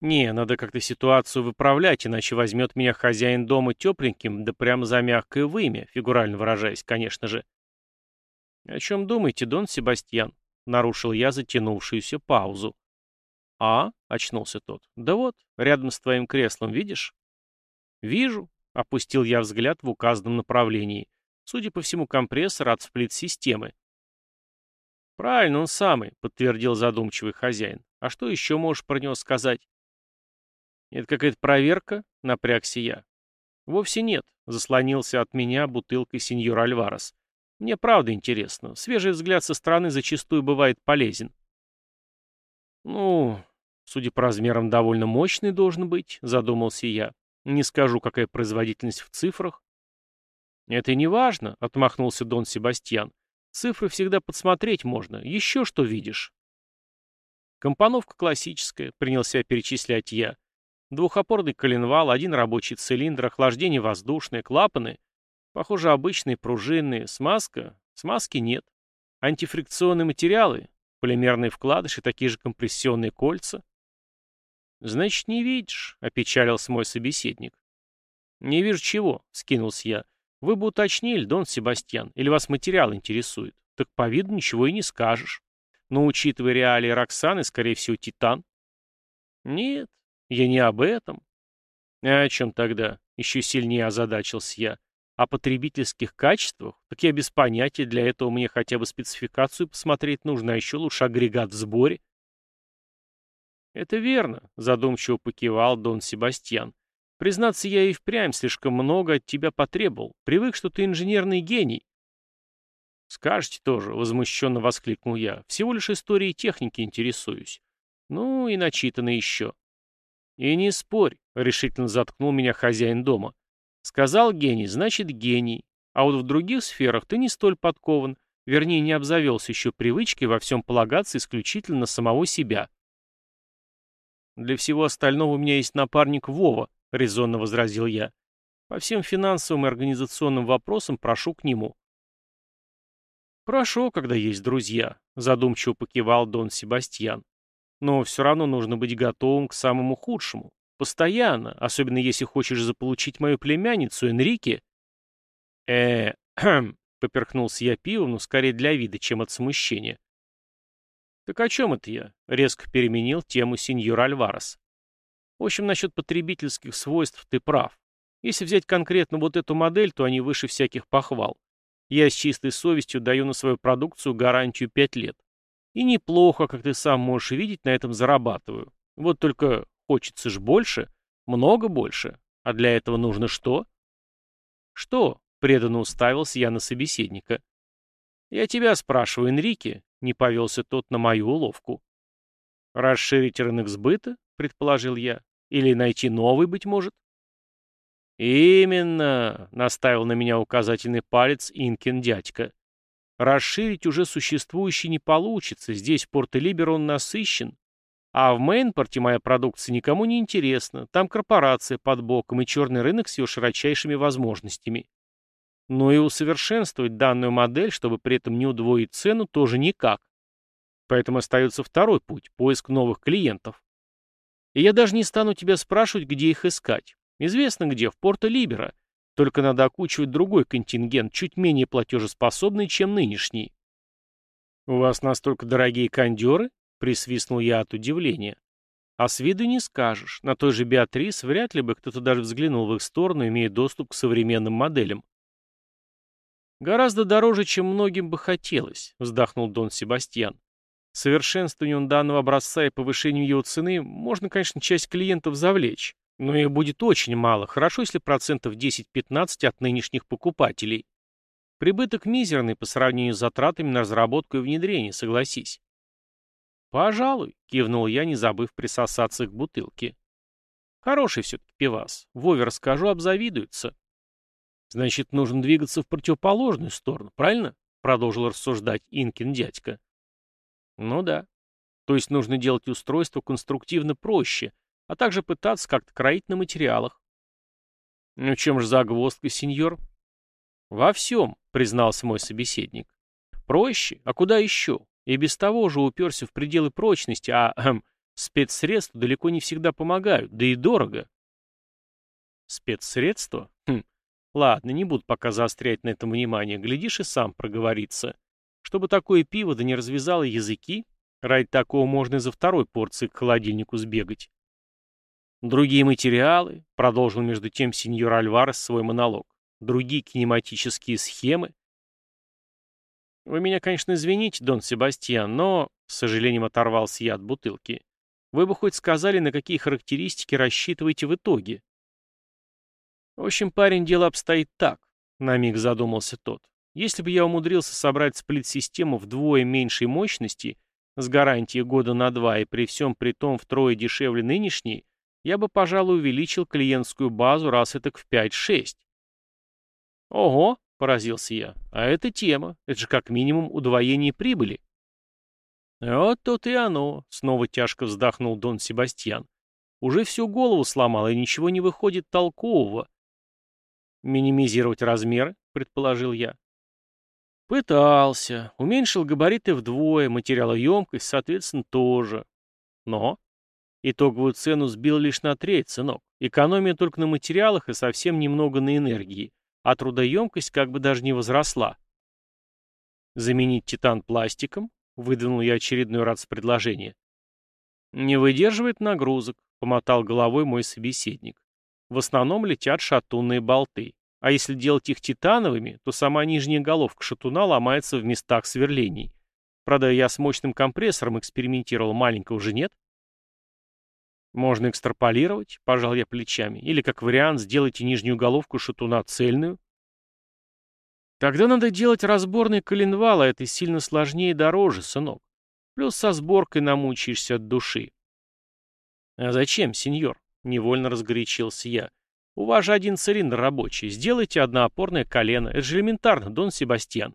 Не, надо как-то ситуацию выправлять, иначе возьмет меня хозяин дома тепленьким, да прямо за мягкое вымя, фигурально выражаясь, конечно же. «О чем думаете, Дон Себастьян?» — нарушил я затянувшуюся паузу. «А?» — очнулся тот. «Да вот, рядом с твоим креслом, видишь?» «Вижу», — опустил я взгляд в указанном направлении. Судя по всему, компрессор от сплит-системы. «Правильно, он самый», — подтвердил задумчивый хозяин. «А что еще можешь про него сказать?» «Это какая-то проверка?» — напрягся я. «Вовсе нет», — заслонился от меня бутылкой сеньор Альварес. «Мне правда интересно. Свежий взгляд со стороны зачастую бывает полезен». «Ну, судя по размерам, довольно мощный должен быть», — задумался я. «Не скажу, какая производительность в цифрах». «Это не важно», — отмахнулся Дон Себастьян. Цифры всегда подсмотреть можно. Еще что видишь? Компоновка классическая, принялся перечислять я. Двухопорный коленвал, один рабочий цилиндр, охлаждение воздушное, клапаны. Похоже, обычные пружинные. Смазка? Смазки нет. Антифрикционные материалы, полимерные вкладыши, такие же компрессионные кольца. «Значит, не видишь», — опечалился мой собеседник. «Не вижу чего», — скинулся я. Вы бы уточнили, Дон Себастьян, или вас материал интересует? Так по виду ничего и не скажешь. Но учитывая реалии Роксаны, скорее всего, Титан. Нет, я не об этом. А о чем тогда? Еще сильнее озадачился я. О потребительских качествах? Так я без понятия, для этого мне хотя бы спецификацию посмотреть нужно, а еще лучше агрегат в сборе. Это верно, задумчиво покивал Дон Себастьян. Признаться, я и впрямь слишком много от тебя потребовал. Привык, что ты инженерный гений. Скажете тоже, возмущенно воскликнул я. Всего лишь историей техники интересуюсь. Ну и начитано еще. И не спорь, решительно заткнул меня хозяин дома. Сказал гений, значит гений. А вот в других сферах ты не столь подкован, вернее, не обзавелся еще привычкой во всем полагаться исключительно на самого себя. Для всего остального у меня есть напарник Вова, — резонно возразил я. «По всем финансовым и организационным вопросам прошу к нему». «Прошу, когда есть друзья», — задумчиво покивал Дон Себастьян. «Но все равно нужно быть готовым к самому худшему. Постоянно, особенно если хочешь заполучить мою племянницу Энрике». «Э, -э поперхнулся я пивом, но скорее для вида, чем от смущения. «Так о чем это я?» — резко переменил тему сеньор Альварес. В общем, насчет потребительских свойств ты прав. Если взять конкретно вот эту модель, то они выше всяких похвал. Я с чистой совестью даю на свою продукцию гарантию 5 лет. И неплохо, как ты сам можешь видеть, на этом зарабатываю. Вот только хочется ж больше, много больше. А для этого нужно что? Что? Преданно уставился я на собеседника. Я тебя спрашиваю, Энрике, не повелся тот на мою уловку. Расширить рынок сбыта, предположил я. Или найти новый, быть может? «Именно», — наставил на меня указательный палец Инкин дядька. «Расширить уже существующий не получится, здесь в Порто-Либер он насыщен. А в Мейнпорте моя продукция никому не интересна, там корпорация под боком и черный рынок с его широчайшими возможностями. Но и усовершенствовать данную модель, чтобы при этом не удвоить цену, тоже никак. Поэтому остается второй путь – поиск новых клиентов. И я даже не стану тебя спрашивать, где их искать. Известно где, в Порто-Либера. Только надо окучивать другой контингент, чуть менее платежеспособный, чем нынешний. «У вас настолько дорогие кондеры?» — присвистнул я от удивления. «А с виду не скажешь. На той же Беатрис вряд ли бы кто-то даже взглянул в их сторону, имея доступ к современным моделям». «Гораздо дороже, чем многим бы хотелось», — вздохнул Дон Себастьян. «Совершенствованием данного образца и повышением его цены можно, конечно, часть клиентов завлечь. Но их будет очень мало, хорошо, если процентов 10-15 от нынешних покупателей. Прибыток мизерный по сравнению с затратами на разработку и внедрение, согласись. «Пожалуй», — кивнул я, не забыв присосаться к бутылке. «Хороший все-таки пивас. Вове расскажу, обзавидуется». «Значит, нужно двигаться в противоположную сторону, правильно?» — продолжил рассуждать Инкин дядька. «Ну да. То есть нужно делать устройство конструктивно проще, а также пытаться как-то кроить на материалах. «Ну чем же загвоздка, сеньор?» «Во всем», — признался мой собеседник. «Проще? А куда еще? И без того уже уперся в пределы прочности, а эм, спецсредства далеко не всегда помогают, да и дорого». «Спецсредства? Хм, ладно, не буду пока заострять на этом внимание, глядишь и сам проговорится. Чтобы такое пиво да не развязало языки, ради такого можно и за второй порции к холодильнику сбегать». Другие материалы, продолжил между тем сеньор Альварес свой монолог, другие кинематические схемы. Вы меня, конечно, извините, Дон Себастьян, но, с сожалением оторвался я от бутылки, вы бы хоть сказали, на какие характеристики рассчитываете в итоге. В общем, парень, дело обстоит так, на миг задумался тот. Если бы я умудрился собрать сплит-систему вдвое меньшей мощности, с гарантией года на два и при всем при том втрое дешевле нынешней, я бы, пожалуй, увеличил клиентскую базу раз этак в 5-6. Ого, поразился я, а это тема, это же как минимум удвоение прибыли. Вот тут и оно, снова тяжко вздохнул Дон Себастьян. Уже всю голову сломал, и ничего не выходит толкового. Минимизировать размеры, предположил я. Пытался. Уменьшил габариты вдвое, материалоемкость, соответственно, тоже. Но Итоговую цену сбил лишь на треть, сынок. Экономия только на материалах и совсем немного на энергии, а трудоемкость как бы даже не возросла. Заменить титан пластиком? Выдвинул я очередной раз предложение. Не выдерживает нагрузок, помотал головой мой собеседник. В основном летят шатунные болты. А если делать их титановыми, то сама нижняя головка шатуна ломается в местах сверлений. Правда, я с мощным компрессором экспериментировал, маленького уже нет. Можно экстраполировать, пожал я плечами, или как вариант сделайте нижнюю головку шатуна цельную. Тогда надо делать разборный коленвал, а это сильно сложнее и дороже, сынок. Плюс со сборкой намучаешься от души. А зачем, сеньор? Невольно разгорячился я. У вас же один цилиндр рабочий. Сделайте одноопорное колено. Это же элементарно, Дон Себастьян.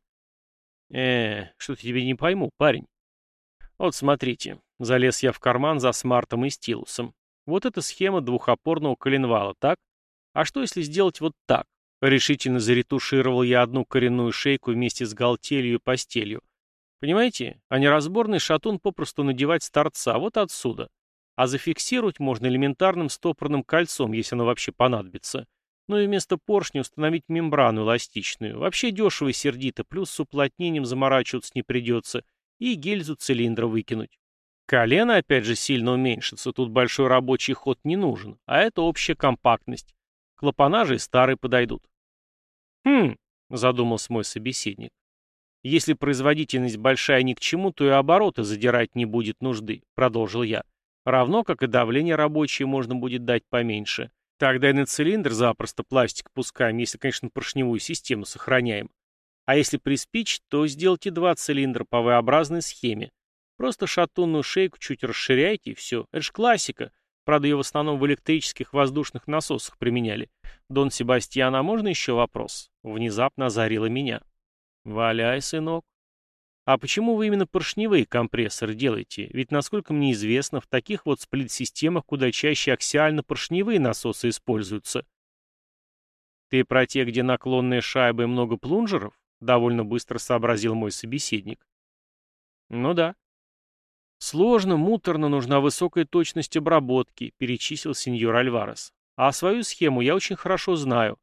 Э, что-то тебе не пойму, парень. Вот смотрите. Залез я в карман за смартом и стилусом. Вот эта схема двухопорного коленвала, так? А что если сделать вот так? Решительно заретушировал я одну коренную шейку вместе с галтелью и постелью. Понимаете? А неразборный шатун попросту надевать с торца, вот отсюда. А зафиксировать можно элементарным стопорным кольцом, если оно вообще понадобится. Ну и вместо поршня установить мембрану эластичную. Вообще дешево и сердито, плюс с уплотнением заморачиваться не придется. И гильзу цилиндра выкинуть. Колено, опять же, сильно уменьшится, тут большой рабочий ход не нужен, а это общая компактность. Клапана же и старые подойдут. Хм, задумался мой собеседник. Если производительность большая ни к чему, то и обороты задирать не будет нужды, продолжил я. Равно как и давление рабочее можно будет дать поменьше. Тогда и на цилиндр запросто пластик пускаем, если, конечно, поршневую систему сохраняем. А если приспичит, то сделайте два цилиндра по V-образной схеме. Просто шатунную шейку чуть расширяйте и все. Это ж классика. Правда, ее в основном в электрических воздушных насосах применяли. Дон Себастьян, а можно еще вопрос? Внезапно озарило меня. Валяй, сынок. А почему вы именно поршневые компрессоры делаете? Ведь, насколько мне известно, в таких вот сплит-системах куда чаще аксиально-поршневые насосы используются. Ты про те, где наклонные шайбы и много плунжеров? Довольно быстро сообразил мой собеседник. Ну да. Сложно, муторно, нужна высокая точность обработки, перечислил сеньор Альварес. А свою схему я очень хорошо знаю.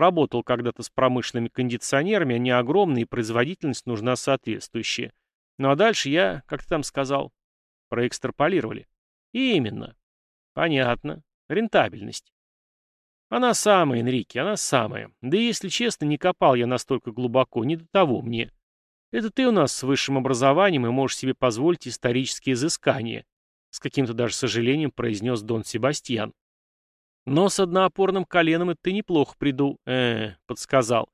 Работал когда-то с промышленными кондиционерами, они огромные, и производительность нужна соответствующая. Ну а дальше я, как ты там сказал, проэкстраполировали. И именно. Понятно. Рентабельность. Она самая, Энрике, она самая. Да и, если честно, не копал я настолько глубоко, не до того мне. Это ты у нас с высшим образованием и можешь себе позволить исторические изыскания, с каким-то даже сожалением произнес Дон Себастьян. Но с одноопорным коленом это ты неплохо приду, э, подсказал.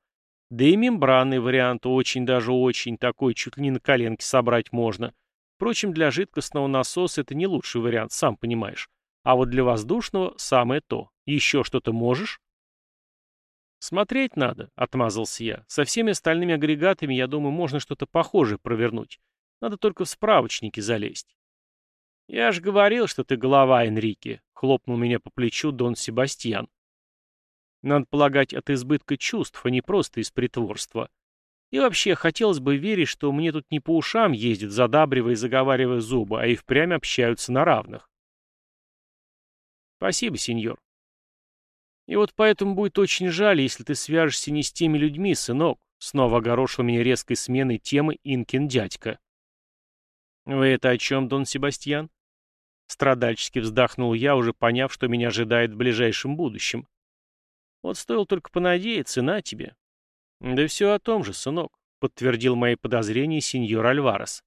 Да и мембранный вариант очень даже очень, такой чуть ли не на коленке собрать можно. Впрочем, для жидкостного насоса это не лучший вариант, сам понимаешь. А вот для воздушного самое то. Еще что-то можешь? «Смотреть надо», — отмазался я. «Со всеми остальными агрегатами, я думаю, можно что-то похожее провернуть. Надо только в справочники залезть». «Я же говорил, что ты голова, Энрике», — хлопнул меня по плечу Дон Себастьян. Надо полагать, от избытка чувств, а не просто из притворства. И вообще, хотелось бы верить, что мне тут не по ушам ездят, задабривая и заговаривая зубы, а и впрямь общаются на равных. Спасибо, сеньор. И вот поэтому будет очень жаль, если ты свяжешься не с теми людьми, сынок, снова огорошил меня резкой сменой темы Инкин дядька. Вы это о чем, Дон Себастьян? Страдальчески вздохнул я, уже поняв, что меня ожидает в ближайшем будущем. Вот стоило только понадеяться, на тебе. Да все о том же, сынок, подтвердил мои подозрения сеньор Альварес.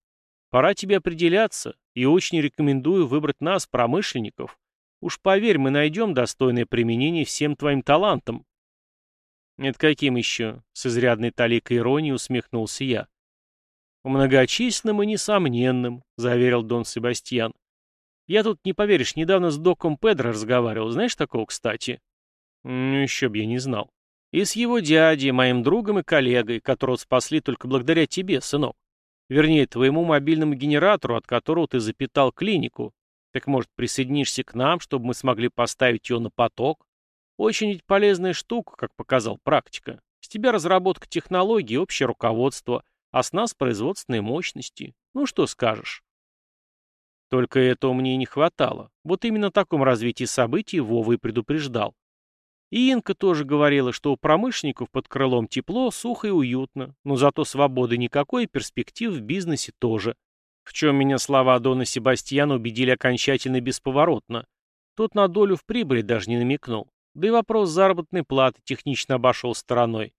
Пора тебе определяться, и очень рекомендую выбрать нас, промышленников. Уж поверь, мы найдем достойное применение всем твоим талантам. Это каким еще? С изрядной таликой иронии усмехнулся я. Многочисленным и несомненным, заверил Дон Себастьян. Я тут, не поверишь, недавно с доком Педро разговаривал. Знаешь такого, кстати? Ну, еще б я не знал. И с его дядей, моим другом и коллегой, которого спасли только благодаря тебе, сынок. Вернее, твоему мобильному генератору, от которого ты запитал клинику. Так, может, присоединишься к нам, чтобы мы смогли поставить ее на поток? Очень ведь полезная штука, как показал практика. С тебя разработка технологий, общее руководство, а с нас производственные мощности. Ну, что скажешь? Только этого мне и не хватало. Вот именно о таком развитии событий Вова и предупреждал. И Инка тоже говорила, что у промышленников под крылом тепло, сухо и уютно, но зато свободы никакой и перспектив в бизнесе тоже. В чем меня слова Дона Себастьяна убедили окончательно и бесповоротно. Тот на долю в прибыли даже не намекнул. Да и вопрос заработной платы технично обошел стороной.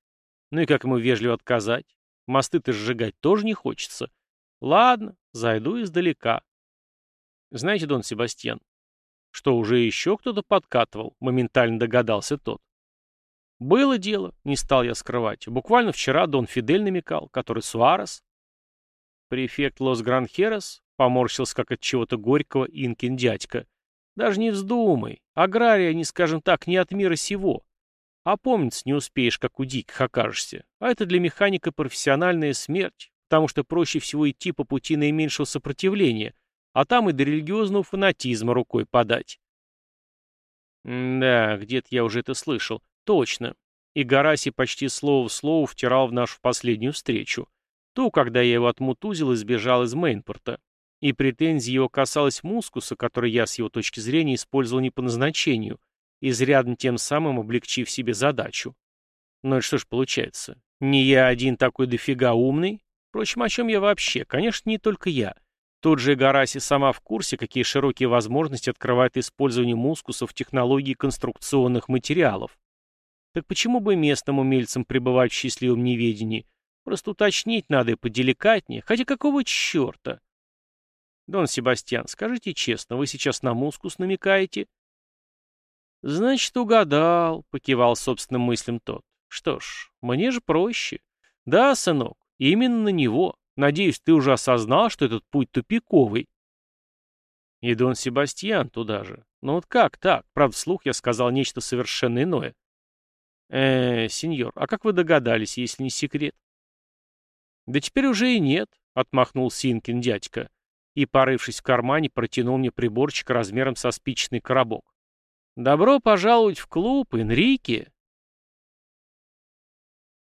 Ну и как ему вежливо отказать? Мосты-то сжигать тоже не хочется. Ладно, зайду издалека. Знаете, Дон Себастьян, что уже еще кто-то подкатывал, моментально догадался тот. Было дело, не стал я скрывать. Буквально вчера Дон Фидель намекал, который Суарес. Префект Лос Гранхерос поморщился как от чего-то горького инкин дядька. Даже не вздумай. Агрария, не скажем так, не от мира сего. А помниться не успеешь, как у диких окажешься. А это для механика профессиональная смерть, потому что проще всего идти по пути наименьшего сопротивления, а там и до религиозного фанатизма рукой подать. да, где-то я уже это слышал. Точно. И Гараси почти слово в слово втирал в нашу последнюю встречу. Ту, когда я его отмутузил и сбежал из Мейнпорта. И претензии его касалась мускуса, который я с его точки зрения использовал не по назначению, изрядно тем самым облегчив себе задачу. Ну и что ж получается? Не я один такой дофига умный? Впрочем, о чем я вообще? Конечно, не только я. Тот же Гараси сама в курсе, какие широкие возможности открывает использование мускуса в технологии конструкционных материалов. Так почему бы местным умельцам пребывать в счастливом неведении, Просто уточнить надо и поделикатнее. Хотя какого черта? Дон Себастьян, скажите честно, вы сейчас на мускус намекаете? «Значит, угадал», — покивал собственным мыслям тот. «Что ж, мне же проще. Да, сынок, именно на него. Надеюсь, ты уже осознал, что этот путь тупиковый». И Дон Себастьян туда же. Ну вот как так? Правда, вслух я сказал нечто совершенно иное. э сеньор, а как вы догадались, если не секрет?» «Да теперь уже и нет», — отмахнул Синкин дядька. И, порывшись в кармане, протянул мне приборчик размером со спичечный коробок. «Добро пожаловать в клуб, Энрике!»